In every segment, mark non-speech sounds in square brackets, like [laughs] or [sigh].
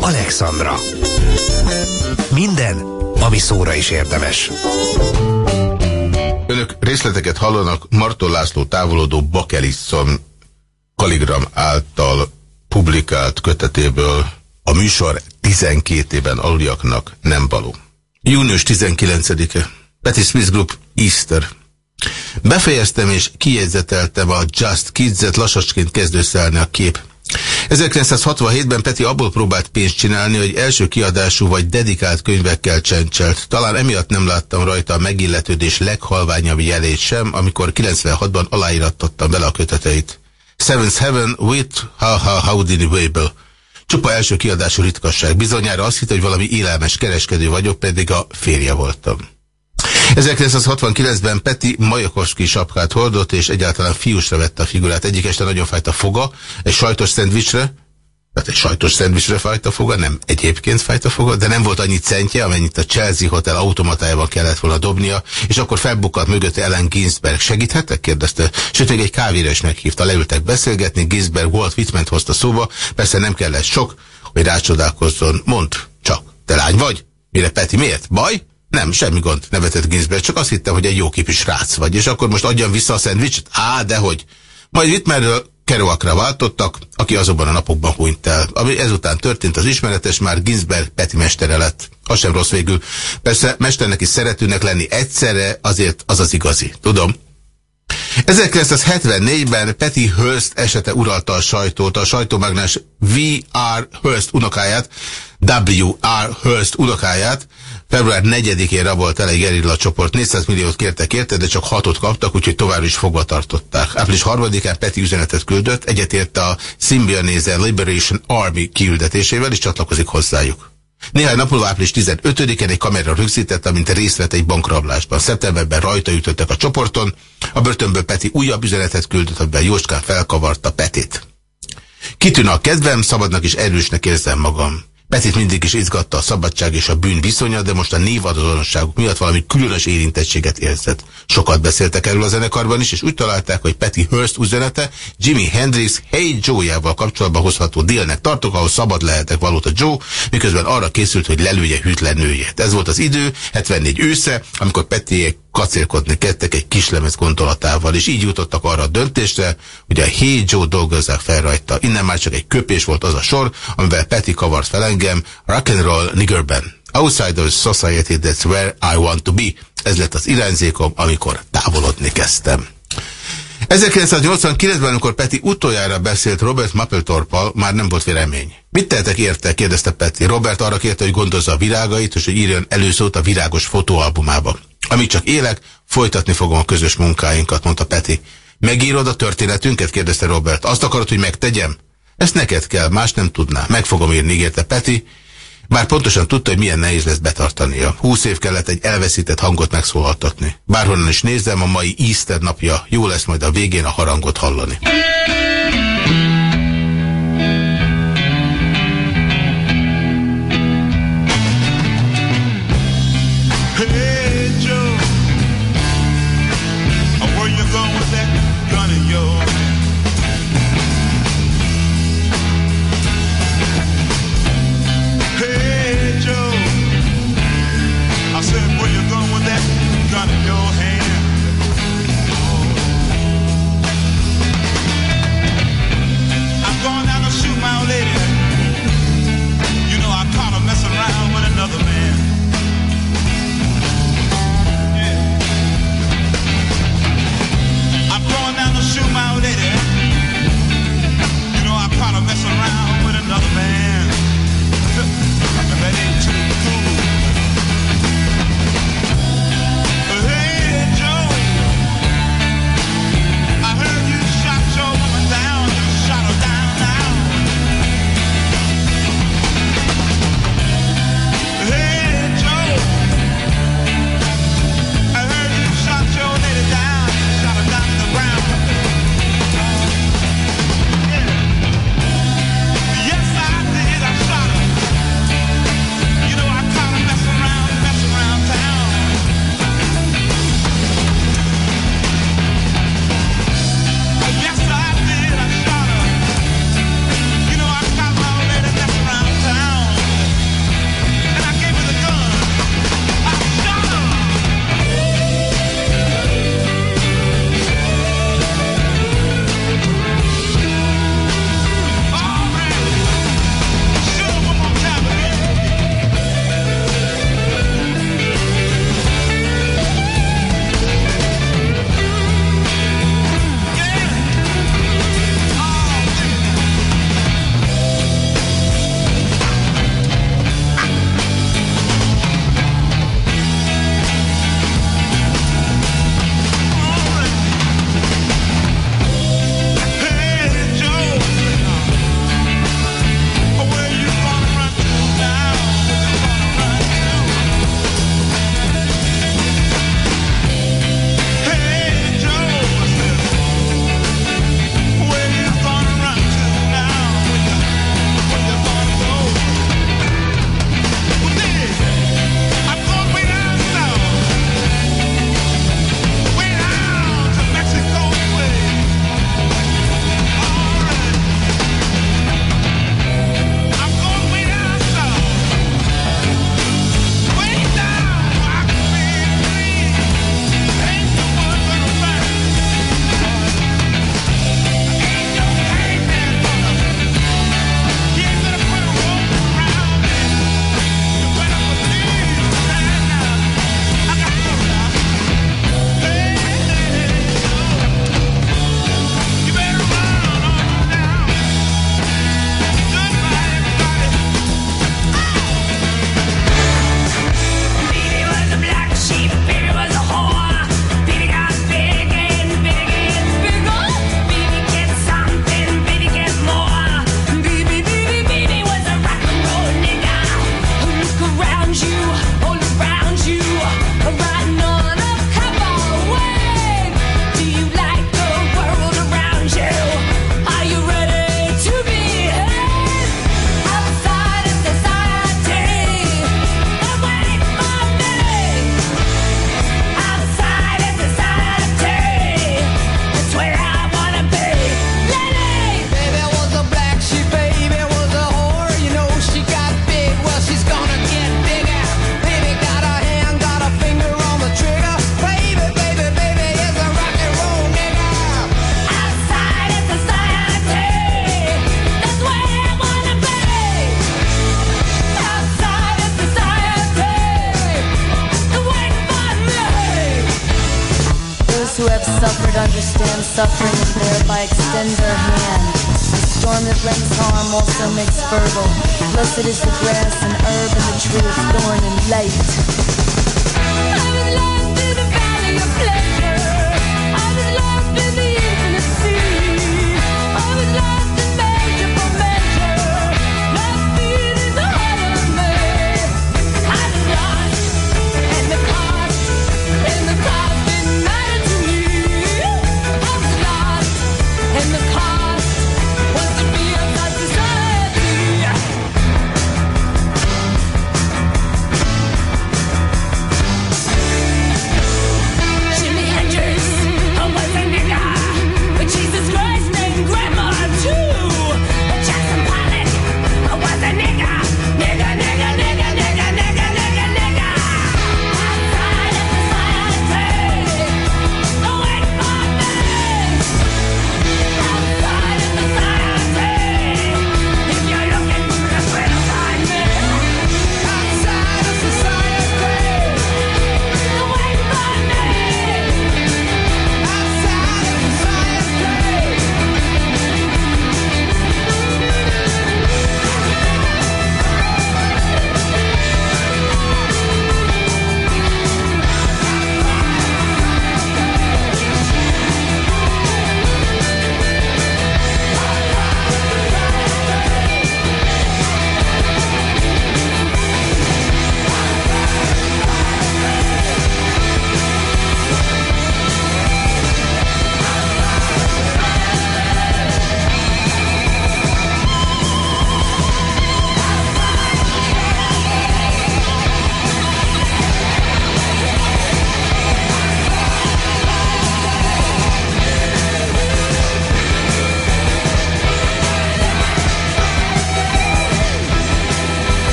Alexandra. Minden, ami szóra is érdemes. Önök részleteket hallanak Marton László távolodó Bakelisszon Kaligram által publikált kötetéből a műsor 12 éven aluljaknak nem való. Június 19-e. Petty Smith Group Easter. Befejeztem és kijegyzeteltem a Just Kids-et, lassacskén kezd összeállni a kép. 1967-ben Peti abból próbált pénzt csinálni, hogy első kiadású vagy dedikált könyvekkel csencselt. Talán emiatt nem láttam rajta a megilletődés leghalványabb jelét sem, amikor 96-ban aláírattattam bele a köteteit. Seventh Heaven with Ha Ha Houdini Wable. Csupa első kiadású ritkasság. Bizonyára azt hitt, hogy valami élelmes kereskedő vagyok, pedig a férje voltam. 1969-ben Peti Majakoski sapkát hordott, és egyáltalán fiúsra vette a figurát. Egyik este nagyon fájt a foga, egy sajtos szendvicsre, tehát egy sajtos szendvicsre fájt foga, nem egyébként fájt a foga, de nem volt annyi centje, amennyit a Chelsea Hotel automatájában kellett volna dobnia, és akkor felbukkant mögött Ellen Ginsberg. Segíthetek? kérdezte. Sőt, még egy kávéra is meghívta. Leültek beszélgetni, Ginsberg Walt Whitman hozta szóba, persze nem kellett sok, hogy rácsodálkozzon. Mond, csak, te lány vagy? Mire Peti, miért? Baj? Nem, semmi gond, nevetett Ginsberg, csak azt hittem, hogy egy jóképű srác vagy, és akkor most adjam vissza a szendvicset? Á, dehogy. Majd Whitmerről Kerouakra váltottak, aki azokban a napokban hunyt el. Ami ezután történt, az ismeretes, már Ginsberg Peti mestere lett. Az sem rossz végül. Persze mesternek is szeretőnek lenni egyszerre, azért az az igazi. Tudom. 1974-ben Petty Hearst esete uralta a sajtót, a sajtómágnás V.R. Hearst unokáját, W.R. Hearst unokáját, Február 4-én rabolt el egy gerilla csoport. 400 milliót kértek érte, de csak 6-ot kaptak, úgyhogy tovább is fogva tartották. Április 3-án Peti üzenetet küldött, egyetért a Symbionese Liberation Army kiüldetésével, és csatlakozik hozzájuk. Néhány nap múlva április 15-én egy kamera rögzítette, mint részt vett egy bankrablásban. Szeptemberben rajta ütöttek a csoporton, a börtönből Peti újabb üzenetet küldött, amiben Jóskán felkavarta Petit. Kitűnő a kedvem, szabadnak és erősnek érzem magam. Petit mindig is izgatta a szabadság és a bűn viszonya, de most a névadonosságuk miatt valami különös érintettséget érzett. Sokat beszéltek erről a zenekarban is, és úgy találták, hogy Petty Hearst üzenete Jimi Hendrix Hey Joe-jával kapcsolatban hozható délnek tartok, ahol szabad lehetek valóta Joe, miközben arra készült, hogy lelője hűtlen nőjét. Ez volt az idő, 74 ősze, amikor Pettyék kacérkodni kettek egy kislemez gondolatával, és így jutottak arra a döntésre, hogy a Hey Joe dolgozzák fel rajta. Innen már csak egy köpés volt az a sor, amivel Petty kavart fel engem, rock and roll niggerben. Outsiders Society, that's where I want to be. Ez lett az irányzékom, amikor távolodni kezdtem. 1989-ben, amikor Peti utoljára beszélt Robert Mapplethorpe-al, már nem volt remény. Mit tehetek érte? kérdezte Peti. Robert arra kérte, hogy gondozza a virágait, és hogy írjon előszót a virágos fotóalbumába. Amíg csak élek, folytatni fogom a közös munkáinkat, mondta Peti. Megírod a történetünket? kérdezte Robert. Azt akarod, hogy megtegyem? Ezt neked kell, más nem tudná. Meg fogom írni, ígérte Peti. Már pontosan tudta, hogy milyen nehéz lesz betartania. Húsz év kellett egy elveszített hangot megszólaltatni. Bárhonnan is nézem, a mai Easter napja. Jó lesz majd a végén a harangot hallani.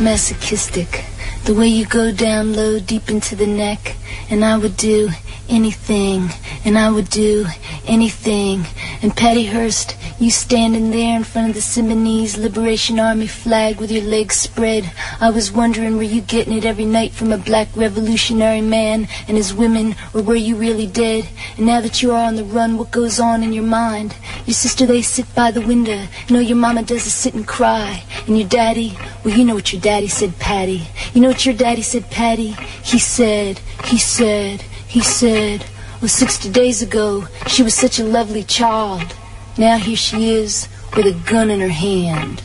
Masochistic. The way you go down low, deep into the neck, and I would do anything, and I would do anything. And Patty Hearst, you standing there in front of the Symbionese Liberation Army flag with your legs spread. I was wondering, were you getting it every night from a black revolutionary man and his women, or were you really dead? And now that you are on the run, what goes on in your mind? Your sister, they sit by the window. You know your mama does is sit and cry. And your daddy, well, you know what your daddy said, Patty. You know what your daddy said, Patty? He said, he said, he said, well, 60 days ago, she was such a lovely child. Now here she is with a gun in her hand.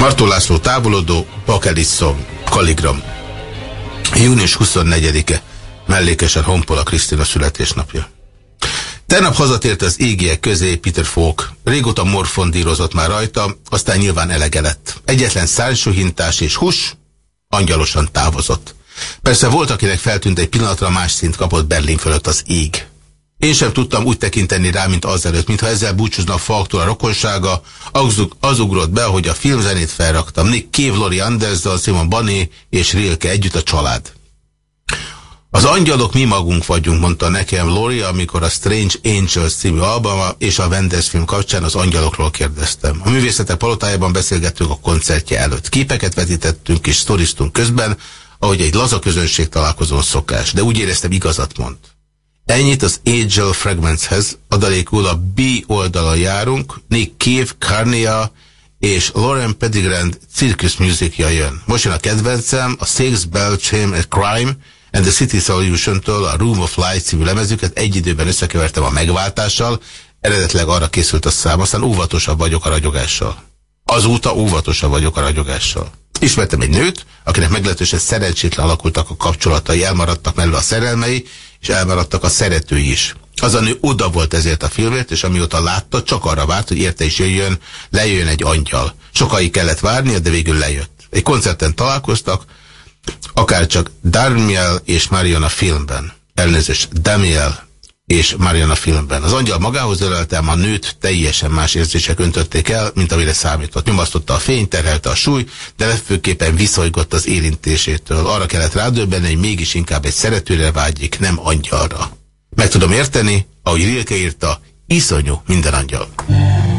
Kató László távolodó, Pakelisszom, Kaligram. Június 24-e, mellékesen Honpola Krisztina születésnapja. Tegnap hazatért az égiek közé Peter Falk. Régóta morfondírozott már rajta, aztán nyilván elege lett. Egyetlen szársuhintás és hús angyalosan távozott. Persze volt, akinek feltűnt egy pillanatra más szint kapott Berlin fölött az ég. Én sem tudtam úgy tekinteni rá, mint azelőtt, mintha ezzel búcsúzna a Falktól a rokonsága, az, az ugrott be, hogy a filmzenét felraktam. Nick Cave, Lori Anderson, Simon Bunny és Rilke együtt a család. Az angyalok mi magunk vagyunk, mondta nekem Lori, amikor a Strange Angels című albuma és a Wenders film kapcsán az angyalokról kérdeztem. A művészetek palotájában beszélgettünk a koncertje előtt. Képeket vetítettünk és sztoriztunk közben, ahogy egy laza közönség találkozón szokás, de úgy éreztem igazat mond. Ennyit az Angel Fragmentshez, adalékul a B oldalon járunk, Nick Cave, Carnia és Lauren Pettigrand Circus Musicja jön. Most jön a kedvencem, a Six Bell Chain a Crime, and the City Solution-től a Room of Light című lemezüket egy időben összekevertem a megváltással, eredetleg arra készült a szám, aztán óvatosabb vagyok a ragyogással. Azóta óvatosabb vagyok a ragyogással. Ismertem egy nőt, akinek meglehetősen szerencsétlen alakultak a kapcsolatai, elmaradtak mellő a szerelmei, és elmaradtak a szeretői is. Az a nő oda volt ezért a filmért, és amióta látta, csak arra várt, hogy érte is jöjjön, lejöjjön egy angyal. Sokáig kellett várnia, de végül lejött. Egy koncerten találkoztak, akár csak Darmiel és Mariana filmben, elnézést, Damiel és Mariana filmben. Az angyal magához öleltem, a nőt teljesen más érzések öntötték el, mint amire számított. Nyomasztotta a fény, terhelte a súly, de legfőképpen viszolygott az érintésétől. Arra kellett rádöbbenni, hogy mégis inkább egy szeretőre vágyik, nem angyalra. Meg tudom érteni, ahogy Rilke írta, iszonyú minden angyal. leaving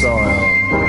soil.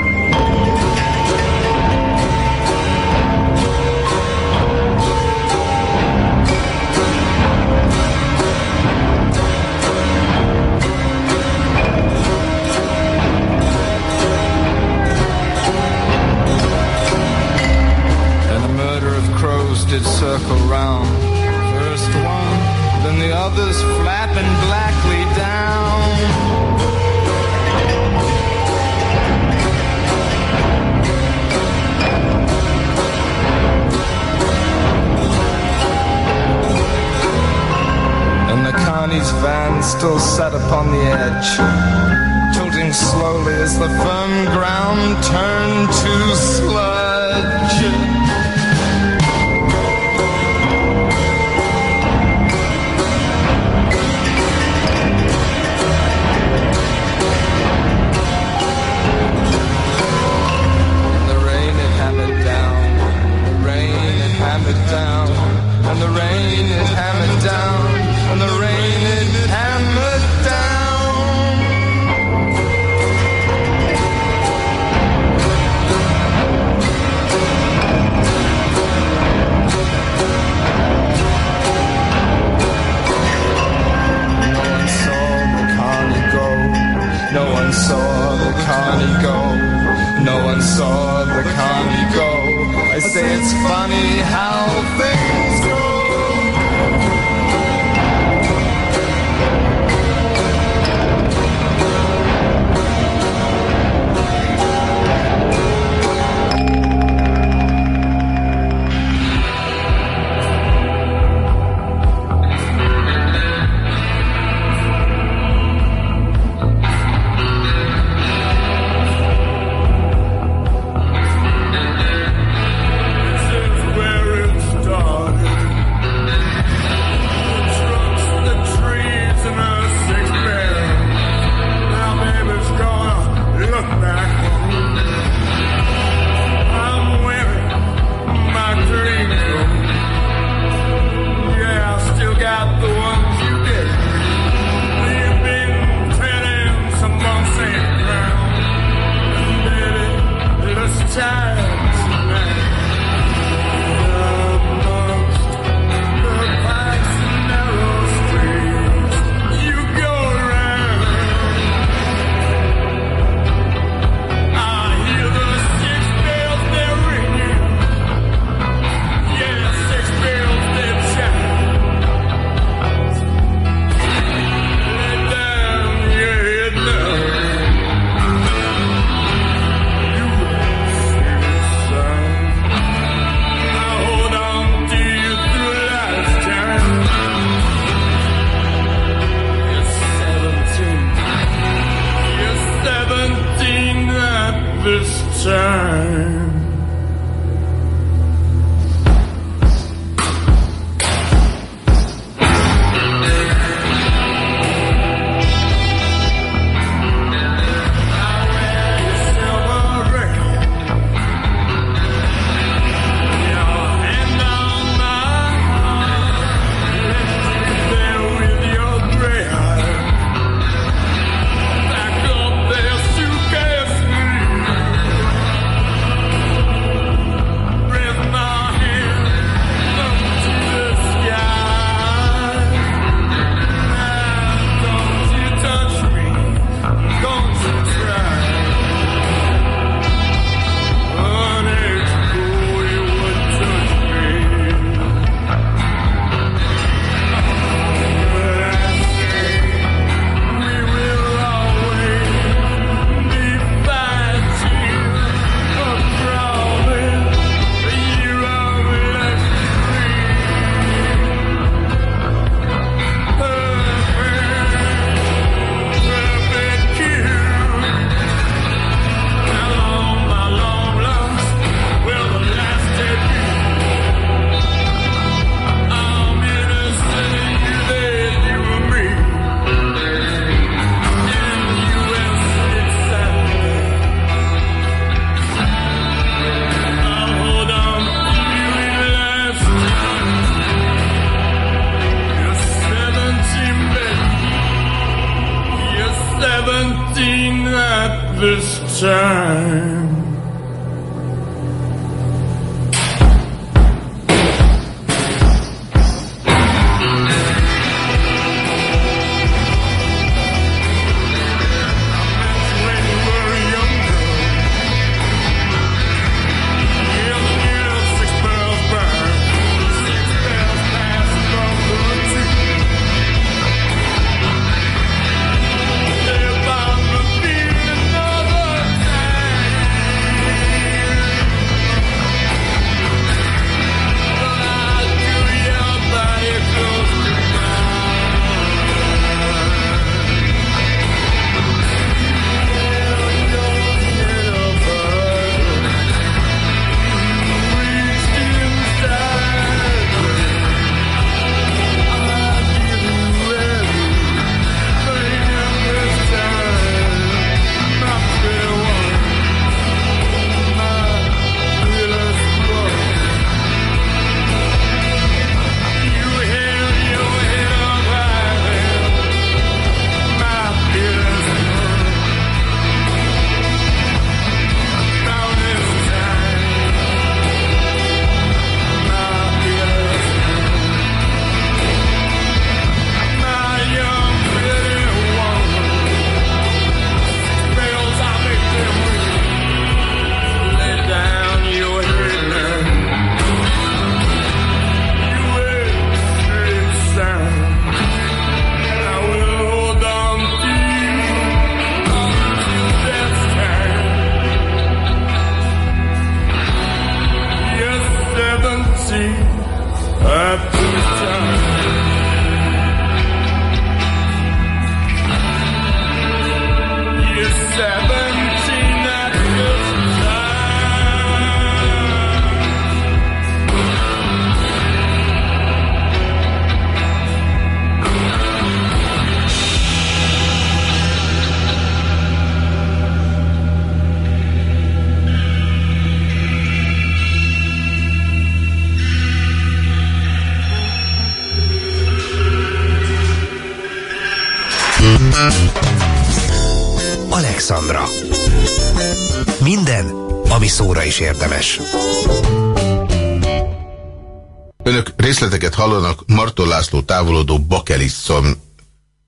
Hallanak Marton László távolodó Bakelisszon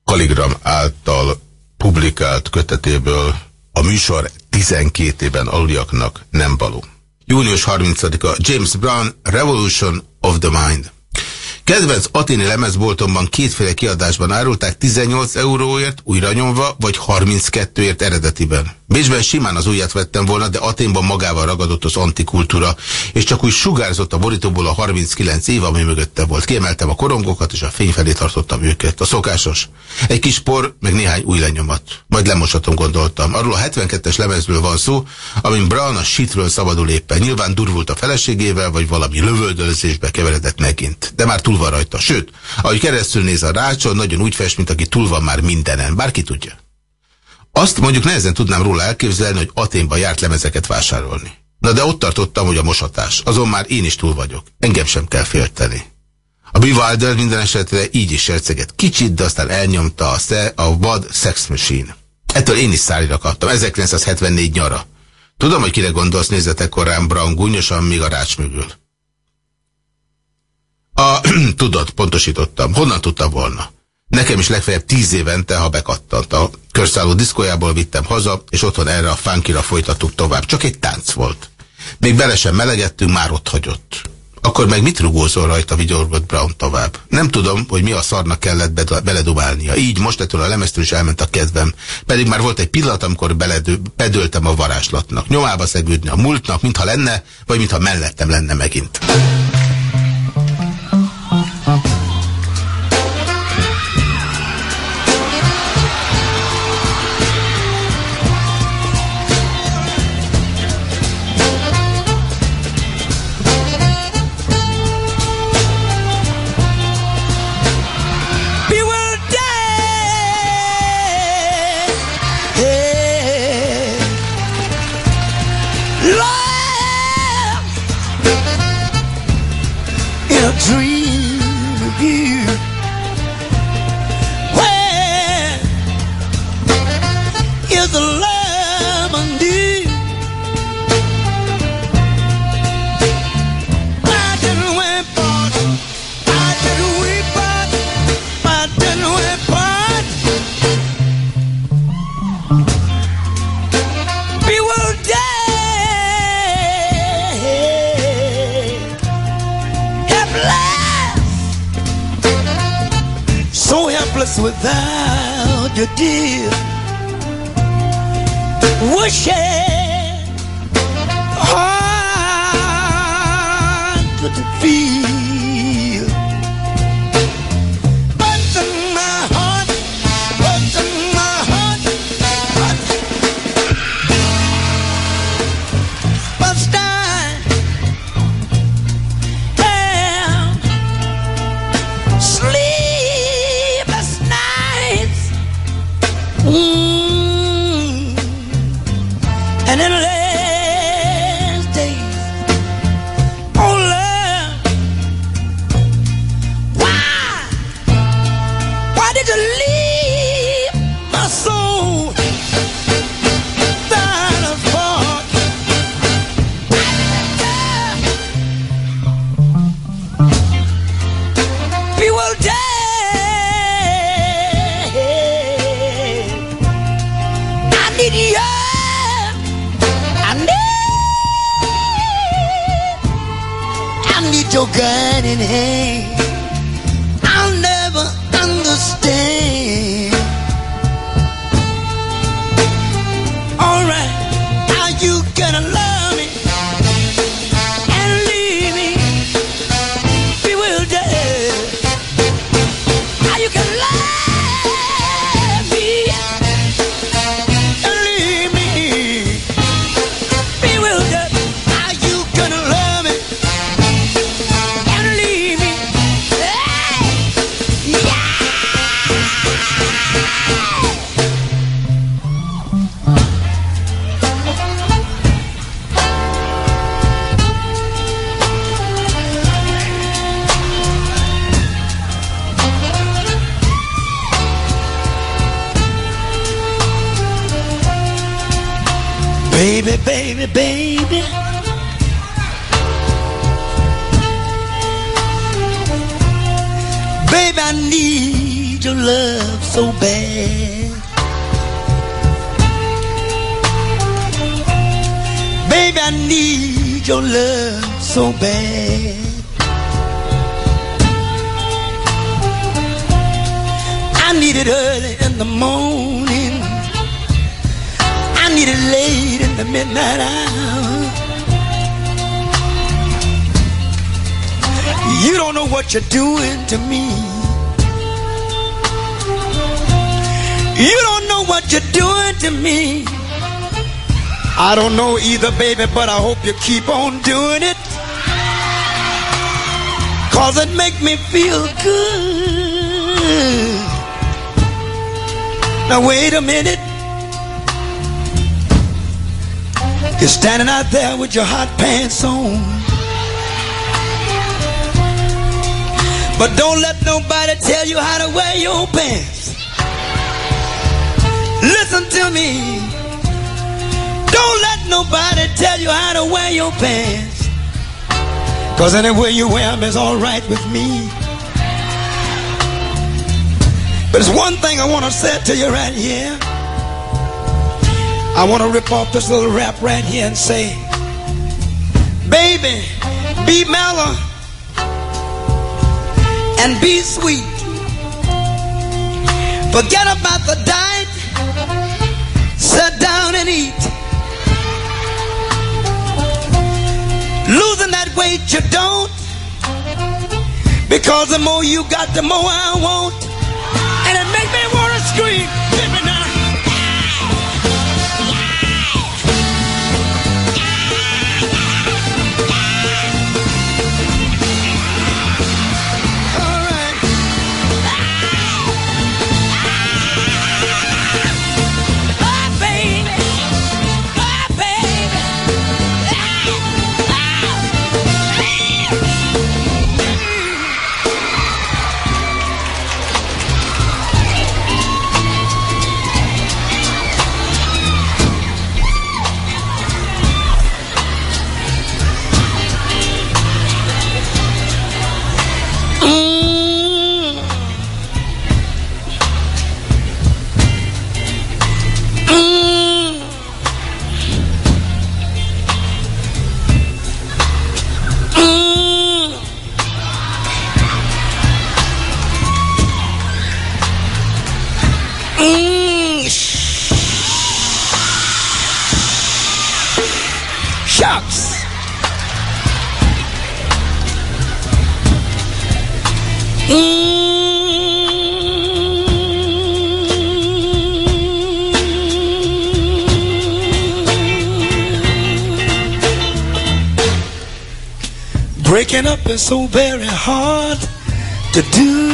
Kaligram által publikált kötetéből a műsor 12 ében aluliaknak nem való. Június 30-a James Brown Revolution of the Mind. Kedvenc aténi lemezboltomban kétféle kiadásban árulták 18 euróért újra nyomva, vagy 32ért eredetiben. Bécsben simán az ujját vettem volna, de Aténban magával ragadott az antikultúra, és csak úgy sugárzott a borítóból a 39 év, ami mögötte volt. Kiemeltem a korongokat, és a fény felé tartottam őket. A szokásos. Egy kis por, meg néhány új lenyomat. Majd lemosatom, gondoltam. Arról a 72-es lemezről van szó, amin Brown a sitről szabadul éppen. Nyilván durvult a feleségével, vagy valami lövöldözésbe keveredett megint. De már túl van rajta. Sőt, ahogy keresztül néz a rácson, nagyon úgy fest, mint aki túl van már mindenen. Bárki tudja. Azt mondjuk nehezen tudnám róla elképzelni, hogy Aténba járt lemezeket vásárolni. Na de ott tartottam, hogy a mosatás. Azon már én is túl vagyok. Engem sem kell félteni. A Bivalder minden esetre így is serceget kicsit, de aztán elnyomta a, a vad Sex Machine. Ettől én is szárira kaptam. 1974 nyara. Tudom, hogy kire gondolsz, nézzetek korán Brown gúnyosan, még a rács mögül. A, [clears throat] tudod, pontosítottam. Honnan tudtam volna? Nekem is legfeljebb tíz évente, ha bekattant. A körszálló diszkójából vittem haza, és otthon erre a fánkira folytattuk tovább. Csak egy tánc volt. Még bele sem melegettünk, már ott hagyott. Akkor meg mit rugózol rajta, vigyorgott Brown tovább? Nem tudom, hogy mi a szarnak kellett beledobálnia. Így most ettől a lemeztől is elment a kedvem. Pedig már volt egy pillanat, amikor beledő, bedöltem a varázslatnak. Nyomába szegődni a múltnak, mintha lenne, vagy mintha mellettem lenne megint. Baby, but I hope you keep on doing it. Cause it make me feel good. Now wait a minute. You're standing out there with your hot pants on. But don't let nobody tell you how to wear your pants. Listen to me. Don't let nobody tell you how to wear your pants. Cause anywhere you wear them is alright with me. But it's one thing I want to say to you right here. I want to rip off this little rap right here and say, Baby, be mellow and be sweet. Forget about the diet. Sit weight you don't. Because the more you got, the more I want. Is so very hard to do.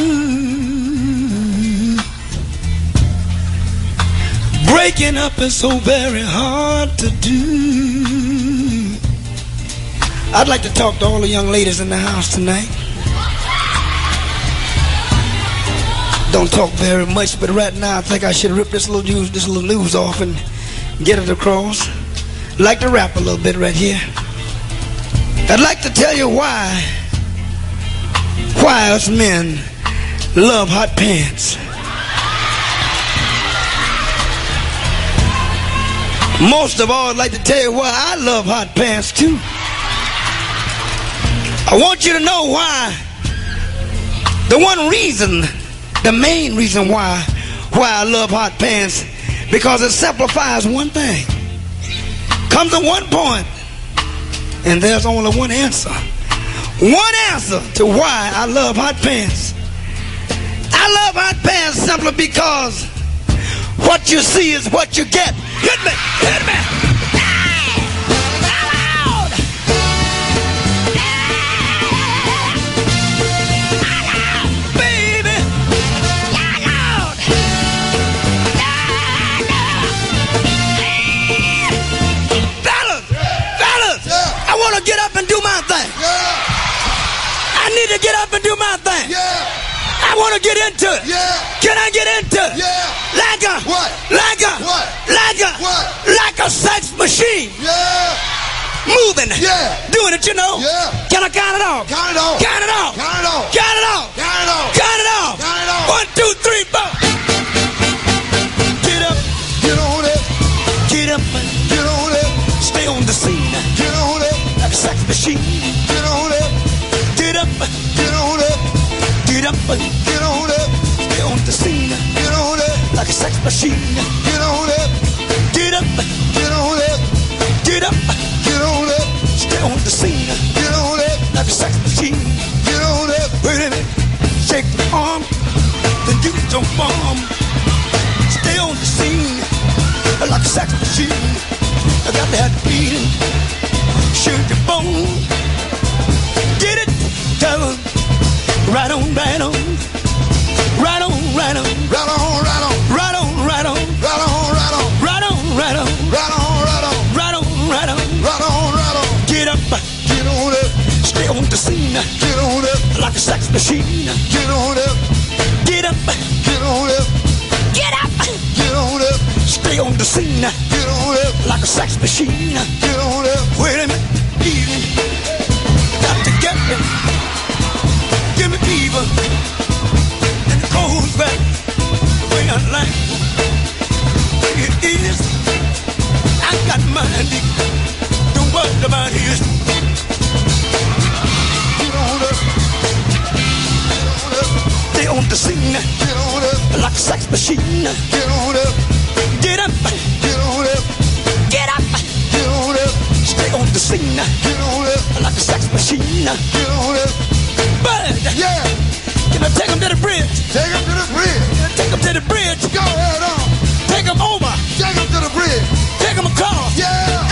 Breaking up is so very hard to do. I'd like to talk to all the young ladies in the house tonight. Don't talk very much, but right now I think I should rip this little news, this little news off and get it across. Like to rap a little bit right here. I'd like to tell you why, why us men love hot pants. Most of all, I'd like to tell you why I love hot pants too. I want you to know why. The one reason, the main reason why, why I love hot pants, because it simplifies one thing. Comes to one point, and there's only one answer. One answer to why I love hot pants. I love hot pants simply because what you see is what you get. Hit me, hit me. Want to get into it. Yeah. Can I get into it? Yeah. Like a What? Like a What? Like a What? Like a sex machine. Yeah. Moving. Yeah. Doing it, you know. Yeah. Can I count it off? Count it off. Count it off. Count it off. Count it off. Count it off. Count it off. Count it off. One, two, three, four. Get up. Get on it. Get up. Get on it. Stay on the scene. Get on it. Like a sex machine. Machine. Get on it. Get up. Get on it. Get up. Get on it. Stay on the scene. Get on it. Like a sex machine. Get on it. Wait a minute. Shake the arm. Then use your arm. Stay on the scene. Like a sex machine. I got that feeling. Shoot your bone. Get it. Tell 'em. Right on, right on. Get on up Like a sex machine. Get on it. Get up. Get on it. Get up. Get on up. Stay on the scene. Get on up Like a sex machine. Get on it. Wait a minute. Easy. Got to get me. Give me fever. And the cold back. The way I like. It is. I got mine. Don't worry about his. Stay er on the scene. Get on it. Like a sex machine. Get on it. Get up. Get on it. Get up. Get er on it. Stay on the scene. Get on it. Like a sex machine. Get on it. Bud. Yeah. Can I take him to the bridge? Take him to the bridge. Take him to the bridge. Go ahead on. Take him over. Take him to the bridge. Take him across. Yeah.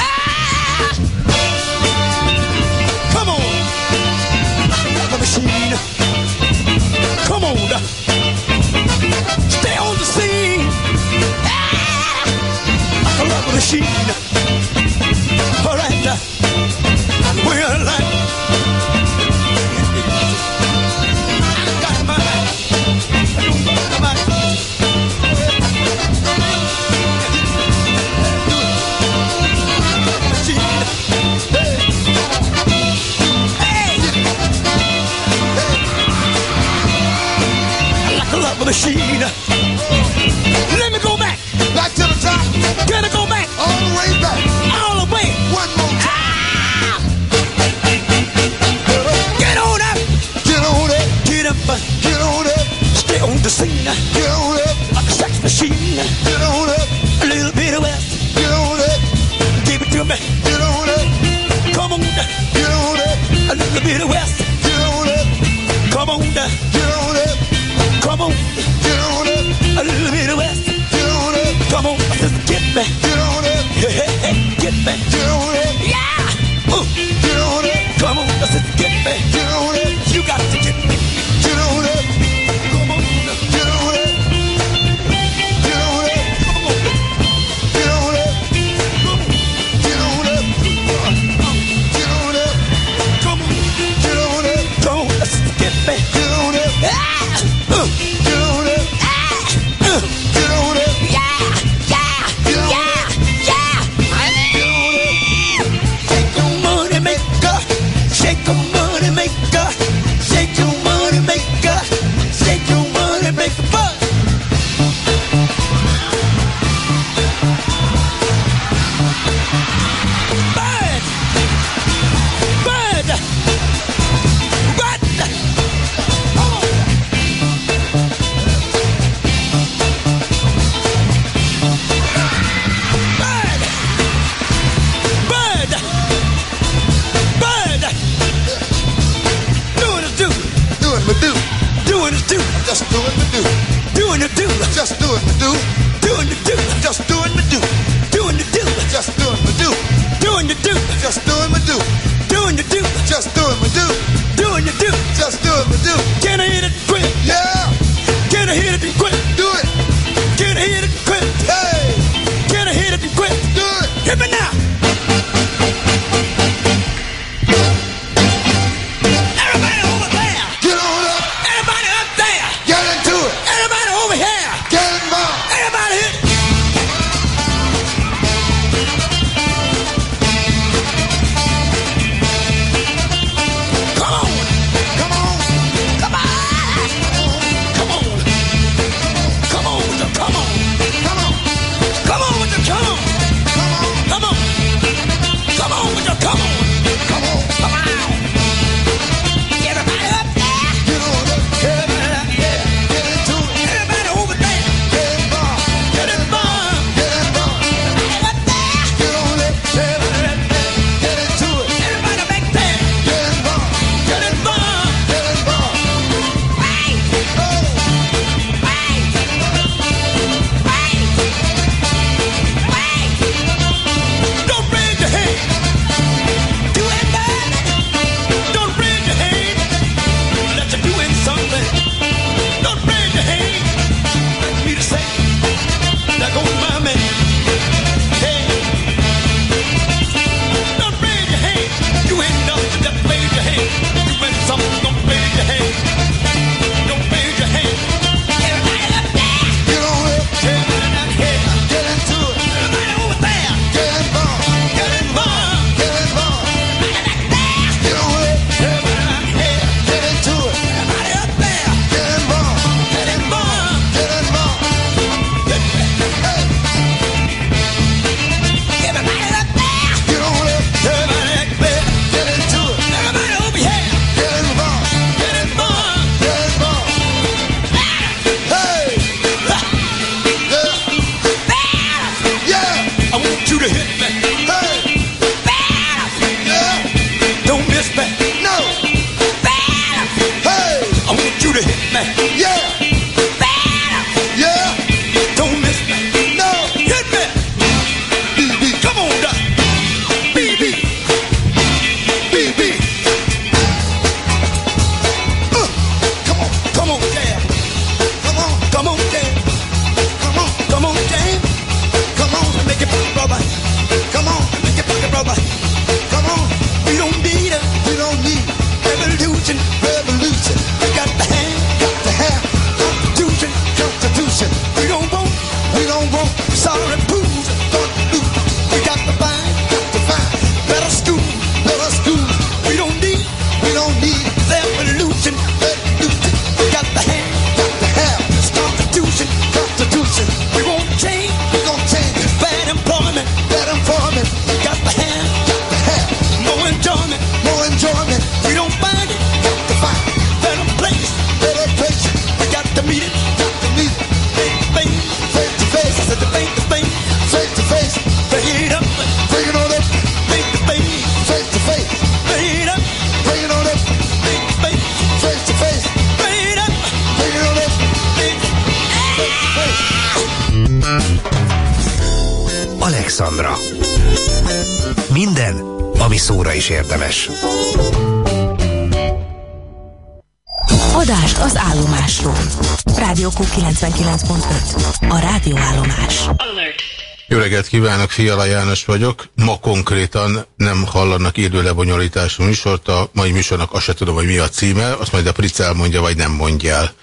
Kívánok, Fiala János vagyok. Ma konkrétan nem hallanak élő lebonyolítású műsort, a mai műsornak azt se tudom, hogy mi a címe, azt majd a Pric elmondja, vagy nem mondja el.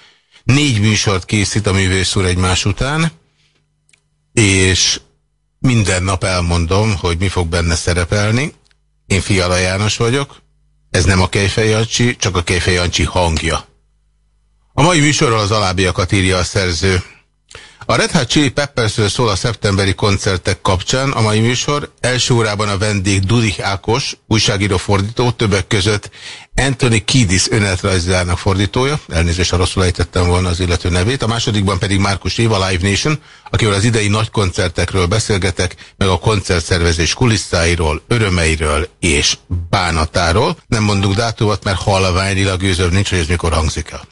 Négy műsort készít a művész úr egymás után, és minden nap elmondom, hogy mi fog benne szerepelni. Én Fiala János vagyok, ez nem a Kejfej Jancsi, csak a Kejfej Jancsi hangja. A mai műsorral az alábbiakat írja a szerző. A Red Hot Chili Peppersről szól a szeptemberi koncertek kapcsán. A mai műsor első órában a vendég Dudich Ákos, újságíró fordító, többek között Anthony Kiedis önéletrajzának fordítója, elnézést, ha rosszul ejtettem volna az illető nevét, a másodikban pedig Márkus Éva Live Nation, akivel az idei nagy koncertekről beszélgetek, meg a koncertszervezés kulisszáiról, örömeiről és bánatáról. Nem mondunk dátumot, mert halványilag gőzöm nincs, hogy ez mikor hangzik el.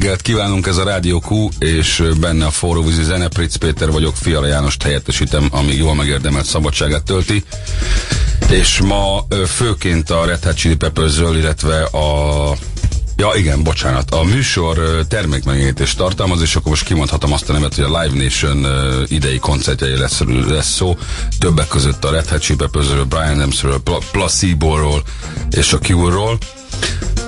Reggelt kívánunk, ez a Rádió Q, és benne a forróvízi zene. Pritz Péter vagyok, Fiala Jánost helyettesítem, amíg jól megérdemelt szabadságát tölti. És ma főként a Red Hot Chili peppers illetve a Ja igen, bocsánat. A műsor termékmegjelenítést tartalmaz, és akkor most kimondhatom azt a nevet, hogy a Live Nation idei koncertjei lesz, lesz szó. Többek között a Red Hot Chili peppers Brian Adamsről, Placebo-ról és a Cure-ról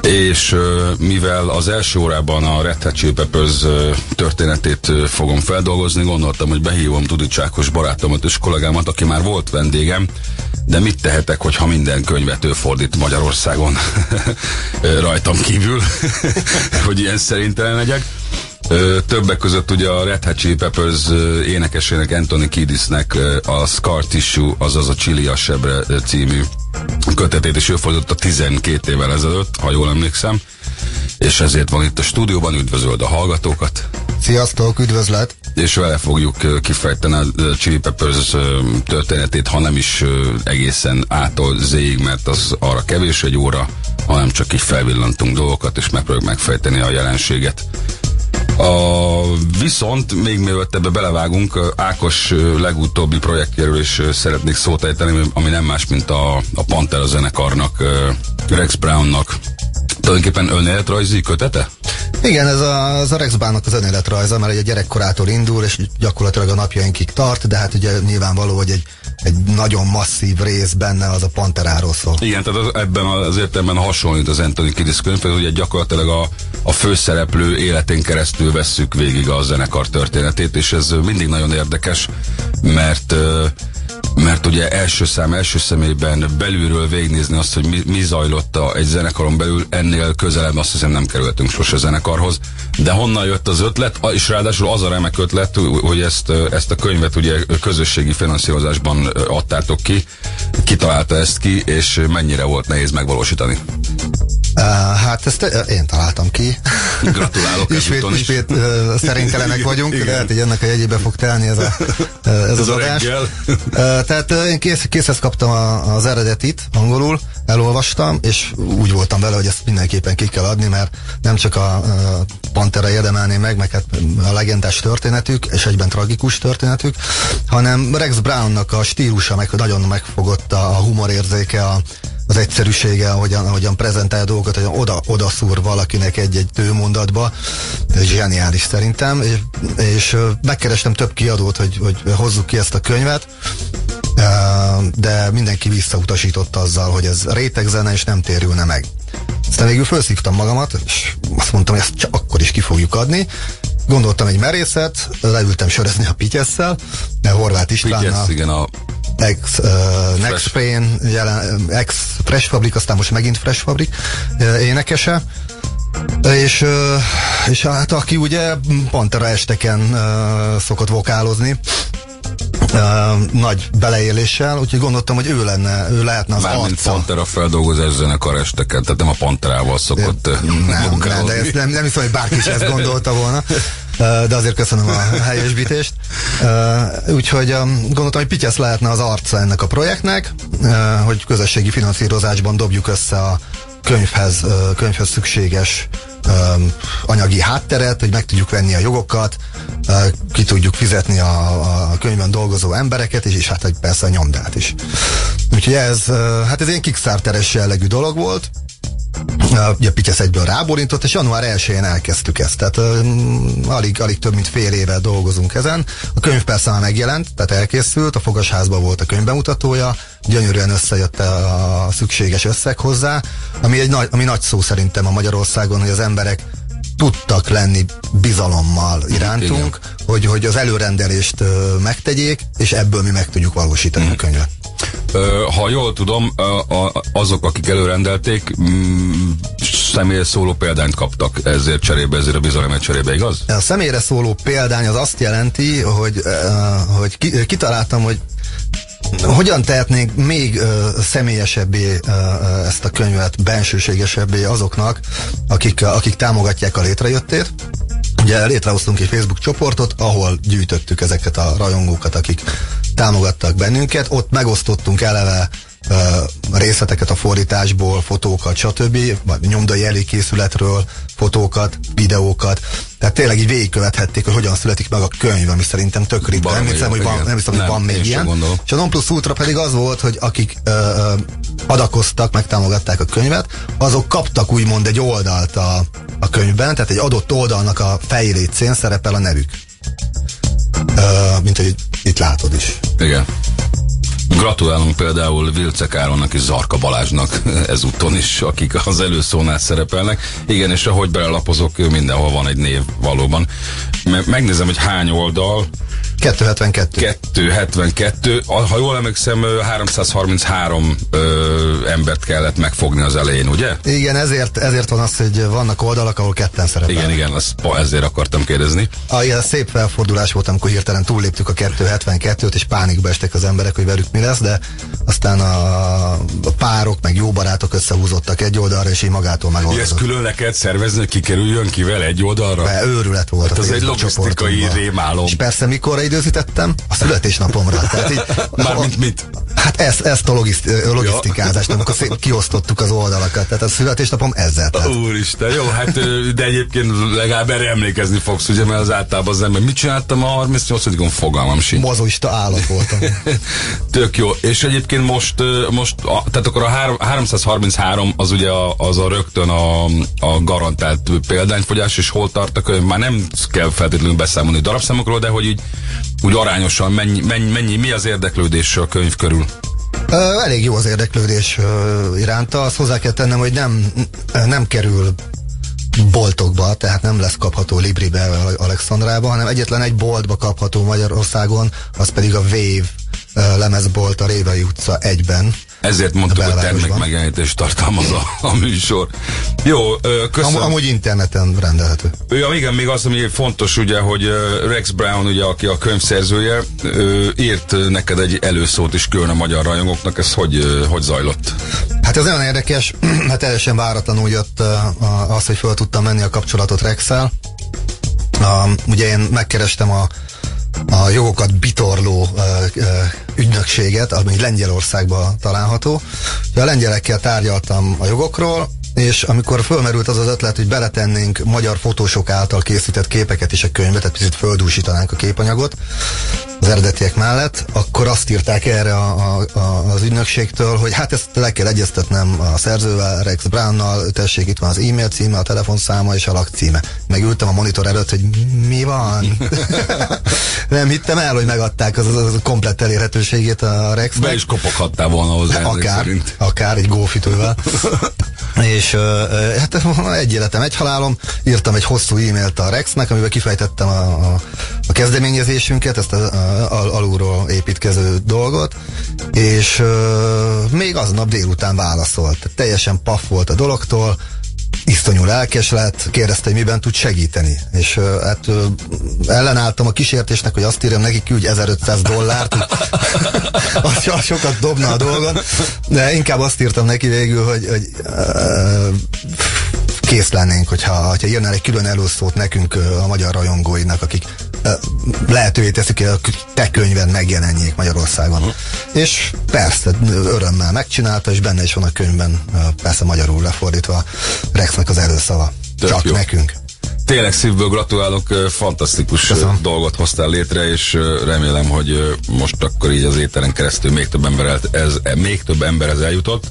és mivel az első órában a Red Hot történetét fogom feldolgozni, gondoltam, hogy behívom Tudicsákos barátomat és kollégámat, aki már volt vendégem, de mit tehetek, hogyha minden könyvet ő fordít Magyarországon [laughs] rajtam kívül, [laughs] hogy ilyen szerintelen legyek. Többek között ugye a Red Hot Chili Peppers énekesének Anthony Kiddisnek a Scar Tissue, azaz a Chili a Sebre című kötetét is ő fordította 12 évvel ezelőtt, ha jól emlékszem, és ezért van itt a stúdióban, üdvözöld a hallgatókat. Sziasztok, üdvözlet! És vele fogjuk kifejteni a Chili Peppers történetét, ha nem is egészen ától zéig, mert az arra kevés egy óra, hanem csak így felvillantunk dolgokat, és megpróbáljuk megfejteni a jelenséget. A, viszont még mielőtt ebbe belevágunk, Ákos legutóbbi projektjéről is szeretnék szót ejteni, ami nem más, mint a, a Pantera zenekarnak, Rex Brownnak tulajdonképpen önéletrajzi kötete? Igen, ez a, az a Rex Brownnak az önéletrajza, mert egy gyerekkorától indul, és gyakorlatilag a napjainkig tart, de hát ugye nyilvánvaló, hogy egy egy nagyon masszív rész benne az a Panteráról szól. Igen, tehát az, ebben az értelemben hasonlít az Anthony Kiddis könyv, hogy gyakorlatilag a, a főszereplő életén keresztül vesszük végig a zenekar történetét, és ez mindig nagyon érdekes, mert mert ugye első szám, első személyben belülről végignézni azt, hogy mi, mi zajlott a, egy zenekaron belül, ennél közelebb azt hiszem nem kerültünk sose zenekarhoz. De honnan jött az ötlet, és ráadásul az a remek ötlet, hogy ezt, ezt a könyvet ugye közösségi finanszírozásban adtátok ki, kitalálta ezt ki, és mennyire volt nehéz megvalósítani? Uh, hát ezt uh, én találtam ki. Gratulálok [laughs] ismét, is. Ismét uh, szerénytelenek vagyunk, Igen. lehet, hogy ennek a jegyébe fog telni ez, a, ez, ez az adás. Uh, tehát uh, én kész, készhez kaptam a, az eredetit angolul, elolvastam, és úgy voltam vele, hogy ezt mindenképpen ki kell adni, mert nem csak a, a Pantera érdemelné meg, meg hát a legendás történetük, és egyben tragikus történetük, hanem Rex Brownnak a stílusa, meg nagyon megfogott a humorérzéke, a, az egyszerűsége, ahogyan, ahogyan prezentálja dolgokat, hogy oda, oda szúr valakinek egy-egy tőmondatba. Ez zseniális szerintem, és, és megkerestem több kiadót, hogy, hogy hozzuk ki ezt a könyvet, de mindenki visszautasította azzal, hogy ez rétegzene, és nem térülne meg. Aztán végül felszívtam magamat, és azt mondtam, hogy ezt csak akkor is ki fogjuk adni. Gondoltam egy merészet, leültem sörezni a Pityesszel, Horváth Istvánnal. Pityesz, igen, a ex uh, Next Pain, jelen, ex Fresh Fabric, aztán most megint Fresh Fabric uh, énekese. És, és hát aki ugye Pantera esteken uh, szokott vokálozni, uh, nagy beleéléssel, úgyhogy gondoltam, hogy ő lenne, ő lehetne az Mármint arca. Pantera feldolgozás zenekar esteken, tehát nem a Panterával szokott nem, nem, de ezt nem, nem hiszem, hogy bárki is ezt gondolta volna. [laughs] De azért köszönöm a [laughs] helyesbítést. Úgyhogy gondoltam, hogy Pityesz lehetne az arca ennek a projektnek, hogy közösségi finanszírozásban dobjuk össze a könyvhez, könyvhez szükséges anyagi hátteret, hogy meg tudjuk venni a jogokat, uh, ki tudjuk fizetni a, a könyvben dolgozó embereket, és, és hát hogy persze a nyomdát is. Úgyhogy ez, hát ez egy kickstarteres jellegű dolog volt, Uh, ugye Pityesz egyből rábólintott, és január 1-én elkezdtük ezt. Tehát alig, alig több mint fél éve dolgozunk ezen. A könyv persze már megjelent, tehát elkészült, a Fogasházban volt a könyv bemutatója, gyönyörűen összejött a, szükséges összeg hozzá, ami, egy nagy, ami nagy szó szerintem a Magyarországon, hogy az emberek tudtak lenni bizalommal irántunk, hogy, hogy az előrendelést megtegyék, és ebből mi meg tudjuk valósítani a könyvet. Ö, ha jól tudom, azok, akik előrendelték, mm, személyes szóló példányt kaptak ezért cserébe, ezért a bizalomért cserébe, igaz? A személyre szóló példány az azt jelenti, hogy, hogy ki, kitaláltam, hogy hogyan tehetnénk még uh, személyesebbé uh, ezt a könyvet, bensőségesebbé azoknak, akik, akik támogatják a létrejöttét. Ugye létrehoztunk egy Facebook csoportot, ahol gyűjtöttük ezeket a rajongókat, akik támogattak bennünket. Ott megosztottunk eleve részleteket a fordításból, fotókat, stb. Vagy nyomdai előkészületről, fotókat, videókat. Tehát tényleg így végigkövethették, hogy hogyan születik meg a könyv, ami szerintem tök ritka. Nem hiszem, hogy van, nem hiszem, hogy van még ilyen. gondolom. És a Non Plus Ultra pedig az volt, hogy akik ö, ö, adakoztak, megtámogatták a könyvet, azok kaptak úgymond egy oldalt a, a könyvben, tehát egy adott oldalnak a fejlécén szerepel a nevük. Ö, mint hogy itt látod is. Igen. Gratulálunk például Vilce Káronnak és Zarka Balázsnak [laughs] ezúton is, akik az előszónál szerepelnek. Igen, és ahogy belelapozok, mindenhol van egy név valóban. Me- megnézem, hogy hány oldal. 272. 272. A- Ha jól emlékszem, ö, 333 ö, embert kellett megfogni az elején, ugye? Igen, ezért, ezért van az, hogy vannak oldalak, ahol ketten szerepelnek. Igen, igen, ezt, pa- ezért akartam kérdezni. A, ilyen szép felfordulás volt, amikor hirtelen túlléptük a 272-t, és pánikba estek az emberek, hogy velük mi lesz, de aztán a, a párok, meg jó barátok összehúzottak egy oldalra, és így magától Ezt megoldott. külön le kellett szervezni, hogy kikerüljön kivel egy oldalra? Be, őrület volt Hát a ez egy logisztikai rémálom. És persze mikorra időzítettem? A születésnapomra. Tehát így, Mármint mit? Hát ezt, ezt a logiszt, logisztikázást, amikor szép kiosztottuk az oldalakat. Tehát a születésnapom ezzel. Tehát. Úristen, jó, hát de egyébként legalább erre emlékezni fogsz, ugye, mert az általában az ember. Mit csináltam a 38-on? Fogalmam sincs. Mozoista állat voltam. [laughs] Tök jó. És egyébként most, most a, tehát akkor a három- 333 az ugye a, az a rögtön a, a garantált példányfogyás, és hol tart a könyv? Már nem kell feltétlenül beszámolni darabszámokról, de hogy így úgy arányosan mennyi, mennyi, mennyi mi az érdeklődés a könyv körül? Elég jó az érdeklődés iránta. Azt hozzá kell tennem, hogy nem, nem kerül boltokba, tehát nem lesz kapható Libribe Alexandrába, hanem egyetlen egy boltba kapható Magyarországon, az pedig a Wave lemezbolt a Révei utca egyben. Ezért mondtuk, hogy termék megjelenítést tartalmaz a, a műsor. Jó, köszönöm. Am, amúgy interneten rendelhető. Ja, igen, még az, ami fontos, ugye, hogy Rex Brown, ugye, aki a könyvszerzője, írt neked egy előszót is külön a magyar rajongóknak, ez hogy, hogy zajlott? Hát ez nagyon érdekes, [clears throat] hát teljesen váratlanul jött az, hogy fel tudtam menni a kapcsolatot Rexel. Um, ugye én megkerestem a, a jogokat bitorló uh, uh, ügynökséget, ami Lengyelországban található. A lengyelekkel tárgyaltam a jogokról, és amikor fölmerült az az ötlet, hogy beletennénk magyar fotósok által készített képeket is a könyvbe, tehát picit földúsítanánk a képanyagot, az eredetiek mellett, akkor azt írták erre a, a, a, az ügynökségtől, hogy hát ezt le kell egyeztetnem a szerzővel, Rex Brownnal, tessék, itt van az e-mail címe, a telefonszáma és a lakcíme. Megültem a monitor előtt, hogy mi van? [laughs] Nem hittem el, hogy megadták az, az, az komplett elérhetőségét a rex Be is kopoghattál volna hozzá. Akár, akár egy gófitővel. és [laughs] uh, hát egy életem, egy halálom, írtam egy hosszú e-mailt a Rexnek, amiben kifejtettem a, a, a kezdeményezésünket, ezt a, a, a, alulról építkező dolgot, és még aznap délután válaszolt. Teljesen paf volt a dologtól, iszonyú lelkes lett, kérdezte, hogy miben tud segíteni. És hát ellenálltam a kísértésnek, hogy azt írjam neki, küldj 1500 dollárt, [laughs] az sokat dobna a dolgon, de inkább azt írtam neki végül, hogy, hogy uh, kész lennénk, hogyha, hogyha írnál egy külön előszót nekünk a magyar rajongóinak, akik lehetővé teszik, hogy a te könyved megjelenjék Magyarországon. Uh-huh. És persze, örömmel megcsinálta, és benne is van a könyvben, persze magyarul lefordítva, Rexnek az előszava. Tök Csak jó. nekünk. Tényleg szívből gratulálok, fantasztikus Köszönöm. dolgot hoztál létre, és remélem, hogy most akkor így az éteren keresztül még több, ember ez, még több emberhez eljutott.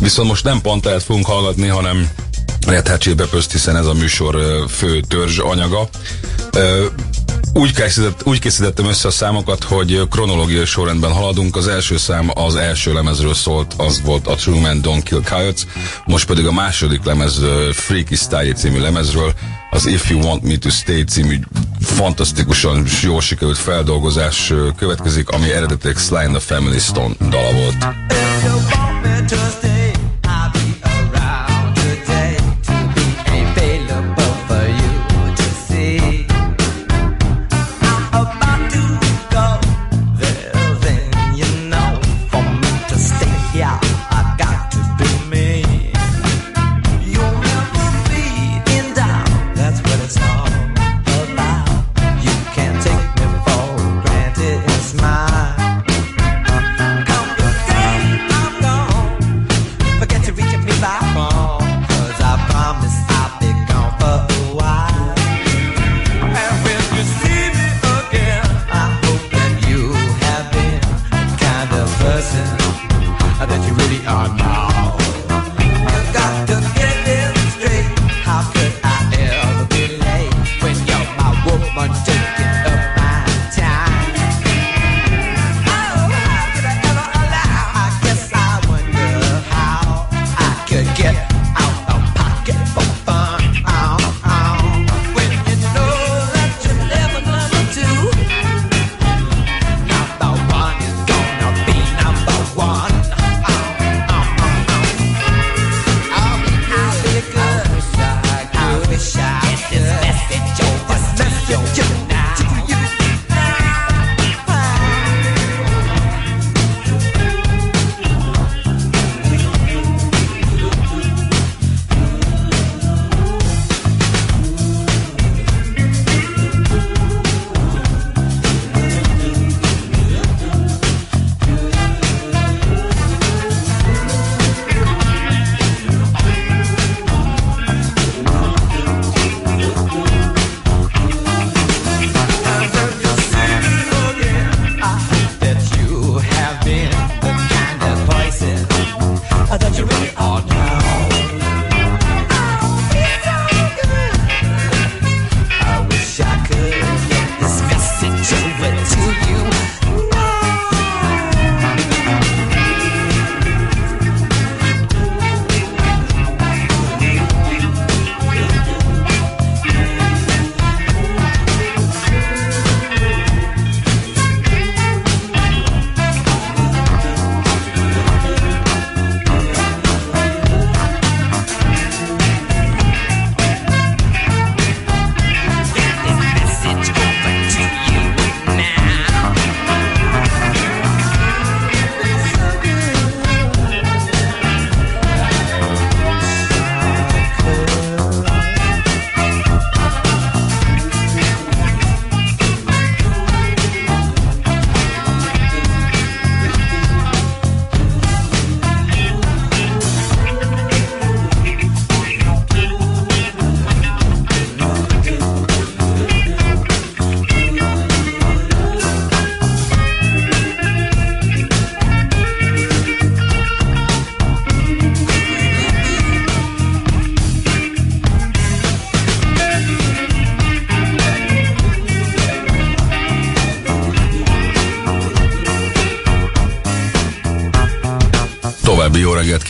Viszont most nem pont el fogunk hallgatni, hanem Hot Chili Peppers, hiszen ez a műsor fő törzs anyaga. Úgy, készített, úgy készítettem össze a számokat, hogy kronológiai sorrendben haladunk. Az első szám az első lemezről szólt, az volt a True Man Don't Kill Coyotes, most pedig a második lemez Freaky Style című lemezről, az If You Want Me To Stay című fantasztikusan jól sikerült feldolgozás következik, ami eredetileg Sly the Family Stone dala volt. További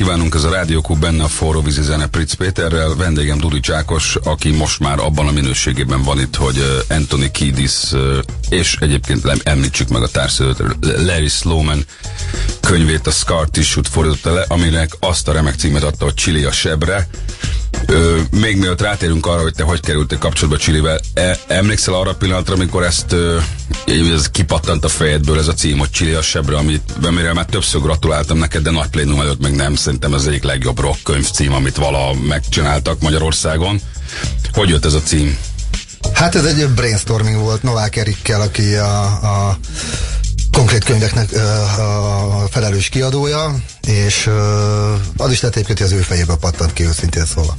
kívánunk, ez a Rádiókú benne a forró vízi zene Pritz Péterrel, vendégem Dudi Csákos, aki most már abban a minőségében van itt, hogy uh, Anthony Kiedis uh, és egyébként említsük meg a társadalmat, Larry Sloman könyvét, a Scar Tissue-t fordította le, aminek azt a remek címet adta, hogy Chili a sebre. Ö, még mielőtt rátérünk arra, hogy te hogy kerültél kapcsolatba Csilivel, e, emlékszel arra a pillanatra, amikor ezt ö, ez kipattant a fejedből ez a cím, hogy Csili a sebre, amit, amire már többször gratuláltam neked, de nagy plénum előtt meg nem, szerintem ez egyik legjobb rock könyv cím, amit vala megcsináltak Magyarországon. Hogy jött ez a cím? Hát ez egy brainstorming volt Novák Erikkel, aki a, a konkrét könyveknek a felelős kiadója, és az is lehet egyébként, hogy az ő fejébe pattant ki őszintén szólva.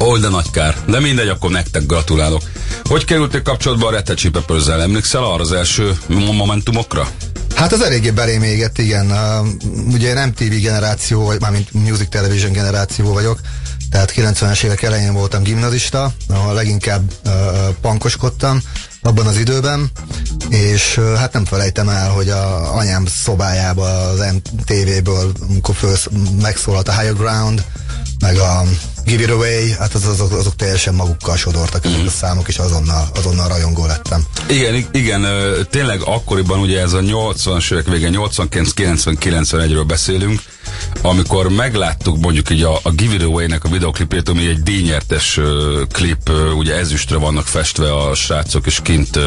Ó, de nagy kár. De mindegy, akkor nektek gratulálok. Hogy kerültél kapcsolatba a Red Chili Peppers-zel? Emlékszel arra az első momentumokra? Hát az eléggé belém égett, igen. Uh, ugye nem TV generáció, vagy mármint music television generáció vagyok, tehát 90-es évek elején voltam gimnazista, ahol leginkább uh, pankoskodtam abban az időben, és uh, hát nem felejtem el, hogy a anyám szobájába az MTV-ből, amikor megszólalt a Higher Ground, meg a Give It Away, hát az, azok, azok teljesen magukkal sodortak ezek mm. a számok, és azonnal, azonnal rajongó lettem. Igen, igen, tényleg akkoriban ugye ez a 80-as évek vége, 89-90-91-ről beszélünk, amikor megláttuk mondjuk így a, a Give It Away-nek a videoklipét, ami egy díjnyertes uh, klip, uh, ugye ezüstre vannak festve a srácok, és kint, uh,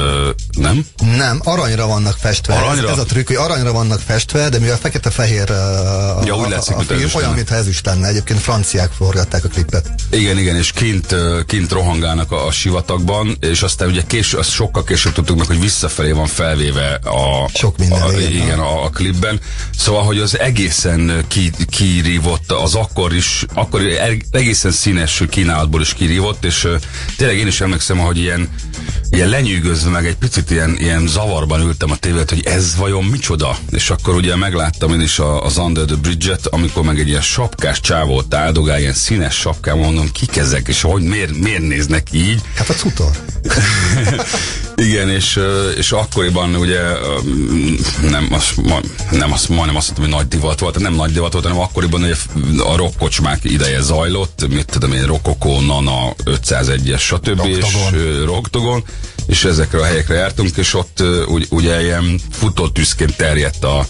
nem? Nem, aranyra vannak festve. Aranyra? Ez, ez a trükk, hogy aranyra vannak festve, de mivel fekete-fehér uh, ja, úgy látszik, a, a film, olyan, mintha ezüst lenne. Egyébként franciák forgatták a klipet. Igen, igen, és kint, uh, kint rohangálnak a, a sivatagban, és aztán ugye kés, azt sokkal később tudtuk meg, hogy visszafelé van felvéve a, Sok minden, a, igen, igen a, a klipben. Szóval, hogy az egészen ki, kirívott, az akkor is, akkor egészen színes kínálatból is kirívott, és tényleg én is emlékszem, hogy ilyen, ilyen lenyűgözve meg egy picit ilyen, ilyen zavarban ültem a tévét, hogy ez vajon micsoda? És akkor ugye megláttam én is a, az Under the Bridge-et, amikor meg egy ilyen sapkás csávót áldogál, ilyen színes sapkán, mondom, kik ezek, és hogy miért, miért néznek így? Hát a cutor. [laughs] Igen, és, és akkoriban ugye nem, az, nem azt, majdnem azt mondtam, hogy nagy divat volt, nem nagy divat volt, hanem akkoriban ugye a rockkocsmák ideje zajlott, mit tudom én, Rokoko, Nana, 501-es, stb. Roktogon. és Roktogon, és ezekre a helyekre jártunk, és ott ugye ilyen futótűzként terjedt a,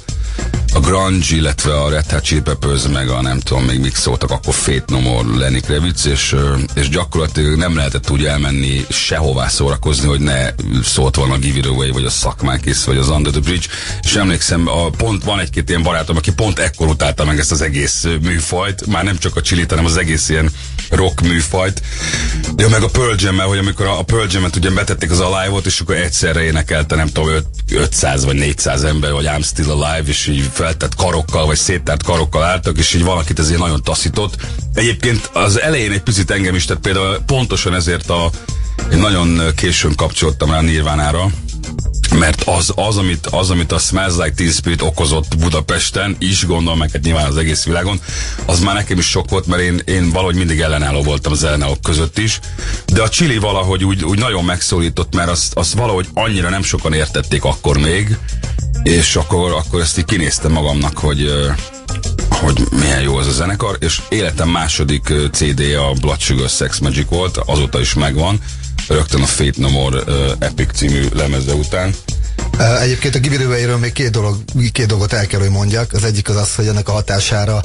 a grunge, illetve a Red Hot Chili Peppers, meg a nem tudom még mik szóltak, akkor Fate No More, Lenny Kravitz, és, és gyakorlatilag nem lehetett úgy elmenni sehová szórakozni, hogy ne szólt volna a Give It Away, vagy a Szakmákész, vagy az Under the Bridge, és emlékszem, a, pont van egy-két ilyen barátom, aki pont ekkor utálta meg ezt az egész műfajt, már nem csak a csilit, hanem az egész ilyen rock műfajt. Ja, meg a Pearl jam hogy amikor a, a Pearl Jam-et ugye betették az Alive-ot, és akkor egyszerre énekelte, nem tudom, 500 vagy 400 ember, vagy I'm Still Alive, és így feltett karokkal, vagy széttárt karokkal álltak, és így valakit ezért nagyon taszított. Egyébként az elején egy picit engem is, tehát például pontosan ezért a én nagyon későn kapcsoltam rá Nirvánára, mert az, az, amit, az, amit a Smells Like Teen Spirit okozott Budapesten is, gondolom meg hát nyilván az egész világon, az már nekem is sok volt, mert én, én valahogy mindig ellenálló voltam az ellenállók között is, de a Chili valahogy úgy, úgy nagyon megszólított, mert azt, azt valahogy annyira nem sokan értették akkor még, és akkor, akkor ezt így kinéztem magamnak, hogy hogy milyen jó az a zenekar, és életem második CD a Blood Sugar Sex Magic volt, azóta is megvan, rögtön a Fate No More uh, Epic című lemeze után. Egyébként a Givirőveiről még két, dolog, két dolgot el kell, hogy mondjak. Az egyik az az, hogy ennek a hatására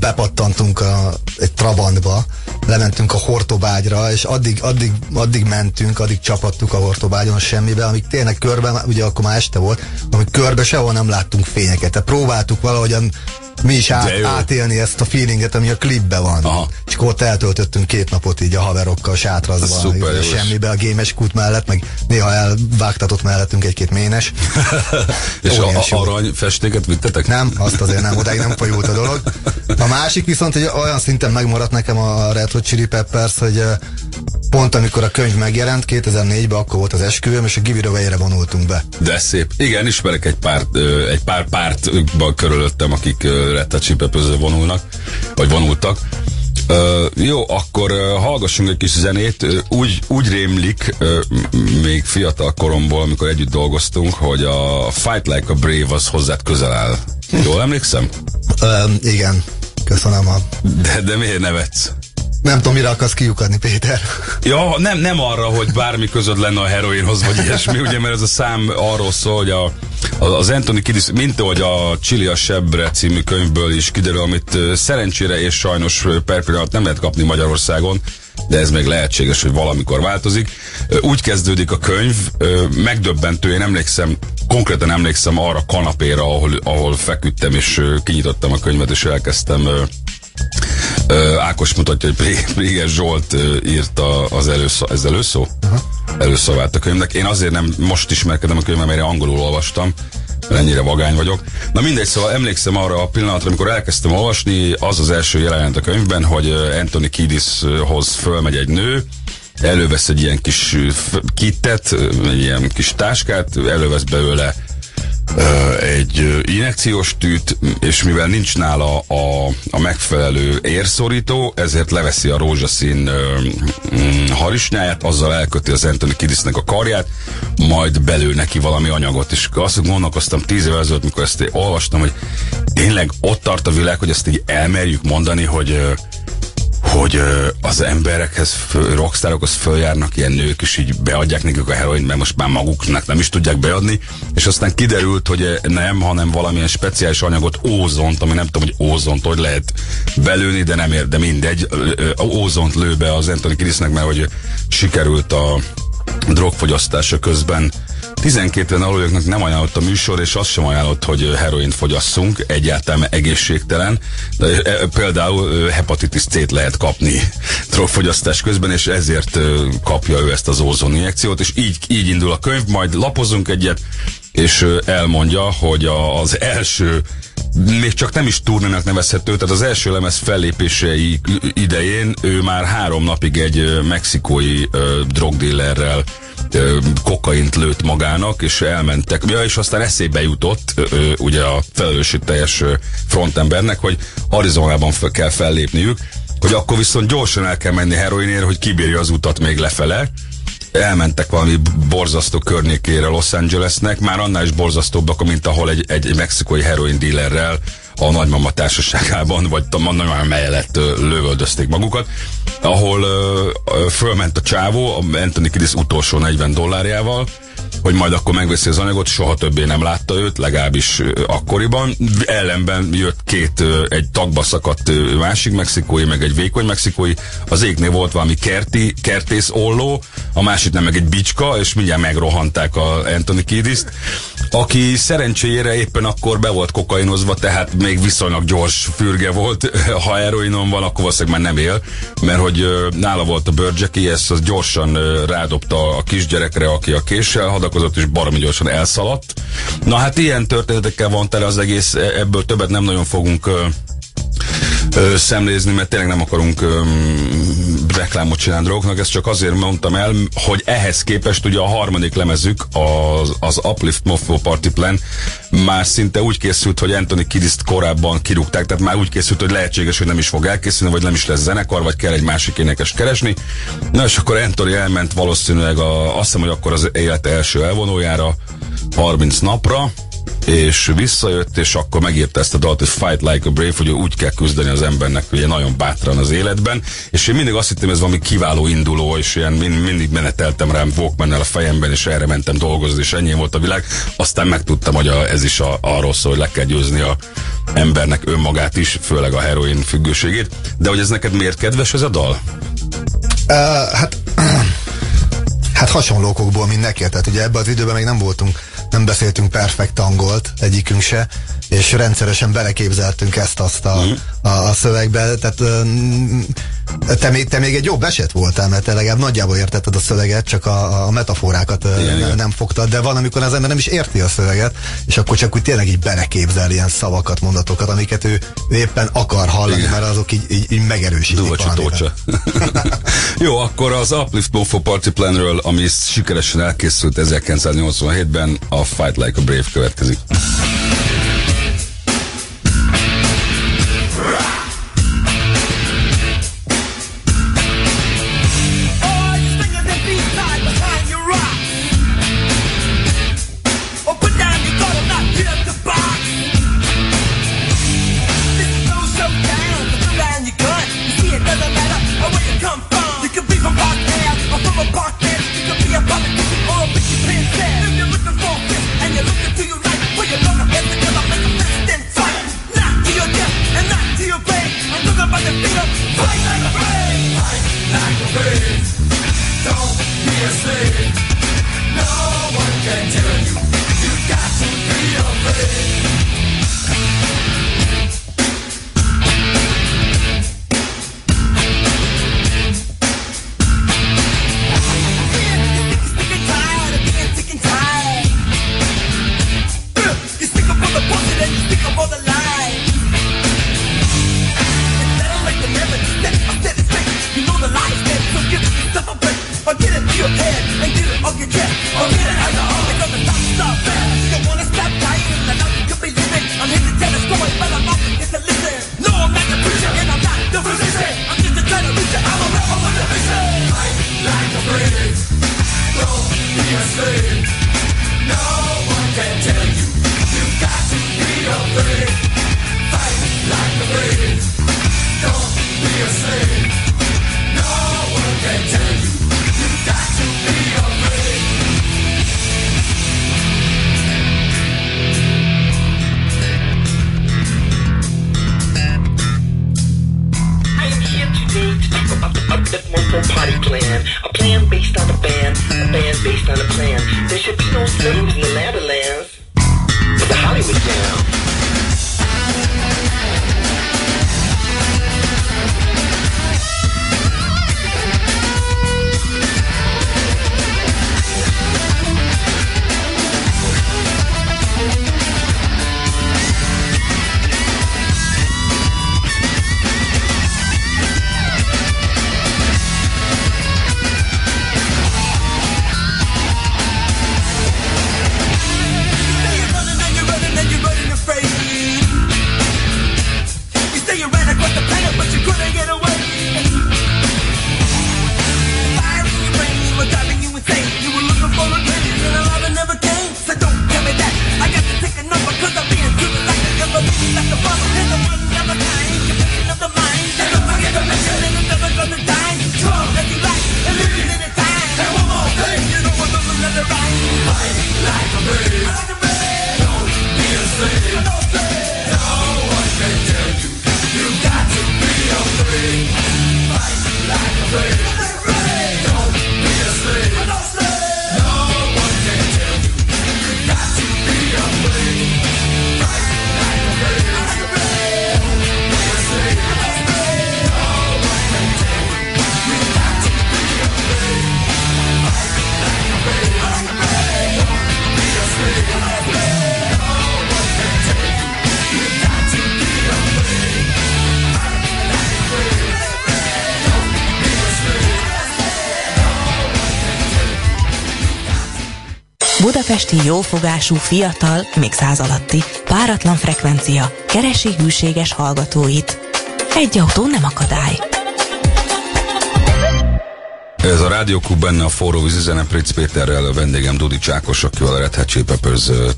bepattantunk a, egy Trabantba, lementünk a Hortobágyra, és addig, addig, addig mentünk, addig csapattuk a Hortobágyon semmibe, amíg tényleg körbe, ugye akkor már este volt, amíg körbe sehol nem láttunk fényeket. Tehát próbáltuk valahogyan mi is át, átélni ezt a feelinget, ami a klipben van. Aha. És akkor ott eltöltöttünk két napot így a haverokkal sátrazva, szuper, semmibe a gémes kút mellett, meg néha elvágtatott mellettünk egy-két ménes. [laughs] és a, a arany festéket vittetek? Nem, azt azért nem, odáig nem folyult a dolog. A másik viszont, hogy olyan szinten megmaradt nekem a Red Hot Chili Peppers, hogy pont amikor a könyv megjelent, 2004-ben akkor volt az esküvőm, és a It vonultunk be. De szép. Igen, ismerek egy pár, egy pár pártban körülöttem, akik Peppers vonulnak, vagy vonultak. Uh, jó, akkor uh, hallgassunk egy kis zenét. Uh, úgy, úgy rémlik, uh, még fiatal koromból, amikor együtt dolgoztunk, hogy a Fight Like a Brave az hozzád közel áll. Jól emlékszem? Uh, igen, köszönöm a... De, de miért nevetsz? Nem tudom, mire akarsz kiukadni, Péter. Ja, nem, nem arra, hogy bármi között lenne a heroinhoz, vagy ilyesmi, ugye, mert ez a szám arról szól, hogy a, az Anthony Kiddis, mint ahogy a Chili a Sebre című könyvből is kiderül, amit szerencsére és sajnos per pillanat nem lehet kapni Magyarországon, de ez még lehetséges, hogy valamikor változik. Úgy kezdődik a könyv, megdöbbentő, én emlékszem, konkrétan emlékszem arra kanapéra, ahol, ahol feküdtem, és kinyitottam a könyvet, és elkezdtem Ákos mutatja, hogy Préges Zsolt írta az előszó, ez előszó? Uh-huh. Előszavát a könyvnek. Én azért nem most ismerkedem a könyvem, mert angolul olvastam, mert ennyire vagány vagyok. Na mindegy, szóval emlékszem arra a pillanatra, amikor elkezdtem olvasni, az az első jelenet a könyvben, hogy Anthony Kiddishoz fölmegy egy nő, elővesz egy ilyen kis kittet, egy ilyen kis táskát, elővesz belőle egy injekciós tűt, és mivel nincs nála a, a megfelelő érszorító, ezért leveszi a rózsaszín mm, harisnyáját, azzal elköti az Anthony Kiddisnek a karját, majd belül neki valami anyagot. És azt gondolkoztam tíz évvel ezelőtt, mikor ezt olvastam, hogy tényleg ott tart a világ, hogy ezt így elmerjük mondani, hogy hogy az emberekhez, fő, rockstárokhoz följárnak ilyen nők, és így beadják nekik a heroint, mert most már maguknak nem is tudják beadni, és aztán kiderült, hogy nem, hanem valamilyen speciális anyagot, ózont, ami nem tudom, hogy ózont, hogy lehet belőni, de nem ér, de mindegy, ózont lő be az Anthony Krisznek, mert hogy sikerült a drogfogyasztása közben 12 éven aluljaknak nem ajánlott a műsor, és azt sem ajánlott, hogy heroint fogyasszunk, egyáltalán egészségtelen. De e, például hepatitis C-t lehet kapni [laughs] drogfogyasztás közben, és ezért kapja ő ezt az ózon injekciót, és így, így indul a könyv, majd lapozunk egyet, és elmondja, hogy az első még csak nem is turnének nevezhető, tehát az első lemez fellépései idején ő már három napig egy mexikói drogdillerrel kokaint lőtt magának, és elmentek. Ja, és aztán eszébe jutott, ugye a felelősségteljes frontembernek, hogy Arizonában fel kell fellépniük, hogy akkor viszont gyorsan el kell menni heroinért, hogy kibírja az utat még lefele, elmentek valami borzasztó környékére Los Angelesnek, már annál is borzasztóbbak, mint ahol egy, egy, mexikói heroin dílerrel a nagymama társaságában, vagy a nagymama mellett lövöldözték magukat, ahol fölment a csávó, a Anthony Kiddis utolsó 40 dollárjával, hogy majd akkor megveszi az anyagot, soha többé nem látta őt, legalábbis akkoriban. Ellenben jött két, egy tagba szakadt másik mexikói, meg egy vékony mexikói. Az égnél volt valami kerti, kertész olló, a másik nem meg egy bicska, és mindjárt megrohanták a Anthony Kiddist, aki szerencsére éppen akkor be volt kokainozva, tehát még viszonylag gyors fürge volt. [laughs] Ha heroinon van, akkor valószínűleg már nem él, mert hogy nála volt a bőrcseki, ezt az gyorsan rádobta a kisgyerekre, aki a késsel hadakozott, és baromi gyorsan elszaladt. Na hát ilyen történetekkel van tele az egész, e, ebből többet nem nagyon fogunk szemlézni, mert tényleg nem akarunk ö, reklámot csinálni drogoknak, ezt csak azért mondtam el, hogy ehhez képest ugye a harmadik lemezük, az, az Uplift Mofo Party Plan már szinte úgy készült, hogy Anthony Kiddist korábban kirúgták, tehát már úgy készült, hogy lehetséges, hogy nem is fog elkészülni, vagy nem is lesz zenekar, vagy kell egy másik énekes keresni. Na és akkor Anthony elment valószínűleg a, azt hiszem, hogy akkor az élete első elvonójára, 30 napra, és visszajött, és akkor megírta ezt a dalt, hogy Fight Like a Brave, hogy úgy kell küzdeni az embernek, ugye nagyon bátran az életben, és én mindig azt hittem, ez valami kiváló induló, és ilyen mind, mindig meneteltem rám walkman a fejemben, és erre mentem dolgozni, és ennyi volt a világ. Aztán megtudtam, hogy a, ez is a, arról szól, hogy le kell győzni a embernek önmagát is, főleg a heroin függőségét. De hogy ez neked miért kedves ez a dal? Uh, hát [clears throat] Hát hasonlókokból, mint neked. Tehát ugye ebben az időben még nem voltunk, nem beszéltünk perfekt angolt, egyikünk se, és rendszeresen beleképzeltünk ezt-azt a, mm. a, a szövegbe. Tehát te még, te még egy jobb eset voltál, mert te legalább nagyjából értetted a szöveget, csak a, a metaforákat igen, nem, nem fogtad, de van, amikor az ember nem is érti a szöveget, és akkor csak úgy tényleg így beleképzel ilyen szavakat, mondatokat, amiket ő, ő éppen akar hallani, igen. mert azok így, így, így megerősítik [laughs] Jó, akkor az Uplift Mofo Party Planről, ami sikeresen elkészült 1987-ben, a Fight Like a Brave következik. Budapesti jófogású fiatal, még száz alatti, páratlan frekvencia, keresi hűséges hallgatóit. Egy autó nem akadály. Ez a Rádió Klub benne a forró vízi zene Pritz Péterrel, a vendégem Dudi Csákos, akivel a Red Hot Chili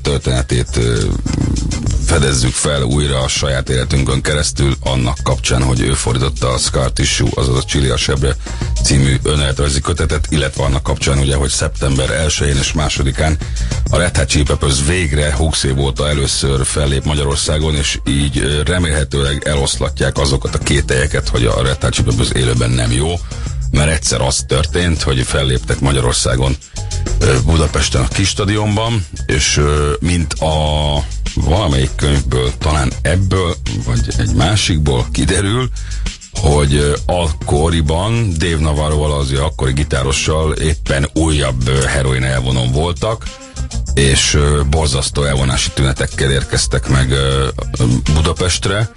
történetét fedezzük fel újra a saját életünkön keresztül, annak kapcsán, hogy ő fordította a Scar Tissue, azaz a Chili a sebre című önéletrajzi kötetet, illetve annak kapcsán ugye, hogy szeptember 1-én és 2-án a Red Hot Chili Peppers végre 20 év óta először fellép Magyarországon, és így remélhetőleg eloszlatják azokat a kételyeket, hogy a Red Hot Chili Peppers élőben nem jó, mert egyszer az történt, hogy felléptek Magyarországon Budapesten a kis stadionban, és mint a valamelyik könyvből, talán ebből, vagy egy másikból kiderül, hogy akkoriban Dave Navarro az akkori gitárossal éppen újabb heroin elvonon voltak, és borzasztó elvonási tünetekkel érkeztek meg Budapestre,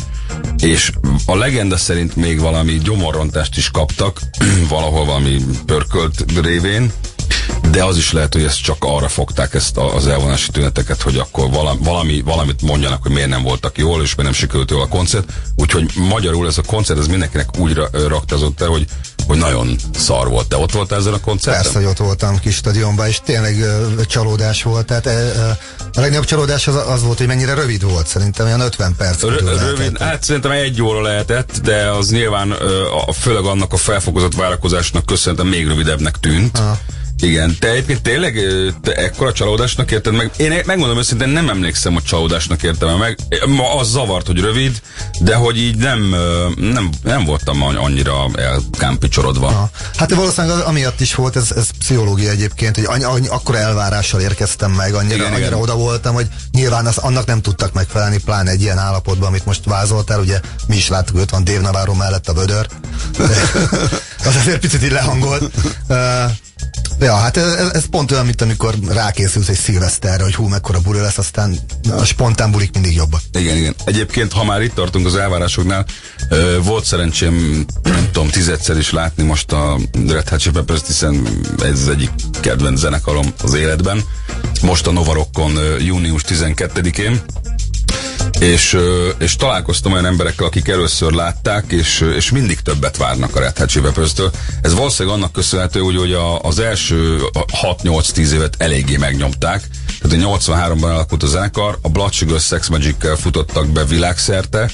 és a legenda szerint még valami gyomorrontást is kaptak, [clears throat] valahol valami pörkölt révén, de az is lehet, hogy ezt csak arra fogták ezt az elvonási tüneteket, hogy akkor valami, valami, valamit mondjanak, hogy miért nem voltak jól, és miért nem sikerült jól a koncert. Úgyhogy magyarul ez a koncert, ez mindenkinek úgy raktazott el, hogy hogy nagyon szar volt. Te ott voltál ezen a koncerten? Persze, hogy ott voltam kis stadionban, és tényleg uh, csalódás volt. Tehát uh, a legnagyobb csalódás az, az volt, hogy mennyire rövid volt. Szerintem olyan 50 perc. Rö rövid, hát szerintem egy óra lehetett, de az nyilván uh, főleg annak a felfokozott várakozásnak köszönhetően még rövidebbnek tűnt. Aha. Igen, te egyébként tényleg te ekkora csalódásnak érted meg? Én megmondom őszintén, nem emlékszem, hogy csalódásnak értem meg. Ma az zavart, hogy rövid, de hogy így nem, nem, nem voltam annyira elkámpicsorodva. Aha. Hát valószínűleg az, amiatt is volt, ez, ez pszichológia egyébként, hogy annyi, annyi, akkora elvárással érkeztem meg, annyira, igen, annyira igen. oda voltam, hogy nyilván az, annak nem tudtak megfelelni, pláne egy ilyen állapotban, amit most vázoltál, ugye mi is láttuk, hogy ott van Navarro mellett a vödör. [laughs] az azért picit így lehangolt. Ja, hát ez, ez pont olyan, mint amikor rákészülsz egy szilveszterre, hogy hú, mekkora buli lesz, aztán a spontán bulik mindig jobbak. Igen, igen. Egyébként, ha már itt tartunk az elvárásoknál, volt szerencsém, nem tudom, tizedszer is látni most a Red Hot Chili Peppers, hiszen ez az egyik kedvenc zenekarom az életben. Most a Novarokkon június 12-én és, és találkoztam olyan emberekkel, akik először látták, és, és mindig többet várnak a Red Hot Chili Peppers-től. Ez valószínűleg annak köszönhető, hogy, hogy a, az első 6-8-10 évet eléggé megnyomták, tehát 83-ban alakult a zenekar, a Blood Sugar Sex Magic-kel futottak be világszerte,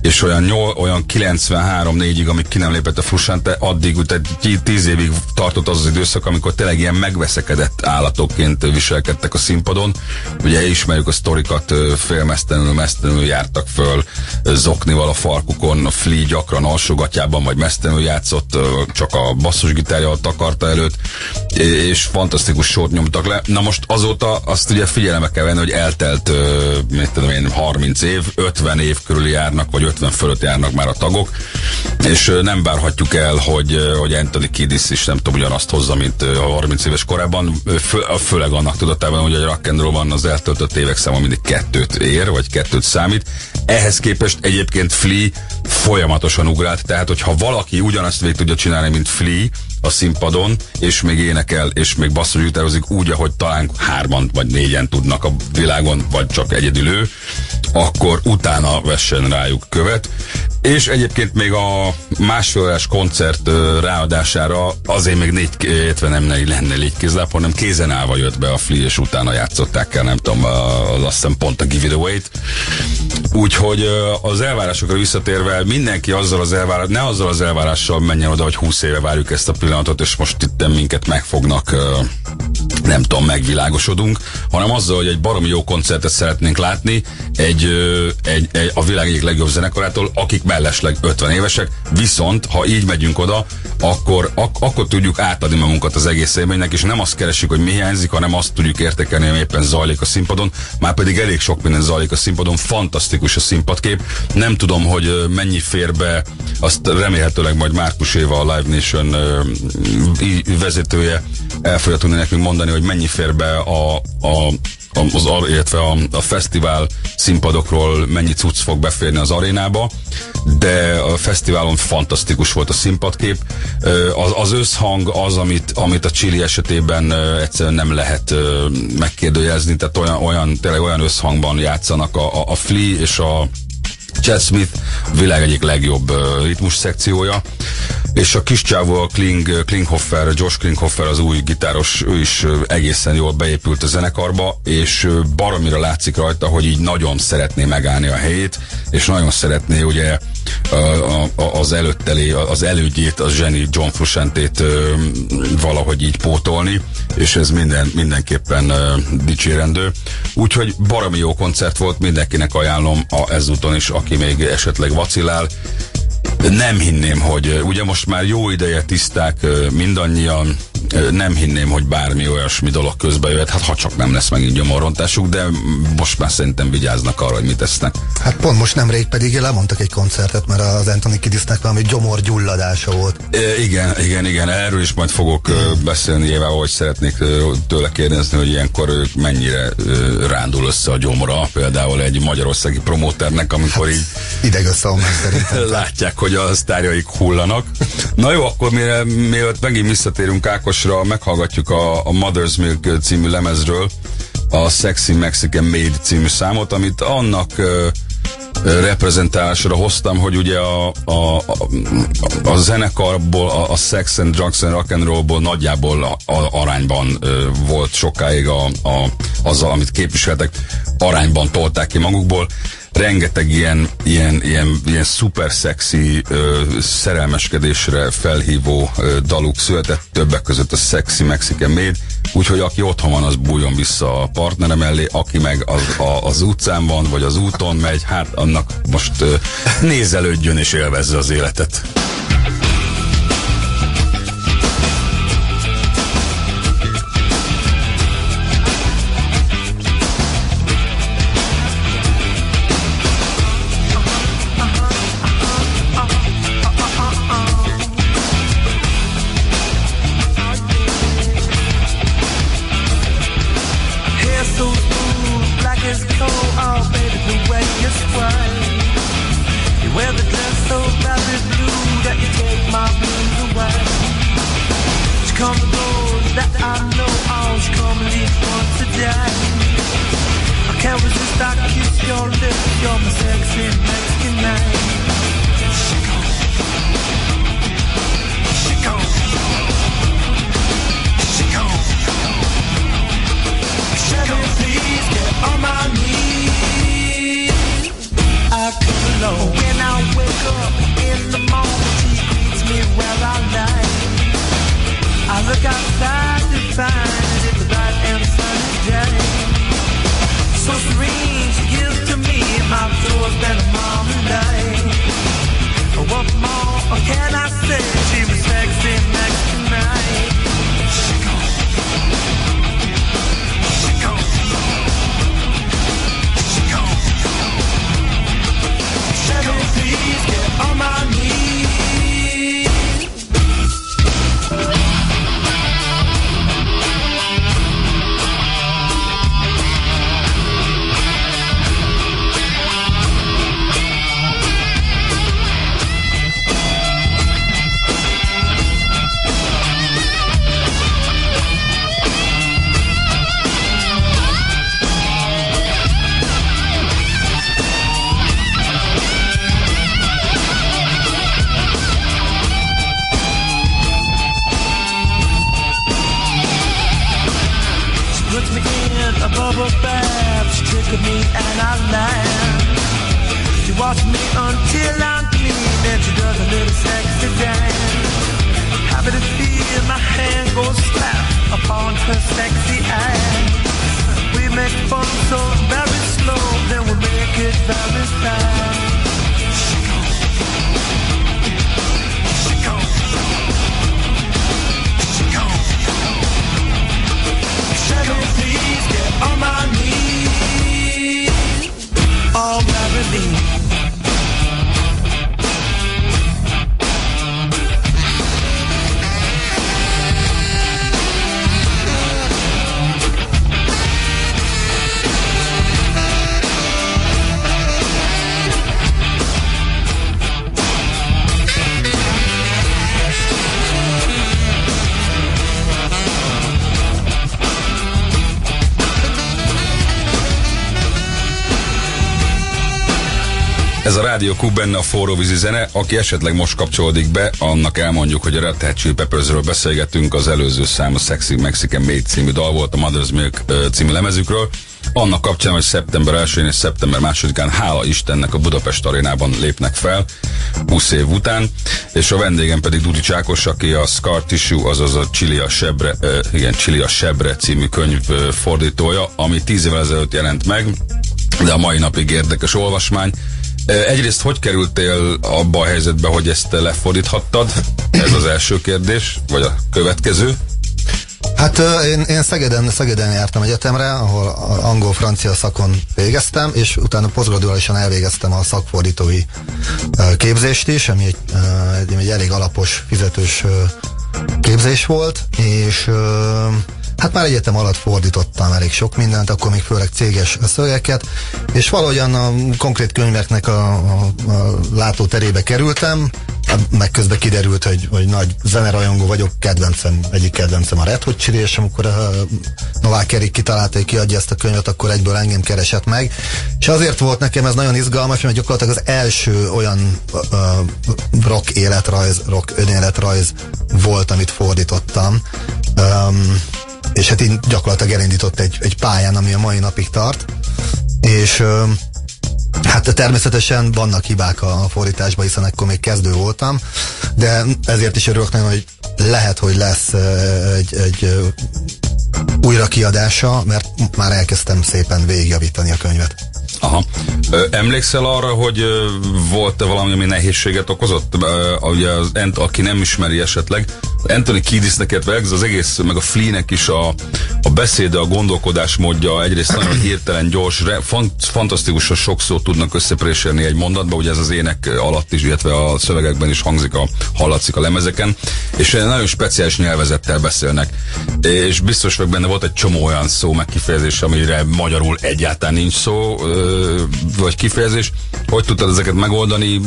és olyan, nyol, olyan 93-4-ig, amíg ki nem lépett a Frusante, addig, tehát 10 évig tartott az az időszak, amikor tényleg ilyen megveszekedett állatokként viselkedtek a színpadon. Ugye ismerjük a sztorikat félmeztelenül, mesztelenül jártak föl zoknival a farkukon, a Flea gyakran alsógatjában vagy mesztelenül játszott, csak a basszusgitárja takarta előtt, és fantasztikus sort nyomtak le. Na most azóta azt ugye figyelembe kell venni, hogy eltelt, mit tudom én, 30 év, 50 év körül járnak, vagy 50 fölött járnak már a tagok, és nem várhatjuk el, hogy, hogy Anthony Kiddis is nem tudom, ugyanazt hozza, mint a 30 éves korában, fő, főleg annak tudatában, hogy a rock and roll az eltöltött évek száma mindig kettőt ér, vagy kettőt számít. Ehhez képest egyébként Flea folyamatosan ugrált, tehát hogyha valaki ugyanazt végig tudja csinálni, mint Flea, a színpadon, és még énekel, és még basszusgitározik úgy, ahogy talán hárman vagy négyen tudnak a világon, vagy csak egyedül ő, akkor utána vessen rájuk követ. És egyébként még a másfélórás koncert ráadására azért még négy, illetve nem lenne négy kézláp, hanem kézen állva jött be a Flea, és utána játszották el, nem tudom, az azt hiszem pont a Give It Away-t. Úgyhogy az elvárásokra visszatérve mindenki azzal az elvárás, ne azzal az elvárással menjen oda, hogy 20 éve várjuk ezt a pillanatot, és most itt minket megfognak, nem tudom, megvilágosodunk, hanem azzal, hogy egy baromi jó koncertet szeretnénk látni egy, egy, egy a világ egyik legjobb zenekarától, akik mellesleg 50 évesek, viszont ha így megyünk oda, akkor, ak akkor tudjuk átadni magunkat az egész élménynek, és nem azt keresjük, hogy mi hiányzik, hanem azt tudjuk értékelni, hogy éppen zajlik a színpadon, már pedig elég sok minden zajlik a színpadon, fantasztikus a színpadkép. Nem tudom, hogy mennyi fér be, azt remélhetőleg majd Márkus Éva, a Live Nation vezetője el fogja tudni nekünk mondani, hogy mennyi fér be a, a az, illetve a, a fesztivál színpadokról mennyi cucc fog beférni az arénába, de a fesztiválon fantasztikus volt a színpadkép. Az, az összhang az, amit, amit a Chili esetében egyszerűen nem lehet megkérdőjelezni, tehát olyan, olyan, tényleg olyan összhangban játszanak a, a, a Flea és a Chad Smith világ egyik legjobb uh, ritmus szekciója, és a kis csávó a Kling, Klinghoffer, Josh Klinghoffer az új gitáros, ő is egészen jól beépült a zenekarba, és uh, baromira látszik rajta, hogy így nagyon szeretné megállni a helyét, és nagyon szeretné ugye az előtteli, az elődjét, az zseni John Frusciantét valahogy így pótolni, és ez minden, mindenképpen dicsérendő. Úgyhogy baromi jó koncert volt, mindenkinek ajánlom a ezúton is, aki még esetleg vacilál. Nem hinném, hogy ugye most már jó ideje tiszták mindannyian, nem hinném, hogy bármi olyasmi dolog közbe jöhet, hát ha csak nem lesz megint gyomorrontásuk, de most már szerintem vigyáznak arra, hogy mit tesznek. Hát pont most nemrég pedig lemondtak egy koncertet, mert az Anthony Kiddisnek valami gyomorgyulladása volt. E, igen, igen, igen, erről is majd fogok mm. beszélni Éva, hogy szeretnék tőle kérdezni, hogy ilyenkor mennyire rándul össze a gyomra, például egy magyarországi promóternek, amikor hát, így idegösszalom szerintem. [laughs] látják, hogy a sztárjaik hullanak. Na jó, akkor mire, mielőtt megint visszatérünk Ákos Ákosra meghallgatjuk a, a Mother's Milk című lemezről a Sexy Mexican Made című számot, amit annak uh, reprezentálásra hoztam, hogy ugye a, a, a, a zenekarból, a, a Sex and Drugs and Rock and Rollból nagyjából a, a, arányban ö, volt sokáig a, a, azzal, amit képviseltek, arányban tolták ki magukból rengeteg ilyen, ilyen, ilyen, ilyen szuper szexi ö, szerelmeskedésre felhívó ö, daluk született, többek között a Sexy Mexican Made, úgyhogy aki otthon van, az bújjon vissza a partnere mellé, aki meg az, a, az utcán van, vagy az úton megy, hát annak most ö, nézelődjön és élvezze az életet. sexy man. Rádió Q benne a forróvízi zene. Aki esetleg most kapcsolódik be, annak elmondjuk, hogy a Red Hot Chili. Az előző szám a Sexy Mexican Made című dal volt a Mother's Milk című lemezükről. Annak kapcsán, hogy szeptember 1-én és szeptember 2-án hála Istennek a Budapest arénában lépnek fel 20 év után, és a vendégem pedig Dudi Csákos, aki a Scar Tissue, azaz a Chili a Sebre, igen, Chili a Sebre című könyv fordítója, ami 10 évvel ezelőtt jelent meg, de a mai napig érdekes olvasmány. Egyrészt hogy kerültél abba a helyzetbe, hogy ezt lefordíthattad? Ez az első kérdés, vagy a következő? Hát én, én Szegeden, Szegeden jártam egyetemre, ahol angol-francia szakon végeztem, és utána posztgraduálisan elvégeztem a szakfordítói képzést is, ami egy, egy, egy elég alapos, fizetős képzés volt, és hát már egyetem alatt fordítottam elég sok mindent, akkor még főleg céges szövegeket, és valahogyan a konkrét könyveknek a, a, a látóterébe kerültem, meg közben kiderült, hogy, hogy nagy zenerajongó vagyok, kedvencem, egyik kedvencem a Red Hot Chili, és amikor a Novák Erik kitalálta, hogy kiadja ezt a könyvet, akkor egyből engem keresett meg. És azért volt nekem ez nagyon izgalmas, mert gyakorlatilag az első olyan uh, rock életrajz, rock önéletrajz volt, amit fordítottam. Um, és hát én gyakorlatilag elindított egy, egy pályán, ami a mai napig tart. És Hát természetesen vannak hibák a fordításban, hiszen akkor még kezdő voltam, de ezért is örülök nagyon, hogy lehet, hogy lesz egy, egy újra kiadása, mert már elkezdtem szépen végigjavítani a könyvet. Aha. Emlékszel arra, hogy volt-e valami, ami nehézséget okozott? Ugye aki nem ismeri esetleg, Anthony Kiedisnek, illetve ez az egész, meg a Flea-nek is a, a beszéde, a gondolkodás módja egyrészt nagyon [clears throat] hirtelen, gyors, re, fant, fantasztikusan sok szót tudnak összepréselni egy mondatba, ugye ez az ének alatt is, illetve a szövegekben is hangzik, a, hallatszik a lemezeken, és nagyon speciális nyelvezettel beszélnek. És biztos vagyok benne volt egy csomó olyan szó, meg kifejezés, amire magyarul egyáltalán nincs szó, vagy kifejezés. Hogy tudtad ezeket megoldani?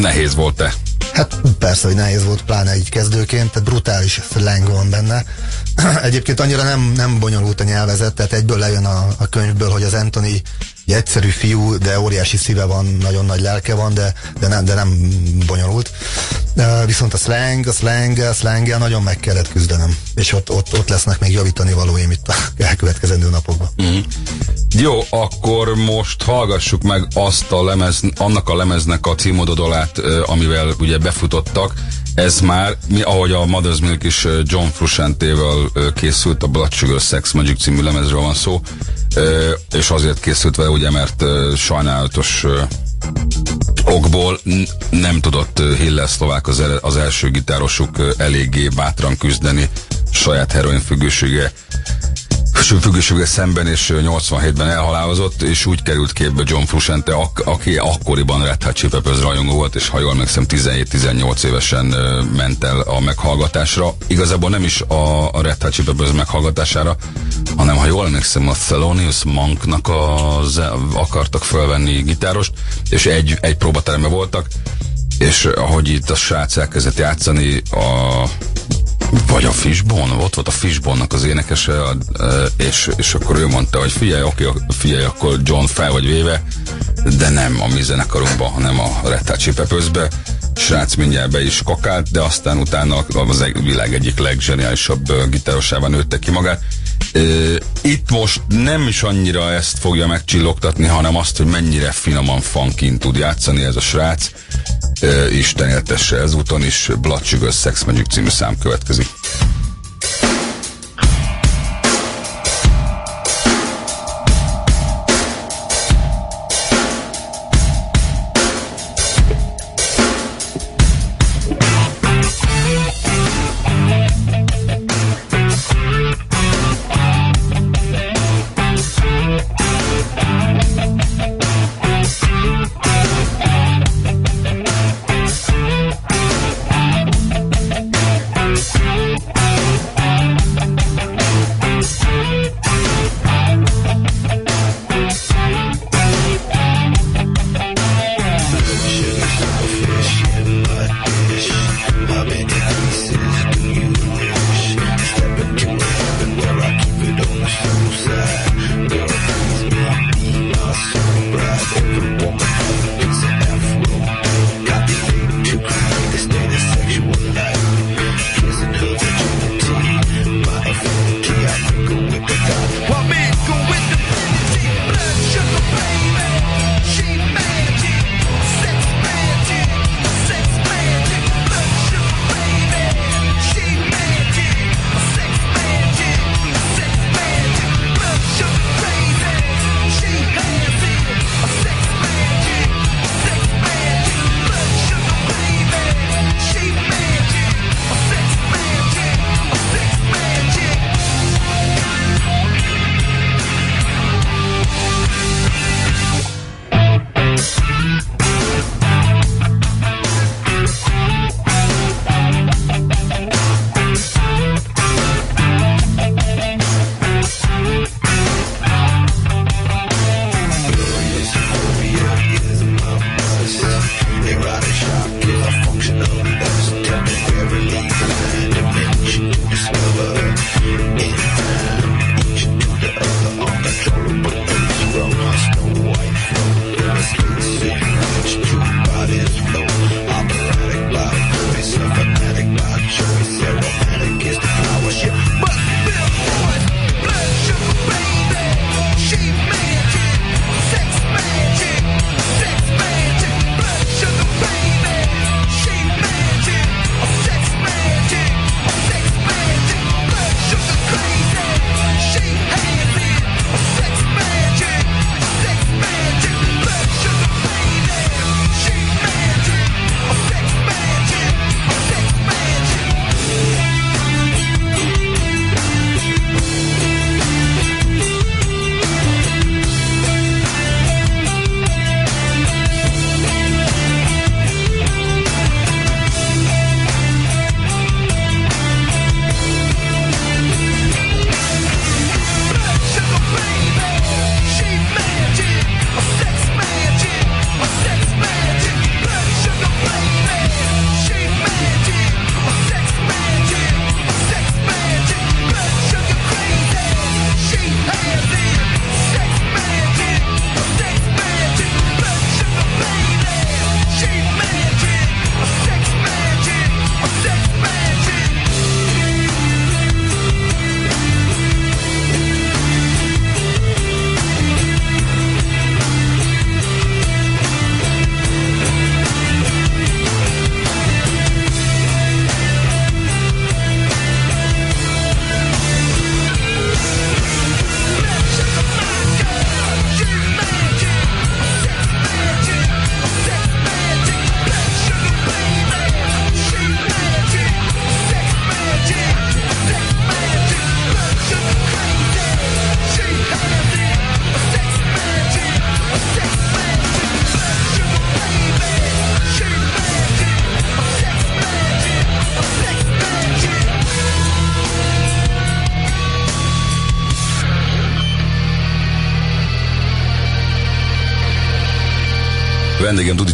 Nehéz volt-e? Hát persze, hogy nehéz volt, pláne így kezdőként, tehát brutális slang van benne. [clears throat] Egyébként annyira nem, nem bonyolult a nyelvezet, tehát egyből lejön a, a könyvből, hogy az Anthony egy egyszerű fiú, de óriási szíve van, nagyon nagy lelke van, de, de, nem, de nem bonyolult. Viszont a slang, a slang, a slang nagyon meg kellett küzdenem, és ott, ott, ott lesznek még javítani valóim itt a [laughs] elkövetkezendő napokban. Mm. Jó, akkor most hallgassuk meg azt a lemez, annak a lemeznek a címododolát, amivel ugye befutottak. Ez már, mi, ahogy a Mother's Milk is John Frusciantével készült, a Blood Sugar Sex Magic című lemezről van szó, és azért készült vele, ugye, mert sajnálatos okból nem tudott Hiller Szlovák az, el, az első gitárosuk eléggé bátran küzdeni saját heroin függősége függőséggel szemben és 87-ben elhalálozott, és úgy került képbe John Frusciante, ak- aki akkoriban Red Hot Chili Peppers rajongó volt, és ha jól emlékszem 17-18 évesen ment el a meghallgatásra. Igazából nem is a, a Red Hot Chili Peppers meghallgatására, hanem ha jól emlékszem a Thelonious Monknak az, akartak fölvenni gitárost, és egy, egy próbateremben voltak, és ahogy itt a srác elkezdett játszani a vagy a Fishbone, ott volt a Fishbone-nak az énekese, és, és akkor ő mondta, hogy figyelj, oké, figyelj, akkor John fel vagy véve, de nem a mi zenekarunkban, hanem a Red Hot. Srác mindjárt be is kakált, de aztán utána az világ egyik leggeniálisabb gitárosában nőtte ki magát, itt most nem is annyira ezt fogja megcsillogtatni, hanem azt, hogy mennyire finoman funkin tud játszani ez a srác. Isten éltesse ezúton is Blood Sugar Sex Magic című szám következik.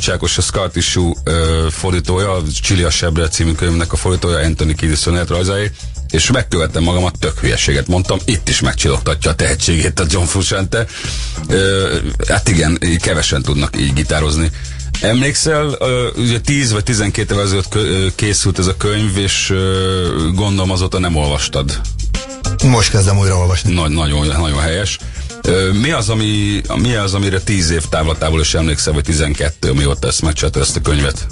Csákos, a Scar Tissue fordítója, a Csili a Sebre című könyvnek a fordítója, Anthony Kiedis rajzai, és megkövettem magamat, tök hülyeséget mondtam, itt is megcsillogtatja a tehetségét a John Frusciante. Hát igen, kevesen tudnak így gitározni. Emlékszel, ugye 10 vagy 12 évvel ezelőtt készült ez a könyv, és gondolom azóta nem olvastad. Most kezdem újra olvasni. Nagy, nagyon, nagyon helyes. Mi az, ami, mi az, amire 10 év távlatából is emlékszel, vagy 12, mióta ezt megcsinálta ezt a könyvet?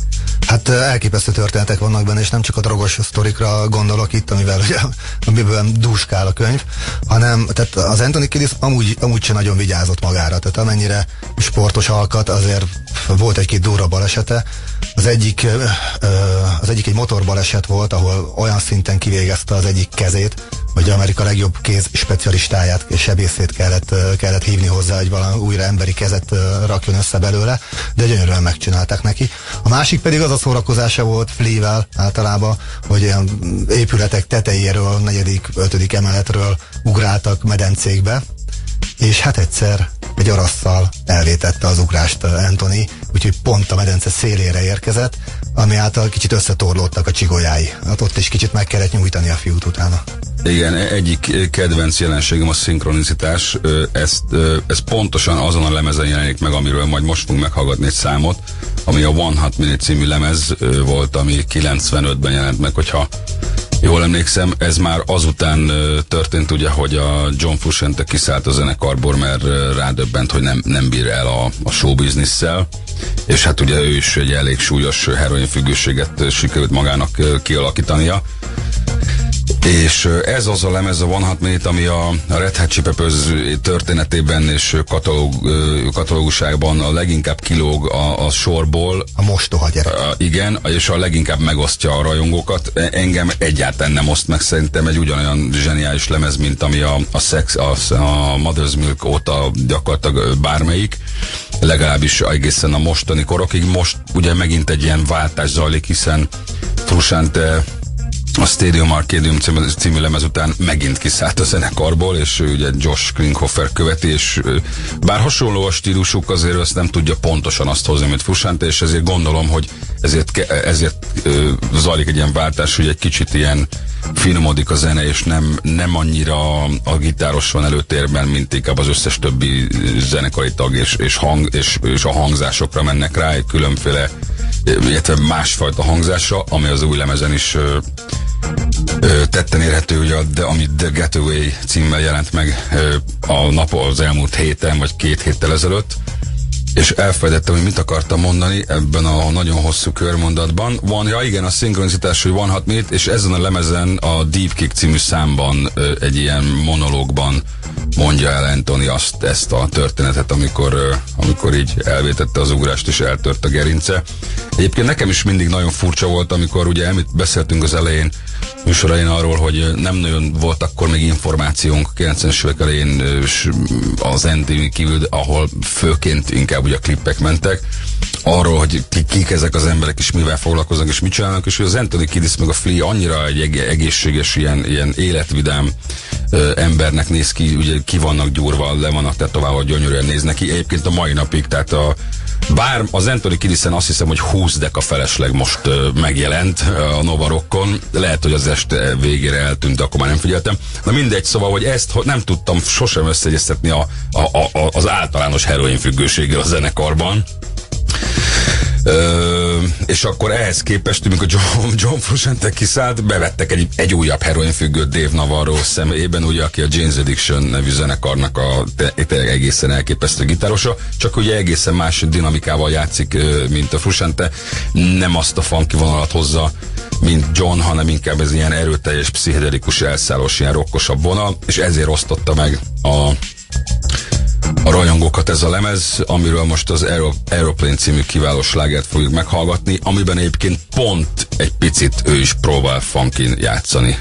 Hát elképesztő történetek vannak benne, és nem csak a drogos sztorikra gondolok itt, amivel ugye, amiben dúskál a könyv, hanem tehát az Anthony Kiddis amúgy, amúgy sem nagyon vigyázott magára, tehát amennyire sportos alkat, azért volt egy-két durva balesete. Az egyik, az egyik egy motorbaleset volt, ahol olyan szinten kivégezte az egyik kezét, hogy Amerika legjobb kéz specialistáját és sebészét kellett, kellett hívni hozzá, hogy valami újra emberi kezet rakjon össze belőle, de gyönyörűen megcsinálták neki. A másik pedig az a szórakozása volt Flea-vel általában, hogy ilyen épületek tetejéről, negyedik, ötödik emeletről ugráltak medencékbe, és hát egyszer egy arasszal elvétette az ugrást Anthony, úgyhogy pont a medence szélére érkezett, ami által kicsit összetorlódtak a csigolyái. Hát ott is kicsit meg kellett nyújtani a fiút utána. Igen, egyik kedvenc jelenségem a szinkronizitás. Ezt, ez pontosan azon a lemezen jelenik meg, amiről majd most fogunk meghallgatni egy számot, ami a One Hot Minute című lemez volt, ami 95-ben jelent meg, hogyha jól emlékszem, ez már azután történt ugye, hogy a John Frusciante kiszállt a zenekarból, mert rádöbbent, hogy nem, nem bír el a, a showbizniszsel, és hát ugye ő is egy elég súlyos heroinfüggőséget sikerült magának kialakítania. És ez az a lemez, a One Hot Minute, ami a, Red Hot Chili Peppers történetében és katalóg, katalógusában a leginkább kilóg a, a sorból. A mostoha gyerek. A, igen, és a leginkább megosztja a rajongókat. E, engem egyáltalán nem oszt meg, szerintem egy ugyanolyan zseniális lemez, mint ami a, a, sex, a, a Mother's Milk óta gyakorlatilag bármelyik legalábbis egészen a mostani korokig. Most ugye megint egy ilyen váltás zajlik, hiszen Frusciante a Stadium Arcadium című, lemez után megint kiszállt a zenekarból, és ugye Josh Klinghoffer követi, és bár hasonló a stílusuk, azért azt nem tudja pontosan azt hozni, mint Frusciante, és ezért gondolom, hogy ezért, ezért zajlik egy ilyen váltás, hogy egy kicsit ilyen finomodik a zene, és nem, nem annyira a gitáros van előtérben, mint inkább az összes többi zenekari tag, és, és, hang, és, és a hangzásokra mennek rá, egy különféle, illetve másfajta hangzásra, ami az új lemezen is tetten érhető, ugye, de, ami The Getaway címmel jelent meg a nap az elmúlt héten, vagy két héttel ezelőtt és elfelejtettem, hogy mit akartam mondani ebben a nagyon hosszú körmondatban. Van, ja igen, a szinkronizitás, hogy van hat mit, és ezen a lemezen a Deep Kick című számban egy ilyen monológban mondja el Anthony azt, ezt a történetet, amikor, amikor így elvétette az ugrást és eltört a gerince. Egyébként nekem is mindig nagyon furcsa volt, amikor ugye amit beszéltünk az elején műsorain arról, hogy nem nagyon volt akkor még információnk 90-es évek elején az MTV kívül, ahol főként inkább ugye a klippek mentek, arról, hogy kik ezek az emberek és mivel foglalkoznak és mit csinálnak, és hogy az Anthony Kiddis meg a Flea annyira egy egészséges, ilyen, ilyen életvidám ö, embernek néz ki, ugye ki vannak gyúrva, le vannak tetoválva, gyönyörűen néznek ki. Egyébként a mai napig, tehát a, bár az Anthony Kiddisen azt hiszem, hogy 20 deka felesleg most megjelent a Nova Rockon, lehet, hogy az este végére eltűnt, de akkor már nem figyeltem. Na mindegy, szóval, hogy ezt nem tudtam sosem összeegyeztetni a, a, a, az általános heroin függőséggel a zenekarban. És akkor ehhez képest, amikor John, [laughs] John Frusciante kiszállt, bevettek egy, egy újabb heroinfüggő Dave Navarro személyében, ugye, aki a James Addiction nevű zenekarnak a tényleg egészen elképesztő gitárosa, csak ugye egészen más dinamikával játszik, mint a Frusciante, nem azt a funky vonalat hozza, mint John, hanem inkább ez ilyen erőteljes, pszichedelikus, elszállós, ilyen rokkosabb vonal, és ezért osztotta meg a a rajongókat ez a lemez, amiről most az Aero, Aeroplane című kiváló slágert fogjuk meghallgatni, amiben egyébként pont egy picit ő is próbál funkin játszani.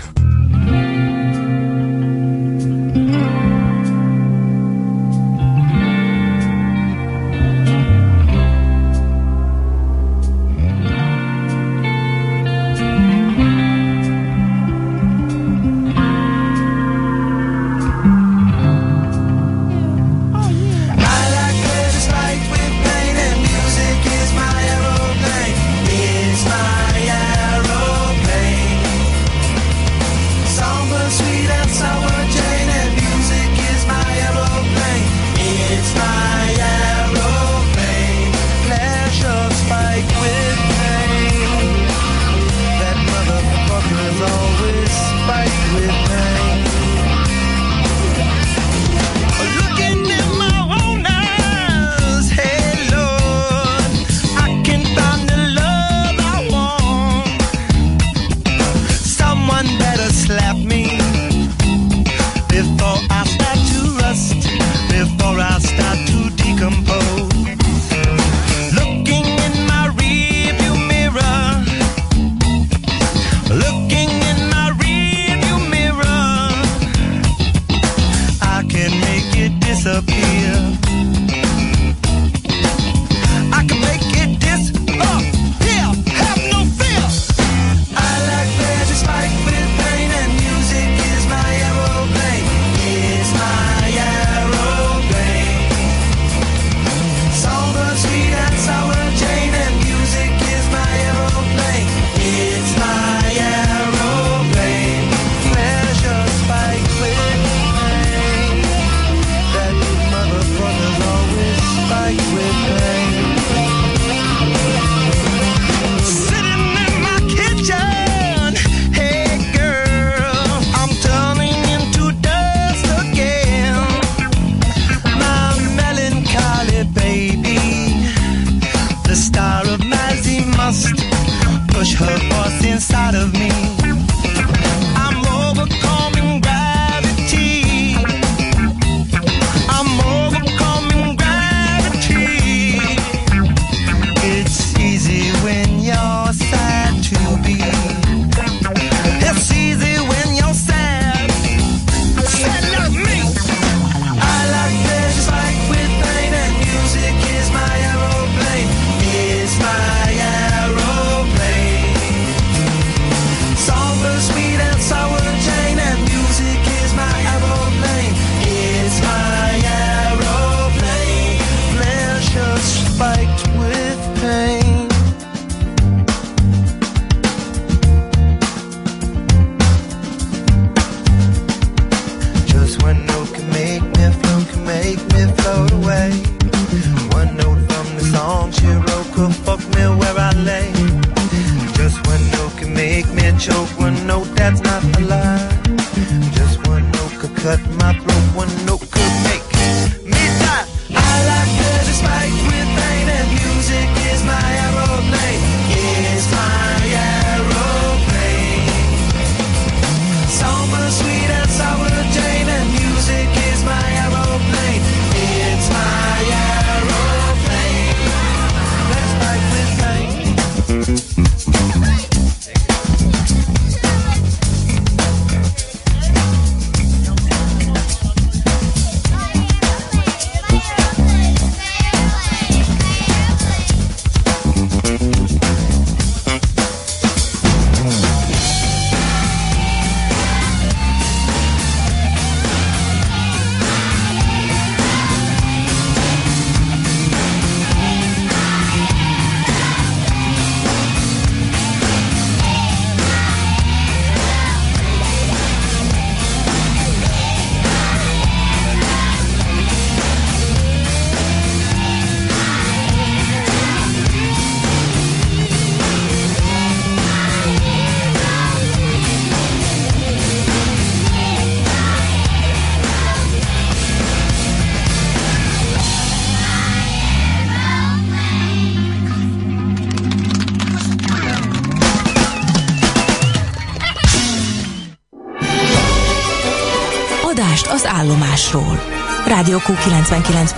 Állomásról. Rádió Q 99.5.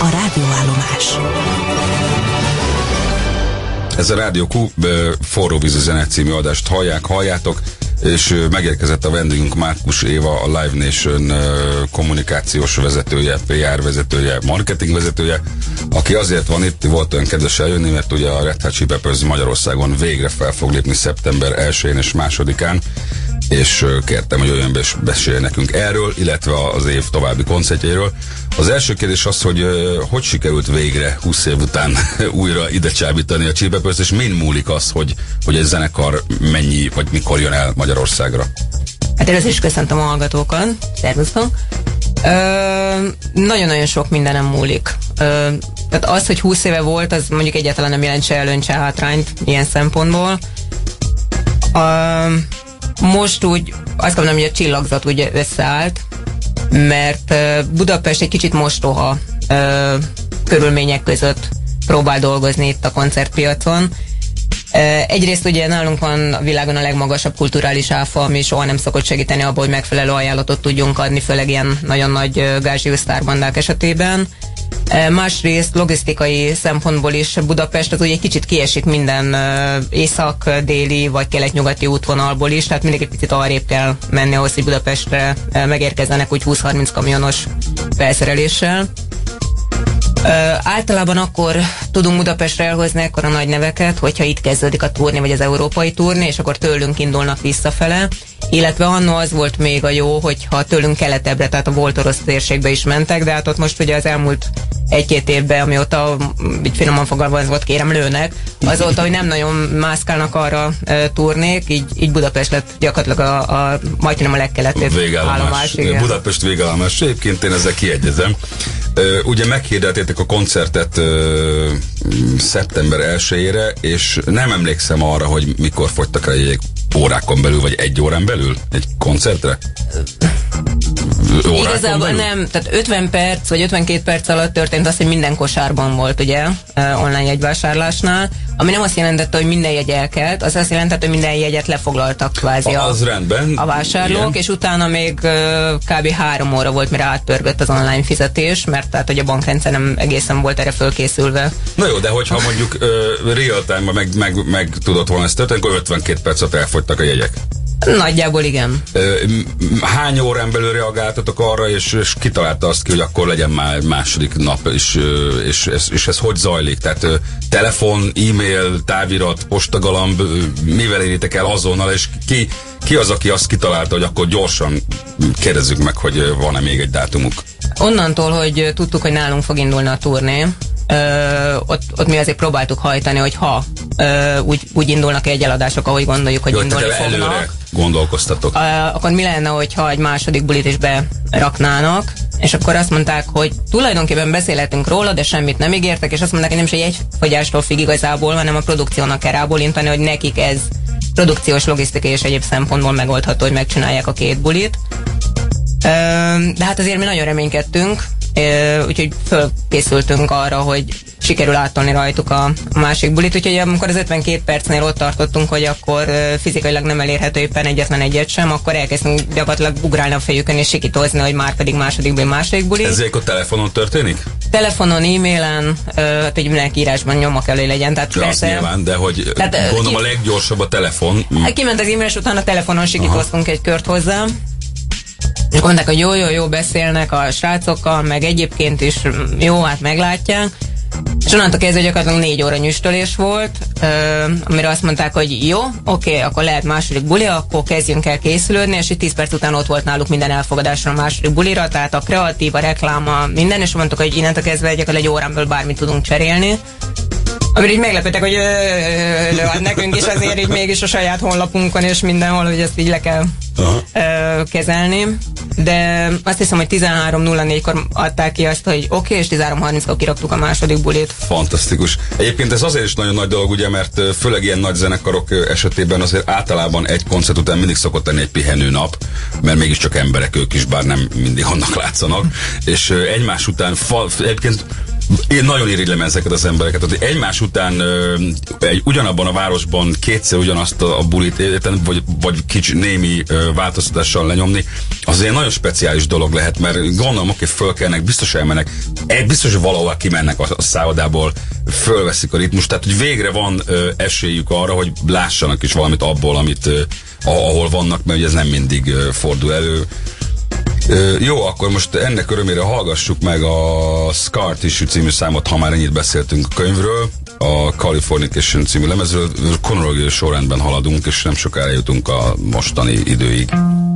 A rádióállomás. Ez a Rádió Q forró vízi zene című adást hallják, halljátok, és megérkezett a vendégünk Márkus Éva, a Live Nation kommunikációs vezetője, PR vezetője, marketing vezetője, aki azért van itt, volt olyan kedves eljönni, mert ugye a Red Hot Magyarországon végre fel fog lépni szeptember 1-én és másodikán, és kértem, hogy és beszéljen nekünk erről, illetve az év további koncertjéről. Az első kérdés az, hogy hogy sikerült végre 20 év után [laughs] újra ide csábítani a Chili Peppers, és min múlik az, hogy, hogy egy zenekar mennyi, vagy mikor jön el Magyarországra? Hát először is köszöntöm a hallgatókat. Szervusztok. Nagyon-nagyon sok mindenem múlik. Ö, tehát az, hogy 20 éve volt, az mondjuk egyáltalán nem jelent se előnyt, hátrányt ilyen szempontból. Ö, most úgy azt gondolom, hogy a csillagzat ugye összeállt, mert Budapest egy kicsit mostoha ö, körülmények között próbál dolgozni itt a koncertpiacon. Egyrészt ugye nálunk van a világon a legmagasabb kulturális áfa, ami soha nem szokott segíteni abban, hogy megfelelő ajánlatot tudjunk adni, főleg ilyen nagyon nagy ö, gázsiú sztárbandák esetében. Másrészt logisztikai szempontból is Budapest az ugye egy kicsit kiesik minden észak-déli vagy kelet-nyugati útvonalból is, tehát mindig egy picit arrébb kell menni ahhoz, hogy Budapestre megérkezzenek úgy 20-30 kamionos felszereléssel. Általában akkor tudunk Budapestre elhozni ekkora nagy neveket, hogyha itt kezdődik a turné, vagy az európai turné, és akkor tőlünk indulnak visszafele. Illetve annó az volt még a jó, hogyha tőlünk keletebbre, tehát a volt orosz térségbe is mentek, de hát ott most ugye az elmúlt egy-két évben, amióta mm, így finoman fogalmazva kérem lőnek, azóta, hogy nem nagyon mászkálnak arra e, turnék, így, így Budapest lett gyakorlatilag a, a majdnem a Végállomás. állomás. igen. Budapest végállomás. Egyébként én ezzel kiegyezem. Ugye meghirdettétek a koncertet ö, m, szeptember 1-ére, és nem emlékszem arra, hogy mikor fogytak el jegyek órákon belül, vagy egy órán belül egy koncertre? Órákon Igazából belül? nem, tehát 50 perc vagy 52 perc alatt történt az, hogy minden kosárban volt, ugye, online jegyvásárlásnál, ami nem azt jelentette, hogy minden jegy elkelt, az azt jelentette, hogy minden jegyet lefoglaltak kvázi a, Az rendben. a vásárlók, Igen. és utána még kb. három óra volt, mire átpörgött az online fizetés, mert tehát, hogy a bankrendszer nem egészen volt erre fölkészülve. Na jó, de hogyha mondjuk uh, real time-ban meg, meg, meg tudott volna ezt történni, akkor 52 percet elfogytak a jegyek. Nagyjából igen. Hány órán belül reagáltatok arra, és, és kitalálta azt ki, hogy akkor legyen már második nap, és, és, és, és ez hogy zajlik? Tehát telefon, e-mail, távirat, postagalamb, mivel éritek el azonnal, és ki, ki az, aki azt kitalálta, hogy akkor gyorsan kérdezzük meg, hogy van-e még egy dátumuk? Onnantól, hogy tudtuk, hogy nálunk fog indulni a turné, ö, ott, ott mi azért próbáltuk hajtani, hogy ha ö, úgy, úgy indulnak egy eladások, ahogy gondoljuk, hogy Jó, indulni tehát fognak, előre gondolkoztatok. ö, akkor mi lenne, hogyha egy második bulit is beraknának, és akkor azt mondták, hogy tulajdonképpen beszélhetünk róla, de semmit nem ígértek, és azt mondták, hogy nem is egy egyfogyástól függ igazából, hanem a produkciónak kell rábólintani, hogy nekik ez produkciós, logisztikai és egyéb szempontból megoldható, hogy megcsinálják a két bulit. Ö, De hát azért mi nagyon reménykedtünk, úgyhogy fölkészültünk arra, hogy sikerül átolni rajtuk a, a másik bulit, úgyhogy amikor az 52 percnél ott tartottunk, hogy akkor fizikailag nem elérhető éppen egyetlen egyet sem, akkor elkezdtünk gyakorlatilag ugrálni a fejükön és sikítozni, hogy már pedig második buli, második buli. Ezek a telefonon történik? Telefonon, e-mailen, hát egy mindenki írásban nyomok elő legyen. Tehát Ja, azt nyilván, de hogy Tehát, gondolom a ki- leggyorsabb a telefon. Hát Kiment az e-mail, és utána telefonon sikítoztunk egy kört hozzá. És mondták, hogy jó, jó, jó, beszélnek a srácokkal, meg egyébként is mm, jó, hát meglátják. És onnantól kezdve gyakorlatilag négy óra nyüstölés volt, ö, amire azt mondták, hogy jó, oké, akkor lehet második buli, akkor kezdjünk el készülődni, és itt 10 perc után ott volt náluk minden elfogadásra a második bulira, tehát a kreatív, a rekláma, minden, és mondtuk, hogy innentől kezdve gyakorlatilag egy órán belül bármit tudunk cserélni. Amire így meglepődtek, hogy ö, ö, ö, hát nekünk is azért így mégis a saját honlapunkon és mindenhol, hogy ezt így le kell ö, kezelni. De azt hiszem, hogy 13.04-kor adták ki azt, hogy oké, okay, és 13.30-kor kiraktuk a második bulit. Fantasztikus. Egyébként ez azért is nagyon nagy dolog, ugye, mert főleg ilyen nagy zenekarok esetében azért általában egy koncert után mindig szokott lenni egy pihenő nap, mert mégiscsak emberek ők is, bár nem mindig annak látszanak, és ö, egymás után fal, egyébként én nagyon irigylem ezeket az embereket, hogy egymás után egy, ugyanabban a városban kétszer ugyanazt a, a bulit, vagy, vagy kicsi némi változtatással lenyomni, az azért nagyon speciális dolog lehet, mert gondolom, oké, fölkelnek, biztos elmennek, egy biztos, hogy valahol kimennek a, a szállodából, fölveszik a ritmus, tehát hogy végre van esélyük arra, hogy lássanak is valamit abból, amit ahol vannak, mert ugye ez nem mindig fordul elő. Jó, akkor most ennek örömére hallgassuk meg a Scar Tissue című számot, ha már ennyit beszéltünk a könyvről, a Californication című lemezről, kronológiai sorrendben haladunk, és nem sokára jutunk a mostani időig. Scar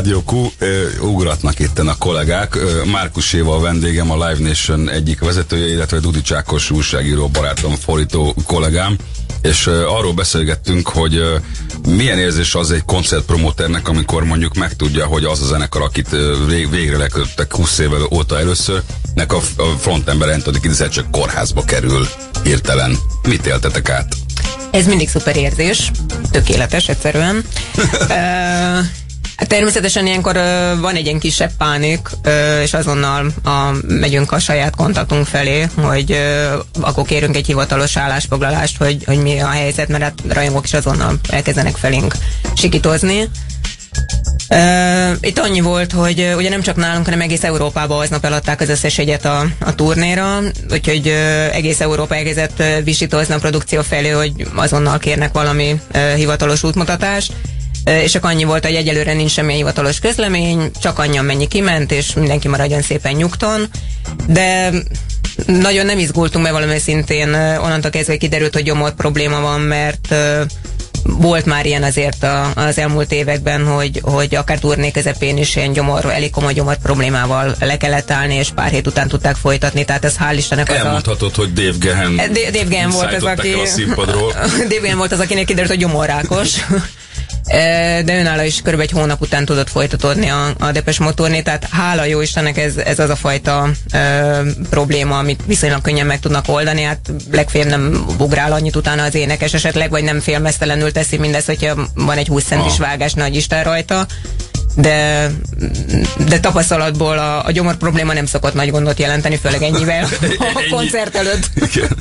Rádió Q, ugratnak itten a kollégák. Márkus Éva a vendégem, a Live Nation egyik vezetője, illetve Dudi Csákos újságíró barátom, forító kollégám és arról beszélgettünk, hogy milyen érzés az egy koncertpromóternek, amikor mondjuk megtudja, hogy az a zenekar, akit vég, végre lekötöttek 20 évvel óta először, nek a, frontember Anthony Kiddis csak kórházba kerül hirtelen. Mit éltetek át? Ez mindig szuper érzés, tökéletes egyszerűen. [laughs] uh, Hát természetesen ilyenkor ö, van egy ilyen kisebb pánik, ö, és azonnal a, megyünk a saját kontaktunk felé, hogy ö, akkor kérünk egy hivatalos állásfoglalást, hogy, hogy mi a helyzet, mert hát rajongók is azonnal elkezdenek felénk sikitozni. Uh, itt annyi volt, hogy uh, ugye nem csak nálunk, hanem egész Európában aznap eladták az összes egyet a, a turnéra, úgyhogy uh, egész Európa elkezdett uh, visítozni a produkció felé, hogy azonnal kérnek valami uh, hivatalos útmutatást és csak annyi volt, hogy egyelőre nincs semmi hivatalos közlemény, csak annyi, mennyi kiment, és mindenki maradjon szépen nyugton. De nagyon nem izgultunk, mert valami szintén onnantól kezdve kiderült, hogy gyomor probléma van, mert volt már ilyen azért a, az elmúlt években, hogy, hogy akár turné közepén is ilyen gyomor, elég komoly gyomor problémával le kellett állni, és pár hét után tudták folytatni, tehát ez hál' Istennek az Elmondhatod, a... hogy Dave Gehen Dave Gehen volt az, aki... [laughs] Dave Gehen volt az, akinek kiderült, hogy gyomorrákos de önálló is körülbelül egy hónap után tudott folytatódni a, a Depes motorné, tehát hála jó Istennek ez, ez az a fajta ö, probléma, amit viszonylag könnyen meg tudnak oldani, hát legfeljebb nem ugrál annyit utána az énekes esetleg, vagy nem félmeztelenül teszi mindezt, hogyha van egy 20 centis ah. vágás nagy Isten rajta de, de tapasztalatból a, a gyomor probléma nem szokott nagy gondot jelenteni, főleg ennyivel [laughs] a koncert előtt. Igen.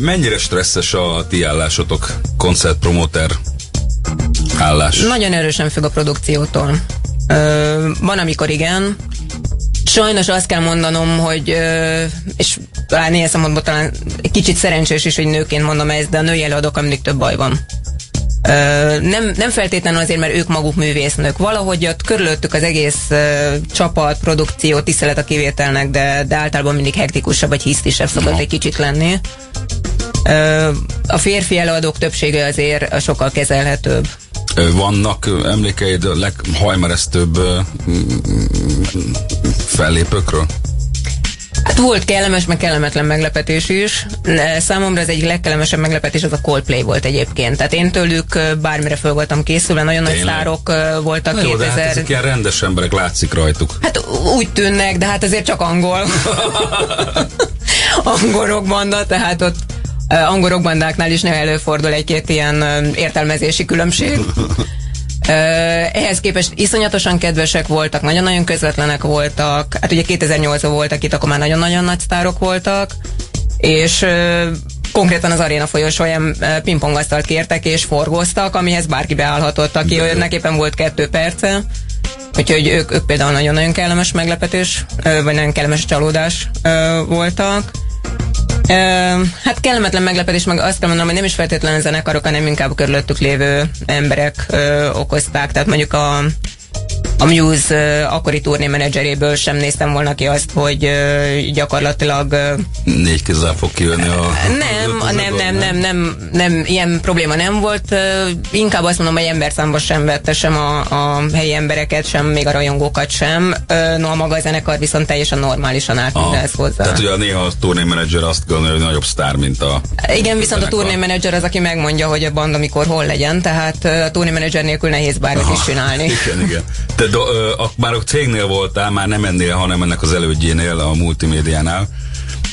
Mennyire stresszes a ti állásotok, koncertpromóter állás? Nagyon erősen függ a produkciótól. Ö, van, amikor igen. Sajnos azt kell mondanom, hogy, ö, és talán ilyen szempontból talán kicsit szerencsés is, hogy nőként mondom ezt, de a női előadók mindig több baj van. Ö, nem, nem feltétlenül azért, mert ők maguk művésznők. Valahogy ott körülöttük az egész ö, csapat, produkció, tisztelet a kivételnek, de, de általában mindig hektikusabb vagy hisztisebb szokott no. egy kicsit lenni. A férfi előadók többsége azért sokkal kezelhetőbb. Vannak emlékeid a leghajmeresztőbb fellépőkről? Hát volt kellemes, meg kellemetlen meglepetés is. Számomra az egyik legkellemesebb meglepetés az a Coldplay volt egyébként. Tehát én tőlük bármire fel voltam készülve, nagyon Tényleg? nagy szárok voltak Na 2000. Jó, de hát ezek ilyen rendes emberek látszik rajtuk. Hát úgy tűnnek, de hát azért csak angol. [laughs] [laughs] angol rockbanda, tehát ott angol rockbandáknál is nem előfordul egy-két ilyen értelmezési különbség. ehhez képest iszonyatosan kedvesek voltak, nagyon-nagyon közvetlenek voltak. Hát ugye 2008-ban voltak itt, akkor már nagyon-nagyon nagy sztárok voltak, és konkrétan az aréna folyosóján pingpongasztalt kértek és forgóztak, amihez bárki beállhatott, aki önnek éppen volt kettő perce. Úgyhogy ők, ők például nagyon-nagyon kellemes meglepetés, vagy nagyon kellemes csalódás voltak hát kellemetlen meglepetés, meg azt kell mondanom, hogy nem is feltétlenül zenekarok, hanem inkább körülöttük lévő emberek ö, okozták. Tehát mondjuk a a Muse akkori turnémenedzseréből sem néztem volna ki azt, hogy gyakorlatilag... Négy kézzel fog kijönni a... Nem, nem, nem, nem, nem, nem, ilyen probléma nem volt. Inkább azt mondom, hogy emberszámba sem vette sem a, a helyi embereket, sem még a rajongókat sem. No, a maga a zenekar viszont teljesen normálisan állt ah, mindenhez hozzá. Tehát ugye néha a turnémenedzser azt gondolja, hogy nagyobb sztár, mint a... Igen, viszont zenekar. a turnémenedzser az, aki megmondja, hogy a band amikor hol legyen, tehát a turnémenedzser nélkül nehéz bármit is csinálni. [laughs] Igen, igen. Te do, ö, a, már a cégnél voltál, már nem ennél, hanem ennek az elődjénél, a multimédiánál,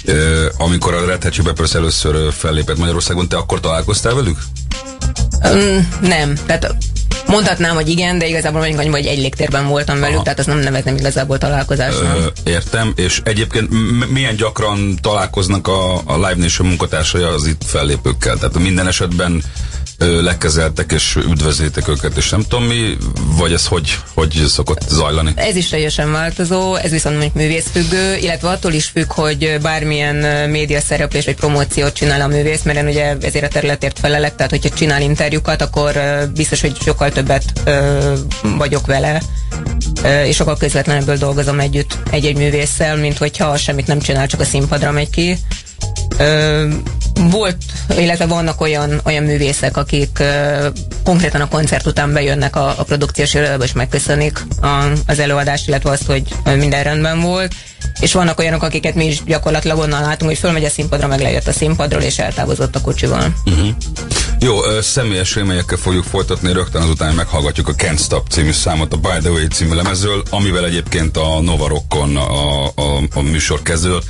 ö, amikor a Red Hot Chili Peppers először fellépett Magyarországon, te akkor találkoztál velük? Um, nem, tehát mondhatnám, hogy igen, de igazából mondjuk annyi, hogy egy légtérben voltam velük, Aha. tehát az nem neveznem igazából találkozásnak. Ö, értem, és egyébként milyen gyakran találkoznak a, a Live Nation munkatársai az itt fellépőkkel? Tehát minden esetben lekezeltek és üdvözlétek őket, és nem tudom mi, vagy ez hogy, hogy szokott zajlani? Ez is teljesen változó, ez viszont mondjuk művészfüggő, illetve attól is függ, hogy bármilyen média szereplés vagy promóciót csinál a művész, mert én ugye ezért a területért felelek, tehát hogyha csinál interjúkat, akkor biztos, hogy sokkal többet vagyok vele, és sokkal közvetlenebből dolgozom együtt egy-egy művésszel, mint hogyha semmit nem csinál, csak a színpadra megy ki volt, illetve vannak olyan, olyan művészek, akik ö, konkrétan a koncert után bejönnek a, a produkciós irodába, és megköszönik a, az előadást, illetve azt, hogy minden rendben volt. És vannak olyanok, akiket mi is gyakorlatilag onnan látunk, hogy fölmegy a színpadra, meg lejött a színpadról, és eltávozott a kocsival. Uh-huh. Jó, ö, személyes élményekkel fogjuk folytatni rögtön azután, hogy meghallgatjuk a Can't Stop című számot a By The Way című lemezről, amivel egyébként a Novarokkon a, a, a műsor kezdődött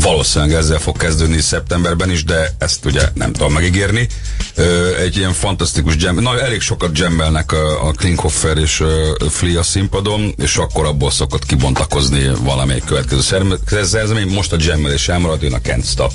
valószínűleg ezzel fog kezdődni szeptemberben is, de ezt ugye nem tudom megígérni. Egy ilyen fantasztikus jam, na elég sokat jammelnek a, a Klinghoffer és a Flea színpadon, és akkor abból szokott kibontakozni valamelyik következő szerzem. Most a jammelés elmarad, jön a Kent Stop.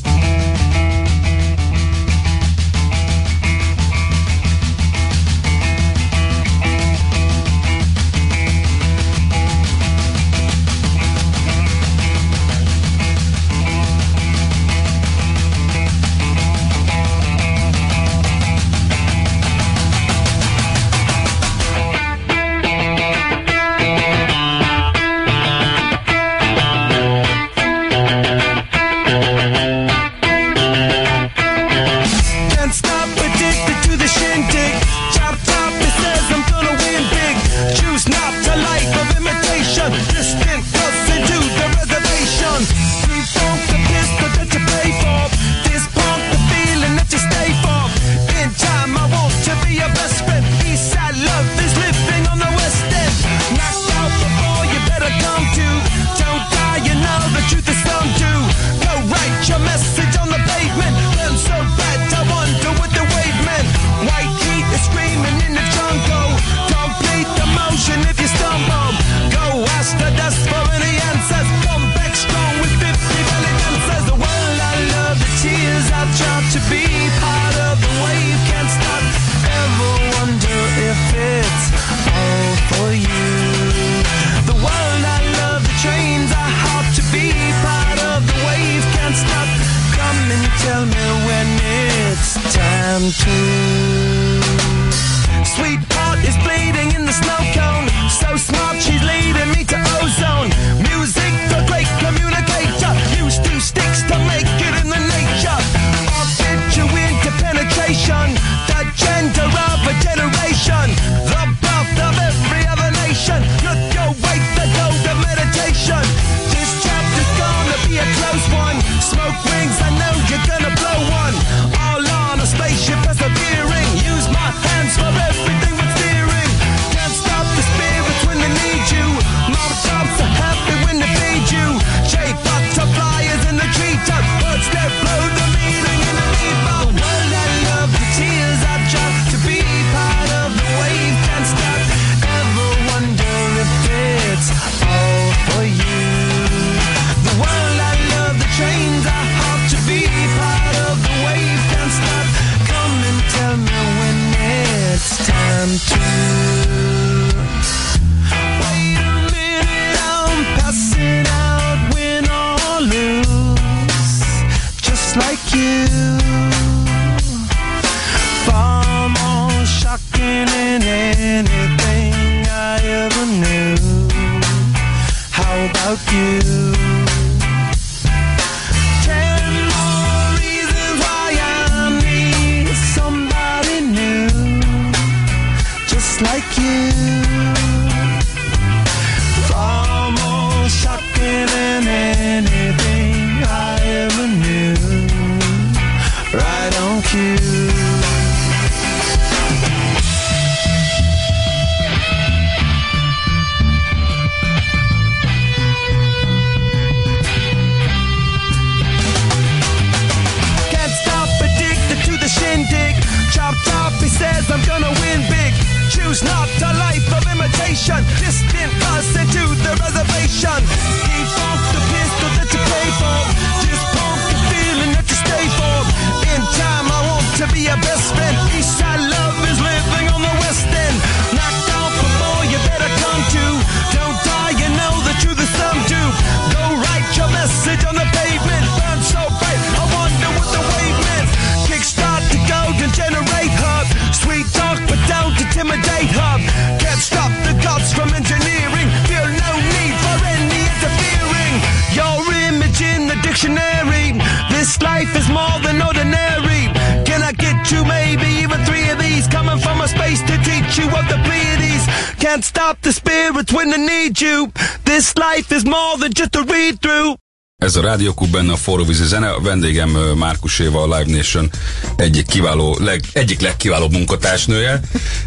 A Rádió Klub, benne a forróvízi zene. A vendégem Márkus Éva, a Live Nation egyik kiváló, leg, egyik legkiválóbb munkatársnője,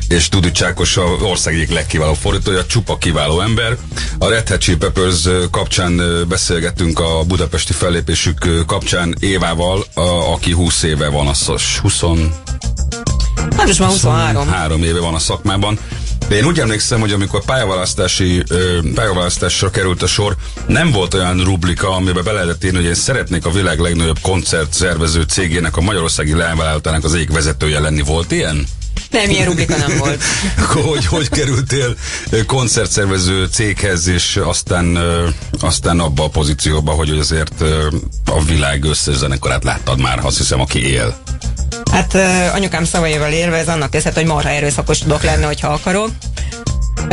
és Tudi Csákos a ország egyik legkiválóbb fordítója, csupa kiváló ember. A Red Hot Chili Peppers kapcsán beszélgettünk a budapesti fellépésük kapcsán Évával, a, aki 20 éve van, az 20, Hát most már 23. Három éve van a szakmában. De én úgy emlékszem, hogy amikor pályaválasztási, pályaválasztásra került a sor, nem volt olyan rubrika, amiben be lehetett írni, hogy én szeretnék a világ legnagyobb koncert szervező cégének, a Magyarországi Leányvállalatának az egyik vezetője lenni. Volt ilyen? Nem, ilyen rubrika nem volt. [laughs] Hogy, hogy kerültél koncertszervező céghez, és aztán, aztán abba a pozícióba, hogy azért a világ összes zenekarát láttad már, azt hiszem, aki él. Hát anyukám szavaival érve ez annak teszett, hogy marha erőszakos tudok lenni, hogyha akarok. Uh,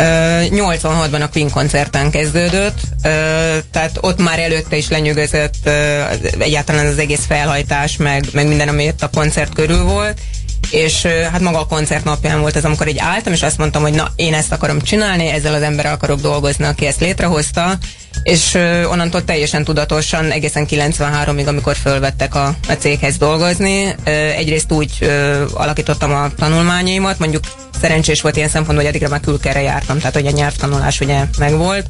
86-ban a Queen koncerten kezdődött, tehát ott már előtte is lenyűgözött egyáltalán az egész felhajtás, meg, meg minden, ami ott a koncert körül volt és hát maga a koncert napján volt ez, amikor így álltam, és azt mondtam, hogy na, én ezt akarom csinálni, ezzel az emberrel akarok dolgozni, aki ezt létrehozta, és onnantól teljesen tudatosan, egészen 93-ig, amikor fölvettek a, a céghez dolgozni, egyrészt úgy alakítottam a tanulmányaimat, mondjuk szerencsés volt ilyen szempontból, hogy addigra már külkerre jártam, tehát hogy a nyelvtanulás ugye megvolt,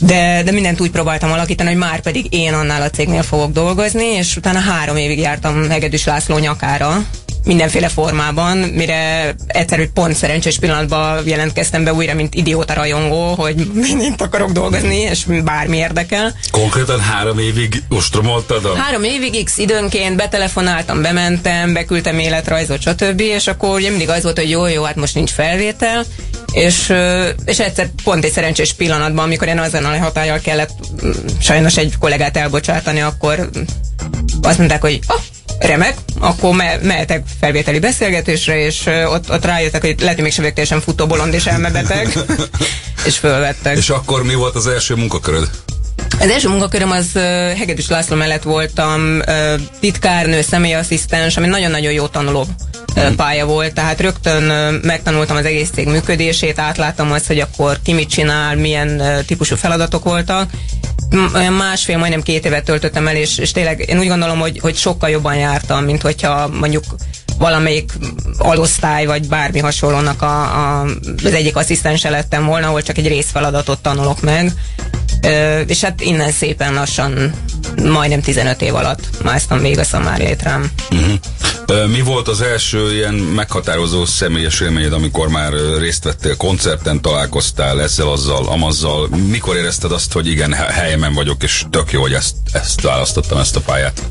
de, de mindent úgy próbáltam alakítani, hogy már pedig én annál a cégnél fogok dolgozni, és utána három évig jártam Hegedűs László nyakára, mindenféle formában, mire egyszer, hogy pont szerencsés pillanatban jelentkeztem be újra, mint idióta rajongó, hogy [laughs] mindent akarok dolgozni, és bármi érdekel. Konkrétan három évig ostromoltad a... Három évig x időnként betelefonáltam, bementem, beküldtem életrajzot, stb. És akkor ugye mindig az volt, hogy jó, jó, hát most nincs felvétel, és, és egyszer pont egy szerencsés pillanatban, amikor én azon a hatállyal kellett sajnos egy kollégát elbocsátani, akkor azt mondták, hogy oh, remek, akkor me- mehetek felvételi beszélgetésre, és ott, ott rájöttek, hogy lehet, hogy mégsem vagyok teljesen futó bolond és elmebeteg, [laughs] és fölvettek. És akkor mi volt az első munkaköröd? Az első munkaköröm az Hegedűs László mellett voltam titkárnő, személyasszisztens, ami nagyon-nagyon jó tanuló uh, pálya volt, tehát rögtön megtanultam az egész cég működését, átláttam azt, hogy akkor ki mit csinál, milyen típusú feladatok voltak. Olyan másfél, majdnem két évet töltöttem el, és, és tényleg én úgy gondolom, hogy, hogy sokkal jobban jártam, mint hogyha mondjuk valamelyik alosztály, vagy bármi hasonlónak a, a, az egyik asszisztense lettem volna, ahol csak egy részfeladatot tanulok meg. Ö, és hát innen szépen lassan, majdnem 15 év alatt másztam végig a szamár létrám. Uh-huh. Mi volt az első ilyen meghatározó személyes élményed, amikor már részt vettél koncerten, találkoztál ezzel, azzal, amazzal? Mikor érezted azt, hogy igen, he- helyemen vagyok, és tök jó, hogy ezt, ezt választottam, ezt a pályát?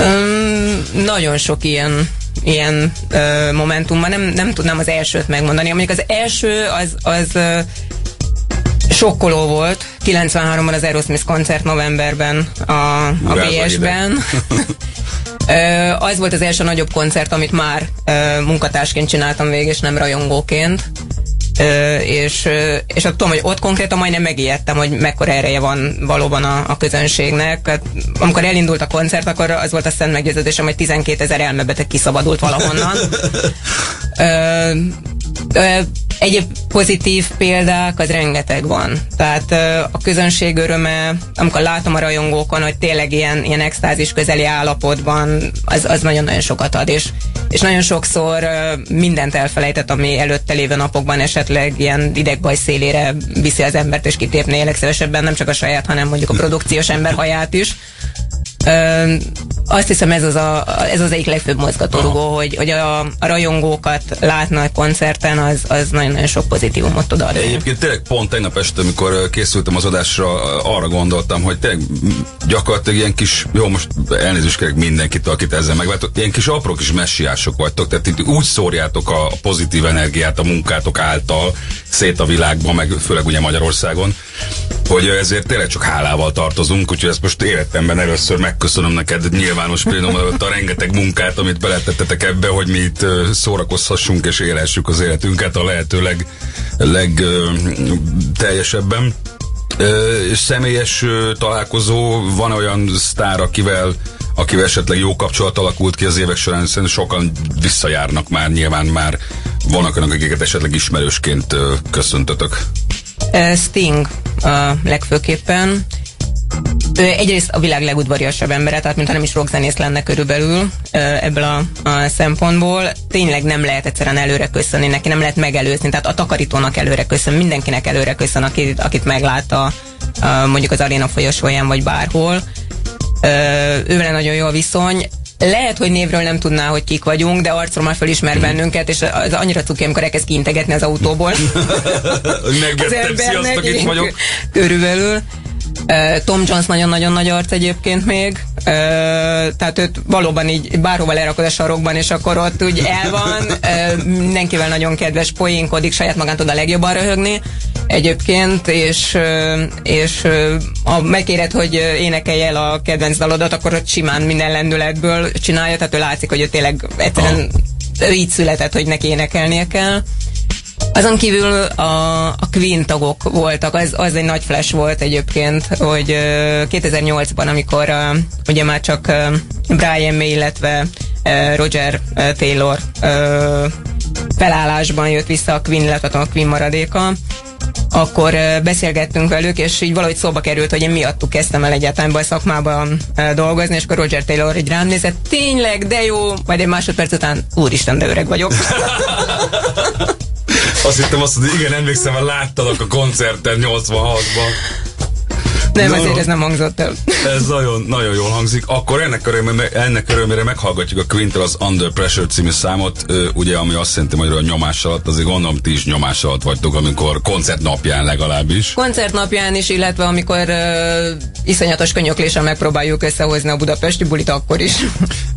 Öm, nagyon sok ilyen ilyen ö, momentum van, nem, nem tudnám az elsőt megmondani. Mondjuk az első az, az ö, sokkoló volt. 93-ban az Aerosmith koncert novemberben a, a BS-ben. [laughs] Az volt az első nagyobb koncert, amit már ö, munkatársként csináltam végig, és nem rajongóként. Ö, és, és ott tudom, hogy ott konkrétan majdnem megijedtem, hogy mekkora ereje van valóban a, a közönségnek. Hát, amikor elindult a koncert, akkor az volt a szent meggyőződésem, hogy 12 ezer elmebeteg kiszabadult valahonnan. [laughs] ö, egyéb pozitív példák, az rengeteg van. Tehát a közönség öröme, amikor látom a rajongókon, hogy tényleg ilyen, ilyen extázis közeli állapotban, az, az nagyon-nagyon sokat ad, és, és nagyon sokszor mindent elfelejtett, ami előtte lévő napokban esetleg ilyen idegbaj szélére viszi az embert, és kitépné legszívesebben nem csak a saját, hanem mondjuk a produkciós ember haját is. Ö, azt hiszem ez az, a, ez az egyik legfőbb mozgatórugó, hogy, hogy a, a rajongókat látna a koncerten, az, az nagyon-nagyon sok pozitívumot tud adni. Egyébként tényleg pont tegnap este, amikor készültem az adásra, arra gondoltam, hogy tényleg gyakorlatilag ilyen kis, jó, most elnézést kérek mindenkitől, akit ezzel megváltok, ilyen kis apró kis messiások vagytok, tehát itt úgy szórjátok a pozitív energiát a munkátok által szét a világban, meg főleg ugye Magyarországon, hogy ezért tényleg csak hálával tartozunk, úgyhogy ezt most életemben először megköszönöm neked nyilvános plénum a rengeteg munkát, amit beletettetek ebbe, hogy mi itt szórakozhassunk és élhessük az életünket a lehető leg, leg teljesebben. Személyes találkozó, van olyan sztár, akivel akivel esetleg jó kapcsolat alakult ki az évek során, hiszen sokan visszajárnak már, nyilván már vannak önök, akiket esetleg ismerősként köszöntötök. Sting a legfőképpen. Ő egyrészt a világ legudvariasabb embere, tehát mintha nem is rockzenész lenne körülbelül ebből a, a szempontból. Tényleg nem lehet egyszerűen előre köszönni, neki nem lehet megelőzni, tehát a takarítónak előre köszön, mindenkinek előre köszön, akit, akit meglátta ö, mondjuk az aréna folyosóján vagy bárhol. Ö, ővele nagyon jó a viszony. Lehet, hogy névről nem tudná, hogy kik vagyunk, de már felismer bennünket, és az annyira cuki, amikor elkezd kiintegetni az autóból. [laughs] Meggettem, sziasztok, itt vagyok. Körülbelül. Tom Jones nagyon-nagyon nagy arc egyébként még, tehát őt valóban így bárhova lerakod a sarokban, és akkor ott úgy el van, mindenkivel nagyon kedves, poénkodik, saját magán tud a legjobban röhögni egyébként, és, és ha megkéred, hogy énekelj el a kedvenc dalodat, akkor ott simán minden lendületből csinálja, tehát ő látszik, hogy ő tényleg egyszerűen ő így született, hogy neki énekelnie kell. Azon kívül a, a Queen tagok voltak, az, az egy nagy flash volt egyébként, hogy ö, 2008-ban, amikor ugye már csak Brian May, illetve Roger Taylor felállásban jött vissza a Queen, illetve a Queen maradéka, akkor beszélgettünk velük, és így valahogy szóba került, hogy én miattuk kezdtem el egyáltalán a szakmában dolgozni, és akkor Roger Taylor így rám nézett, tényleg, de jó, majd egy másodperc után, úristen, de öreg vagyok. [laughs] Azt hittem azt, hogy igen, emlékszem, láttalak a koncerten 86-ban. Nem, azért ez nem hangzott el. Ez nagyon, nagyon jól hangzik. Akkor ennek örömére, ennek örömére meghallgatjuk a Quintel az Under Pressure című számot, ugye, ami azt jelenti magyarul nyomás alatt, azért gondolom ti is nyomás alatt vagytok, amikor koncert napján legalábbis. koncertnapján is, illetve amikor uh, iszonyatos könyöklésen megpróbáljuk összehozni a budapesti bulit, akkor is.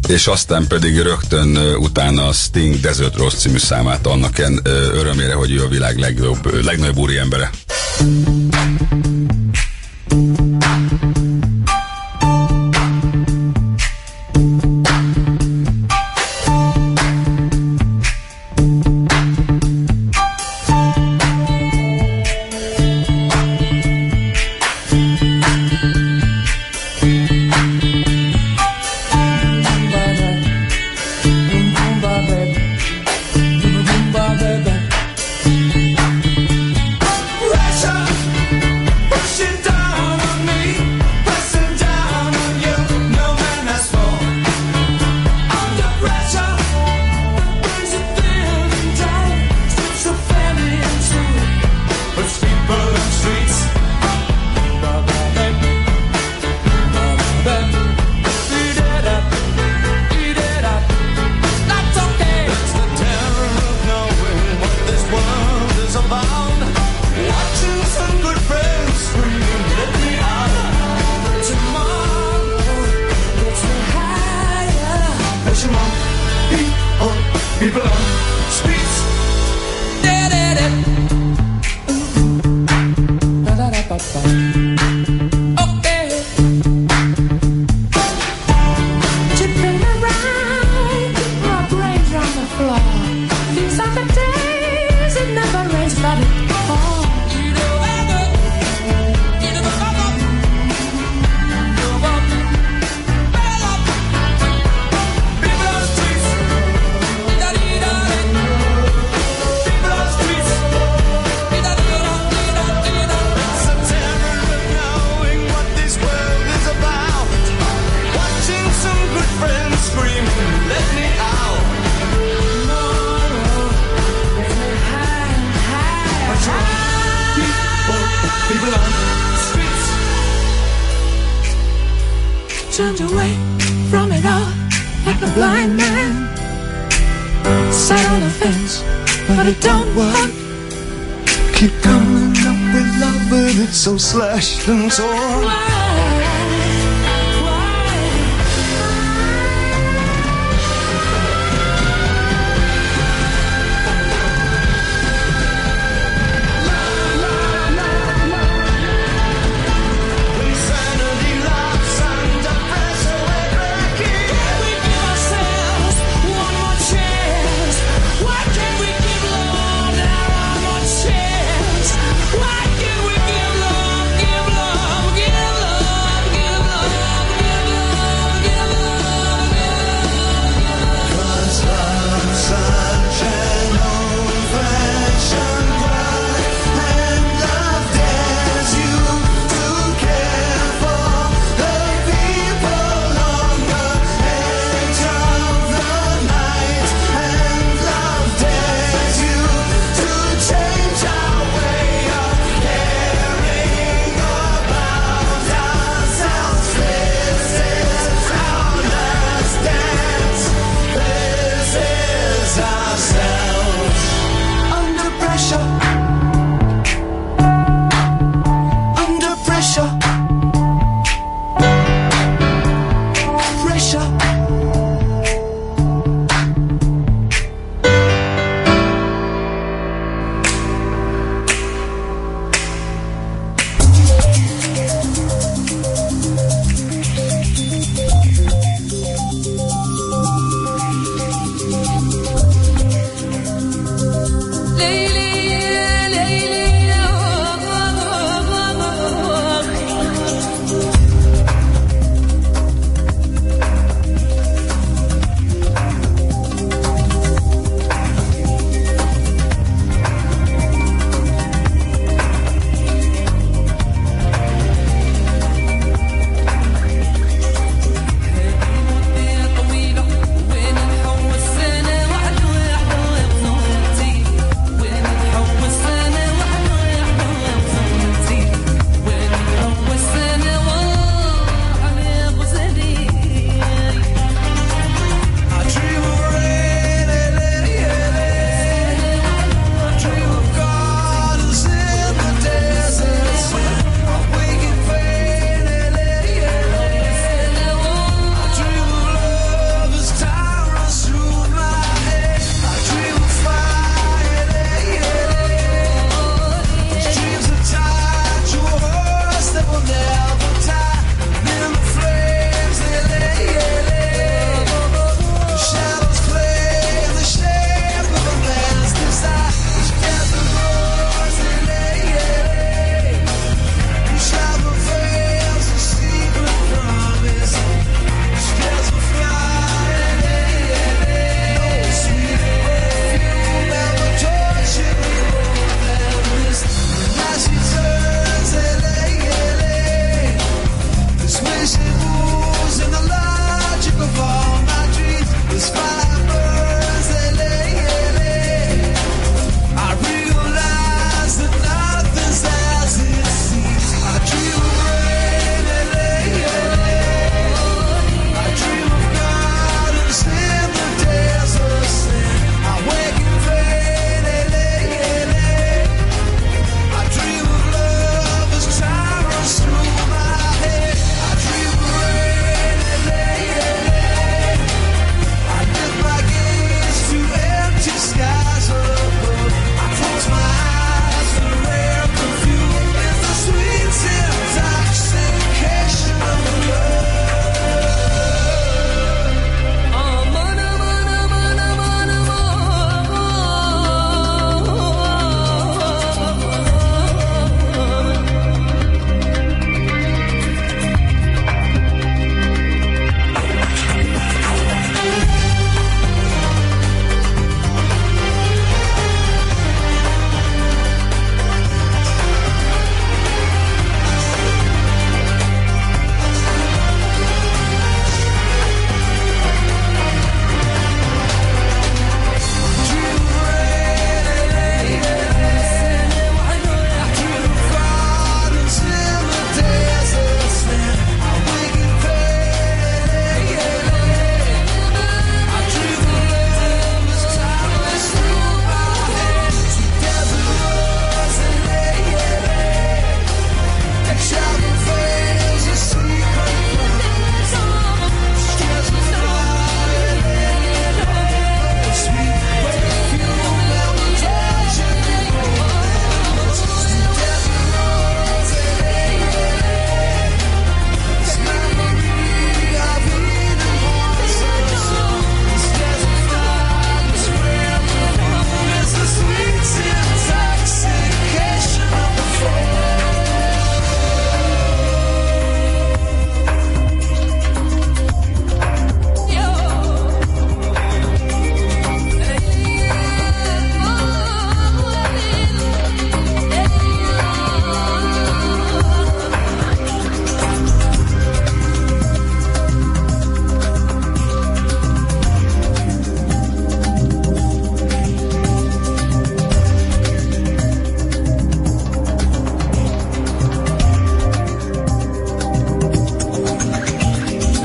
És aztán pedig rögtön ö, utána a Sting Desert Rose című számát annak en, ö, örömére, hogy ő a világ legjobb, legnagyobb úri embere. Pressure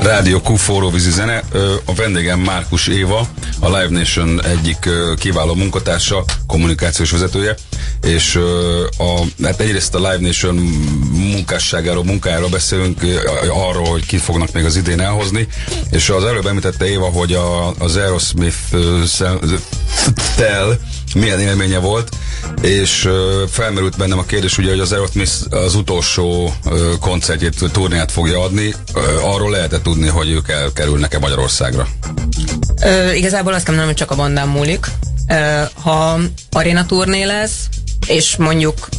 Rádió Q forróvízi zene. A vendégem Márkus Éva, a Live Nation egyik kiváló munkatársa, kommunikációs vezetője, és a, hát egyrészt a Live Nation munkásságáról, munkájáról beszélünk, arról, hogy ki fognak még az idén elhozni, és az előbb említette Éva, hogy a, az Aerosmith ö, szem- tel milyen élménye volt, és felmerült bennem a kérdés, ugye, hogy az Aerosmith az utolsó koncertjét, turnéját fogja adni. Arról lehetett tudni, hogy ők elkerülnek-e Magyarországra. Ö, igazából azt kell mondanom, hogy csak a bandán múlik. Ö, ha aréna turné lesz, és mondjuk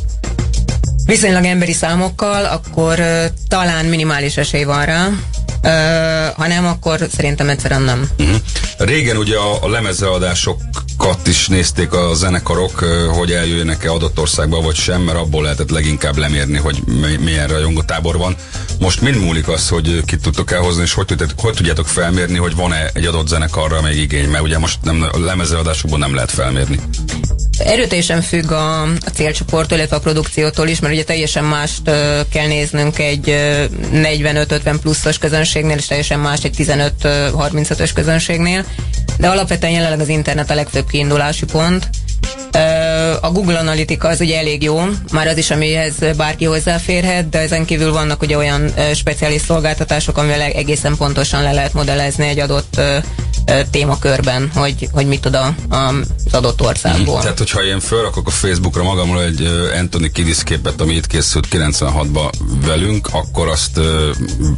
viszonylag emberi számokkal, akkor ö, talán minimális esély van rá. Ö, ha nem, akkor szerintem egyszerűen nem. Uh-huh. Régen ugye a, a lemezeladásokat is nézték a zenekarok, hogy eljöjjenek-e adott országba, vagy sem, mert abból lehetett leginkább lemérni, hogy mi- milyen rajongótábor van. Most mind múlik az, hogy kit tudtok elhozni, és hogy, tudjátok, hogy tudjátok felmérni, hogy van-e egy adott zenekarra még igény, mert ugye most nem, a lemezeladásokból nem lehet felmérni. Erőteljesen függ a, a célcsoporttól, illetve a produkciótól is, mert ugye teljesen mást ö, kell néznünk egy ö, 45-50 pluszos közönségnél, és teljesen más egy 15-35-ös közönségnél. De alapvetően jelenleg az internet a legfőbb kiindulási pont. A Google Analytica az ugye elég jó, már az is, amihez bárki hozzáférhet, de ezen kívül vannak ugye olyan speciális szolgáltatások, amivel egészen pontosan le lehet modellezni egy adott témakörben, hogy, hogy mit tud a, az adott országból. Tehát, hogyha én felrakok a Facebookra magamról egy Anthony Kiddis képet, ami itt készült 96-ban velünk, akkor azt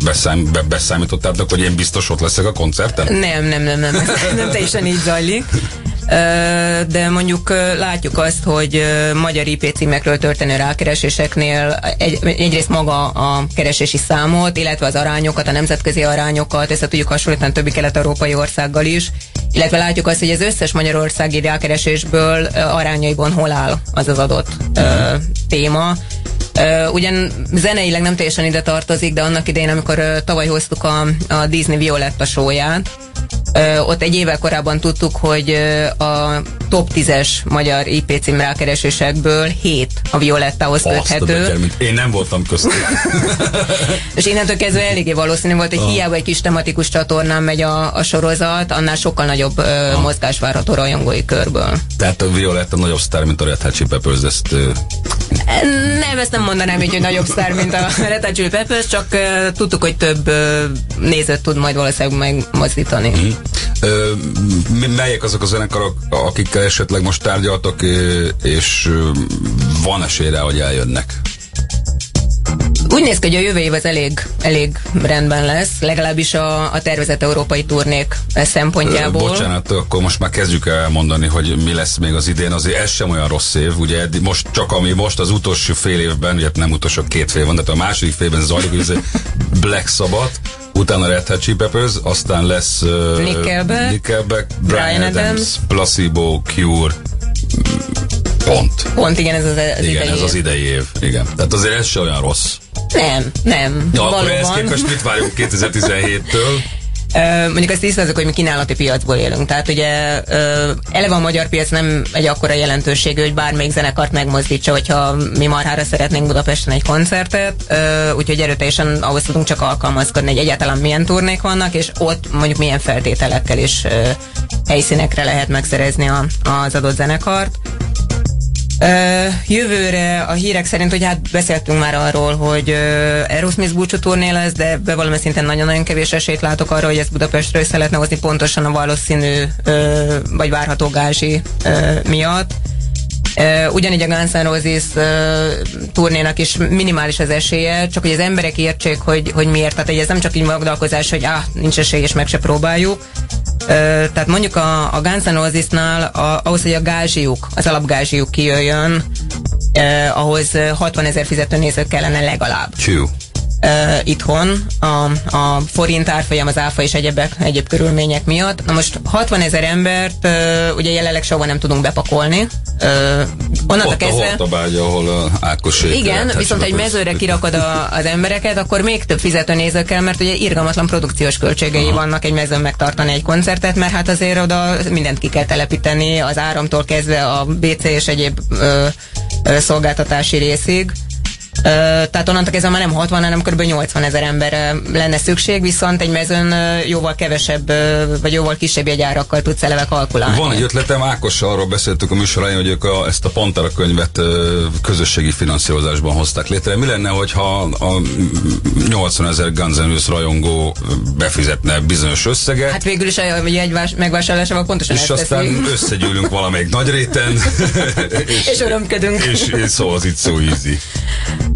beszám, be, beszámítottátok, hogy én biztos ott leszek a koncerten? Nem, nem, nem, nem, nem teljesen így zajlik. De mondjuk látjuk azt, hogy magyar IP címekről történő rákereséseknél egy, egyrészt maga a keresési számot, illetve az arányokat, a nemzetközi arányokat, ezt tudjuk hasonlítani többi kelet-európai országgal is, illetve látjuk azt, hogy az összes magyarországi rákeresésből arányaiban hol áll az az adott ö, téma. Ö, ugyan zeneileg nem teljesen ide tartozik, de annak idején, amikor ö, tavaly hoztuk a, a Disney Violetta show-ját, Ö, ott egy évvel korábban tudtuk, hogy ö, a top 10-es magyar IP cím rákeresésekből 7 a Violettához köthető. mint én nem voltam köztük. [laughs] És innentől kezdve eléggé valószínű volt, hogy Ah. hiába egy kis tematikus csatornán megy a, a sorozat, annál sokkal nagyobb ö, Ah. mozgás várható rajongói körből. Tehát a Violetta nagyobb sztár, mint a Red Hot Chili Peppers, ezt uh, Nem, ezt nem mondanám így, hogy nagyobb sztár, mint a Red Hot Chili Peppers, csak uh, tudtuk, hogy több uh, nézőt tud majd valószínűleg megmozdítani. Mi- melyek azok a zenekarok, akikkel esetleg most tárgyaltok, ö, és van esély rá, hogy eljönnek? Úgy néz ki, hogy a jövő év az elég, elég rendben lesz, legalábbis a, a tervezett európai turnék szempontjából. bocsánat, akkor most már kezdjük el mondani, hogy mi lesz még az idén. Azért ez sem olyan rossz év, ugye most csak ami most az utolsó fél évben, ugye nem utolsó két fél van, de a második félben zajlik, hogy ez egy Black Sabbath, utána Red Hot Chili Peppers, aztán lesz uh, Nickelback, Nickelback Brian, Bryan Adams, Adams, Placebo, Cure, pont. Pont igen, ez az, az Igen, idei ez az év. idei év. Igen. Tehát azért ez se olyan rossz. Nem, nem. Ja, akkor ehhez képest mit várjunk 2017-től? Ö, mondjuk azt tisztázzuk, hogy mi kínálati piacból élünk. Tehát ugye ö, eleve a magyar piac nem egy akkora jelentőségű, hogy bármelyik zenekart megmozdítsa, hogyha mi marhára szeretnénk Budapesten egy koncertet, ö, úgyhogy erőteljesen ahhoz tudunk csak alkalmazkodni, hogy egyáltalán milyen turnék vannak, és ott mondjuk milyen feltételekkel és helyszínekre lehet megszerezni a, az adott zenekart. Jövőre a hírek szerint, hogy hát beszéltünk már arról, hogy ö, Aerosmith búcsú turné lesz, de bevallom szinten nagyon-nagyon kevés esélyt látok arra, hogy ezt Budapestről össze lehetne hozni pontosan a valószínű ö, vagy várható gázsi ö, miatt. Ugyanígy a Guns N' Roses turnénak is minimális az esélye, csak hogy az emberek értsék, hogy, hogy miért. Tehát ez nem csak így magdalkozás, hogy ah, nincs esély, és meg se próbáljuk. Tehát mondjuk a, a Guns N' Roses-nál a, ahhoz, hogy a gázsiuk, az alapgázsiuk kijöjjön, ahhoz 60 ezer fizetőnézők kellene legalább Csú. Uh, itthon a, a forint árfolyam, az áfa és egyebek, egyéb körülmények miatt. Na most 60 ezer embert uh, ugye jelenleg sehova nem tudunk bepakolni. Uh, onnantól Ott a kezdve... Hortobágya, ahol a Ákos Igen, viszont egy mezőre kirakod a, az embereket, akkor még több fizetőnéző kell, mert ugye irgalmatlan produkciós költségei Aha. vannak egy mezőn megtartani egy koncertet, mert hát azért oda mindent ki kell telepíteni, az áramtól kezdve a BC és egyéb ö, ö, szolgáltatási részig. Tehát onnantól kezdve már nem 60, hanem kb. 80 ezer emberre lenne szükség, viszont egy mezőn jóval kevesebb, vagy jóval kisebb jegyárakkal tudsz eleve kalkulálni. Van egy ötletem, Ákossal arról beszéltük a műsor elején, hogy ők a, ezt a Pantera könyvet közösségi finanszírozásban hozták létre. Mi lenne, hogyha a 80 ezer Guns N' Roses rajongó befizetne bizonyos összeget, Hát végül is a jegy vás- megvásárlásával pontosan és aztán teszi. összegyűlünk valamelyik nagy réten, [laughs] És örömködünk. és, és szó az itt so easy.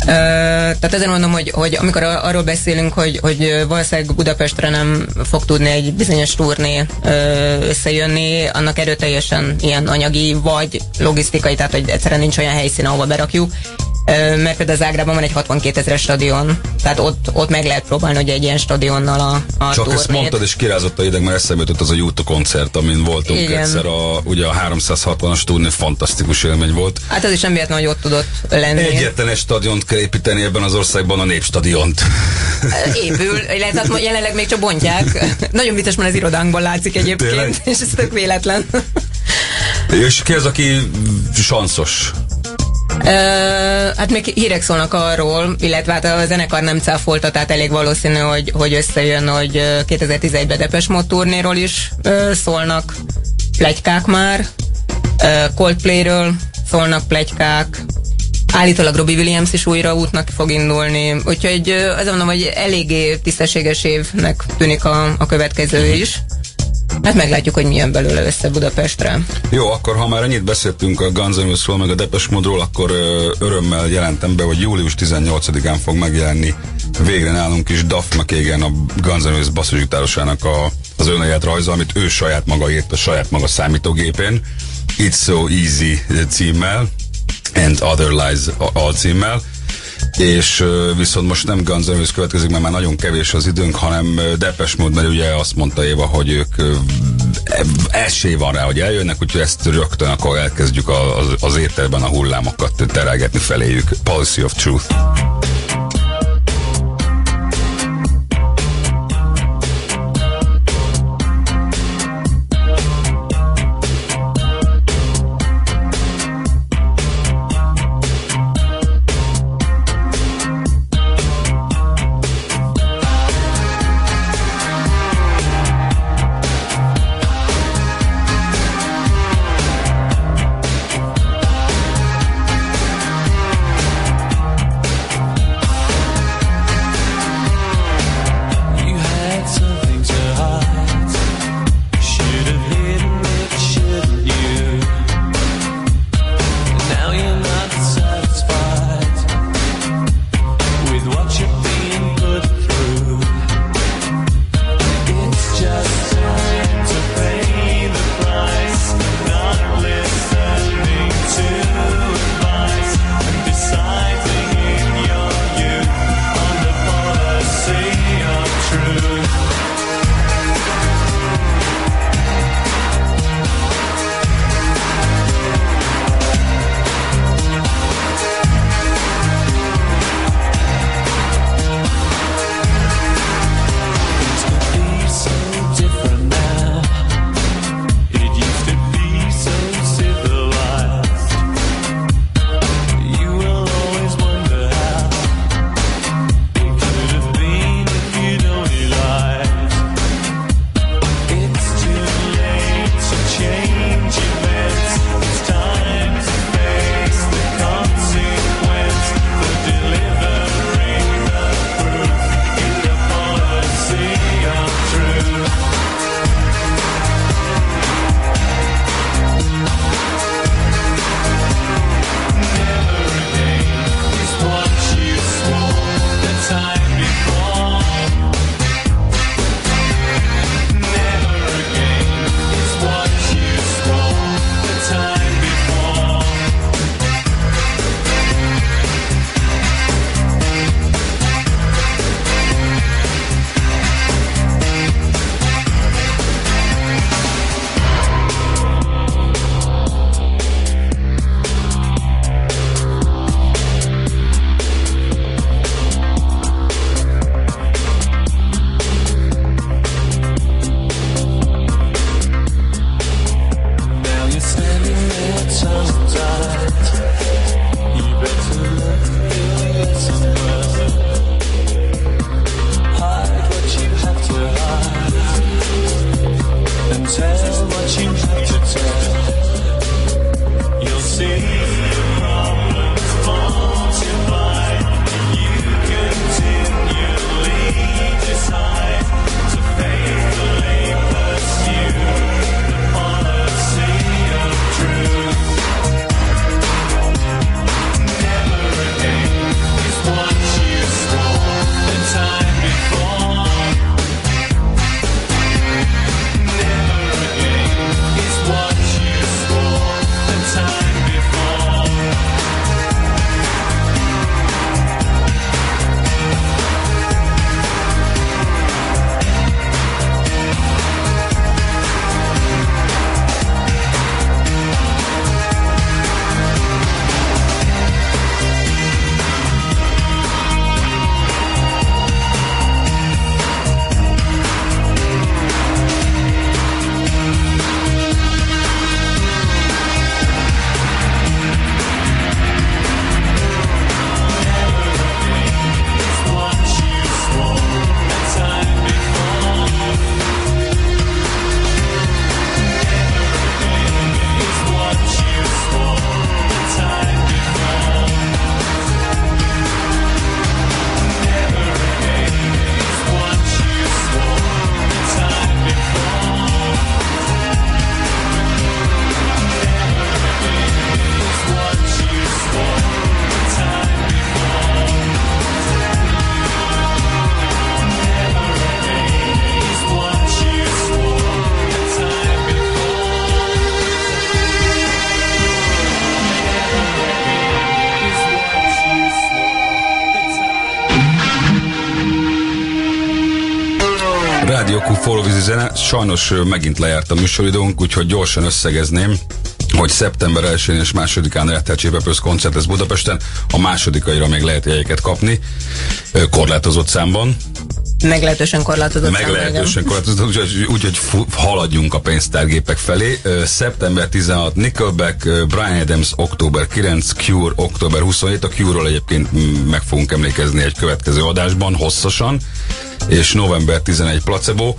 Ö, tehát ezen mondom, hogy, hogy amikor arról beszélünk, hogy, hogy valószínűleg Budapestre nem fog tudni egy bizonyos turné ö, összejönni, annak erőteljesen ilyen anyagi vagy logisztikai, tehát hogy egyszerűen nincs olyan helyszín, ahova berakjuk. Mert például Zágrában van egy 62 ezeres stadion, tehát ott, ott meg lehet próbálni, hogy egy ilyen stadionnal a, a Csak ezt turnét. mondtad, és kirázott a ideg, mert eszembe jutott az a YouTube koncert, amin voltunk Igen. egyszer, a, ugye a 360-as turné, fantasztikus élmény volt. Hát az is nem véletlen, hogy ott tudott lenni. Egyetlen egy stadiont kell építeni ebben az országban, a népstadiont. Épül, illetve hát jelenleg még csak bontják. [laughs] Nagyon vicces, mert az irodánkban látszik egyébként, Tényleg? és ez tök véletlen. és ki az, aki sanszos? Hát még hírek szólnak arról, illetve hát a zenekar nem cáfolta, tehát elég valószínű, hogy, hogy összejön, hogy ö, 2011-ben Depes Mode turnéról is ö, szólnak plegykák már, ö, Coldplayről szólnak plegykák, Állítólag Robbie Williams is újra útnak fog indulni, úgyhogy azt mondom, hogy eléggé tisztességes évnek tűnik a, a következő is. Hát meglátjuk, hogy milyen belőle össze Budapestre. Jó, akkor ha már ennyit beszéltünk a Guns N' Rosesról, meg a Depes Modról, akkor ö, örömmel jelentem be, hogy július 18-án fog megjelenni végre nálunk is Duff McKagan, a Guns N' Roses basszusgitárosának a, az önélet rajza, amit ő saját maga írt a saját maga számítógépén. It's So Easy címmel, and Other Lies alcímmel. És viszont most nem Guns N' következik, mert már nagyon kevés az időnk, hanem ö, Depeche Mode, mert ugye azt mondta Éva, hogy ők e- esély van rá, hogy eljönnek, úgyhogy ezt rögtön akkor elkezdjük az, az ételben a hullámokat terelgetni feléjük. Policy of Truth. Sajnos megint lejárt a műsoridőnk, úgyhogy gyorsan összegezném, hogy szeptember 1-én és 2-án Red Hot Chili Peppers koncert lesz Budapesten, a másodikaira még lehet jegyeket kapni, korlátozott számban, Meglehetősen korlátozott. Meglehetősen korlátozott, úgyhogy úgy, fu- haladjunk a pénztárgépek felé. Szeptember 16 Nickelback, Brian Adams október 9, Cure október 27. A Cure-ról egyébként meg fogunk emlékezni egy következő adásban, hosszasan, és november 11 placebo.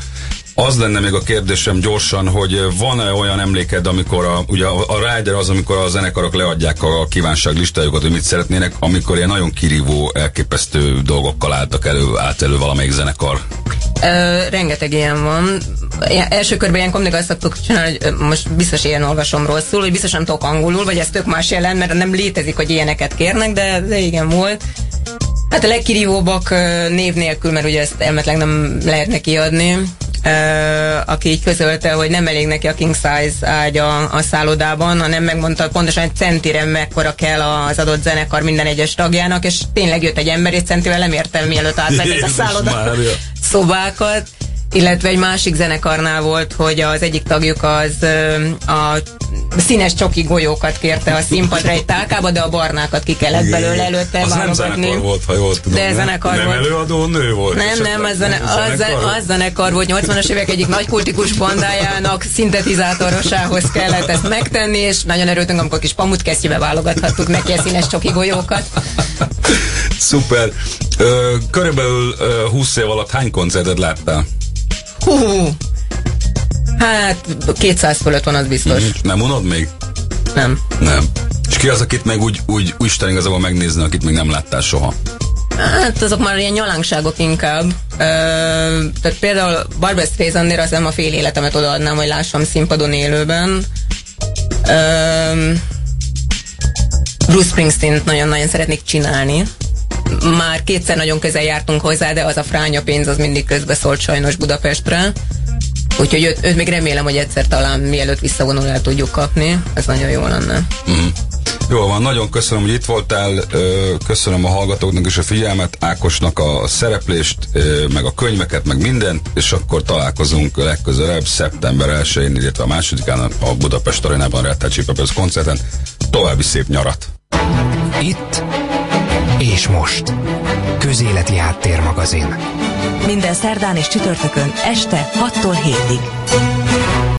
Az lenne még a kérdésem gyorsan, hogy van-e olyan emléked, amikor a, ugye a, rider az, amikor a zenekarok leadják a kívánság listájukat, hogy mit szeretnének, amikor ilyen nagyon kirívó, elképesztő dolgokkal álltak elő, állt elő valamelyik zenekar. Ö, rengeteg ilyen van. Ilyen, első körben ilyenkor mindig azt szoktuk csinálni, hogy most biztos ilyen olvasom rosszul, hogy biztos nem tudok angolul, vagy ez tök más jelen, mert nem létezik, hogy ilyeneket kérnek, de, de igen volt. Hát a legkirívóbbak név nélkül, mert ugye ezt elmetleg nem lehetne kiadni. Ö, aki így közölte, hogy nem elég neki a king size ágy a, a szállodában, hanem megmondta pontosan egy centire mekkora kell az adott zenekar minden egyes tagjának, és tényleg jött egy ember, és centivel nem értem, mielőtt átment a szálloda szobákat, illetve egy másik zenekarnál volt, hogy az egyik tagjuk az a színes csoki golyókat kérte a színpadra egy tálkába, de a barnákat ki kellett belőle előtte Az nem válogatni. zenekar volt, ha jól tudom. De nem? zenekar nem volt. előadó nő volt. Nem, nem, az, zene, Nem az, zenekar az zenekar volt 80-as évek egyik nagy kultikus bandájának szintetizátorosához kellett ezt megtenni, és nagyon örültünk, amikor kis pamutkesztyűbe válogathattuk neki a színes csoki golyókat. Szuper. Körülbelül ö, 20 év alatt hány koncertet láttál? Hú, hát 200 fölött van, az biztos. Nem unod még? Nem. Nem. És ki az, akit meg úgy, úgy Isten igazából megnézni, akit még nem láttál soha? Hát azok már ilyen nyalánkságok inkább. Ö, tehát például Barbara Streisandért azt nem a fél életemet odaadnám, hogy lássam színpadon élőben. Ö, Bruce Springsteen nagyon-nagyon szeretnék csinálni. Már kétszer nagyon közel jártunk hozzá, de az a fránya pénz az mindig közbeszólt sajnos Budapestre. Úgyhogy őt, őt még remélem, hogy egyszer talán mielőtt visszavonul el tudjuk kapni. Ez nagyon jó lenne. Mm. Jó van, nagyon köszönöm, hogy itt voltál, köszönöm a hallgatóknak is a figyelmet, Ákosnak a szereplést, meg a könyveket, meg mindent, és akkor találkozunk legközelebb szeptember 1-én, illetve a másodikán a Budapest Arénában Red Hot Chili Peppers koncerten. További szép nyarat! Itt és most. Közéleti Háttérmagazin. Minden szerdán és csütörtökön este 6-tól 7-ig.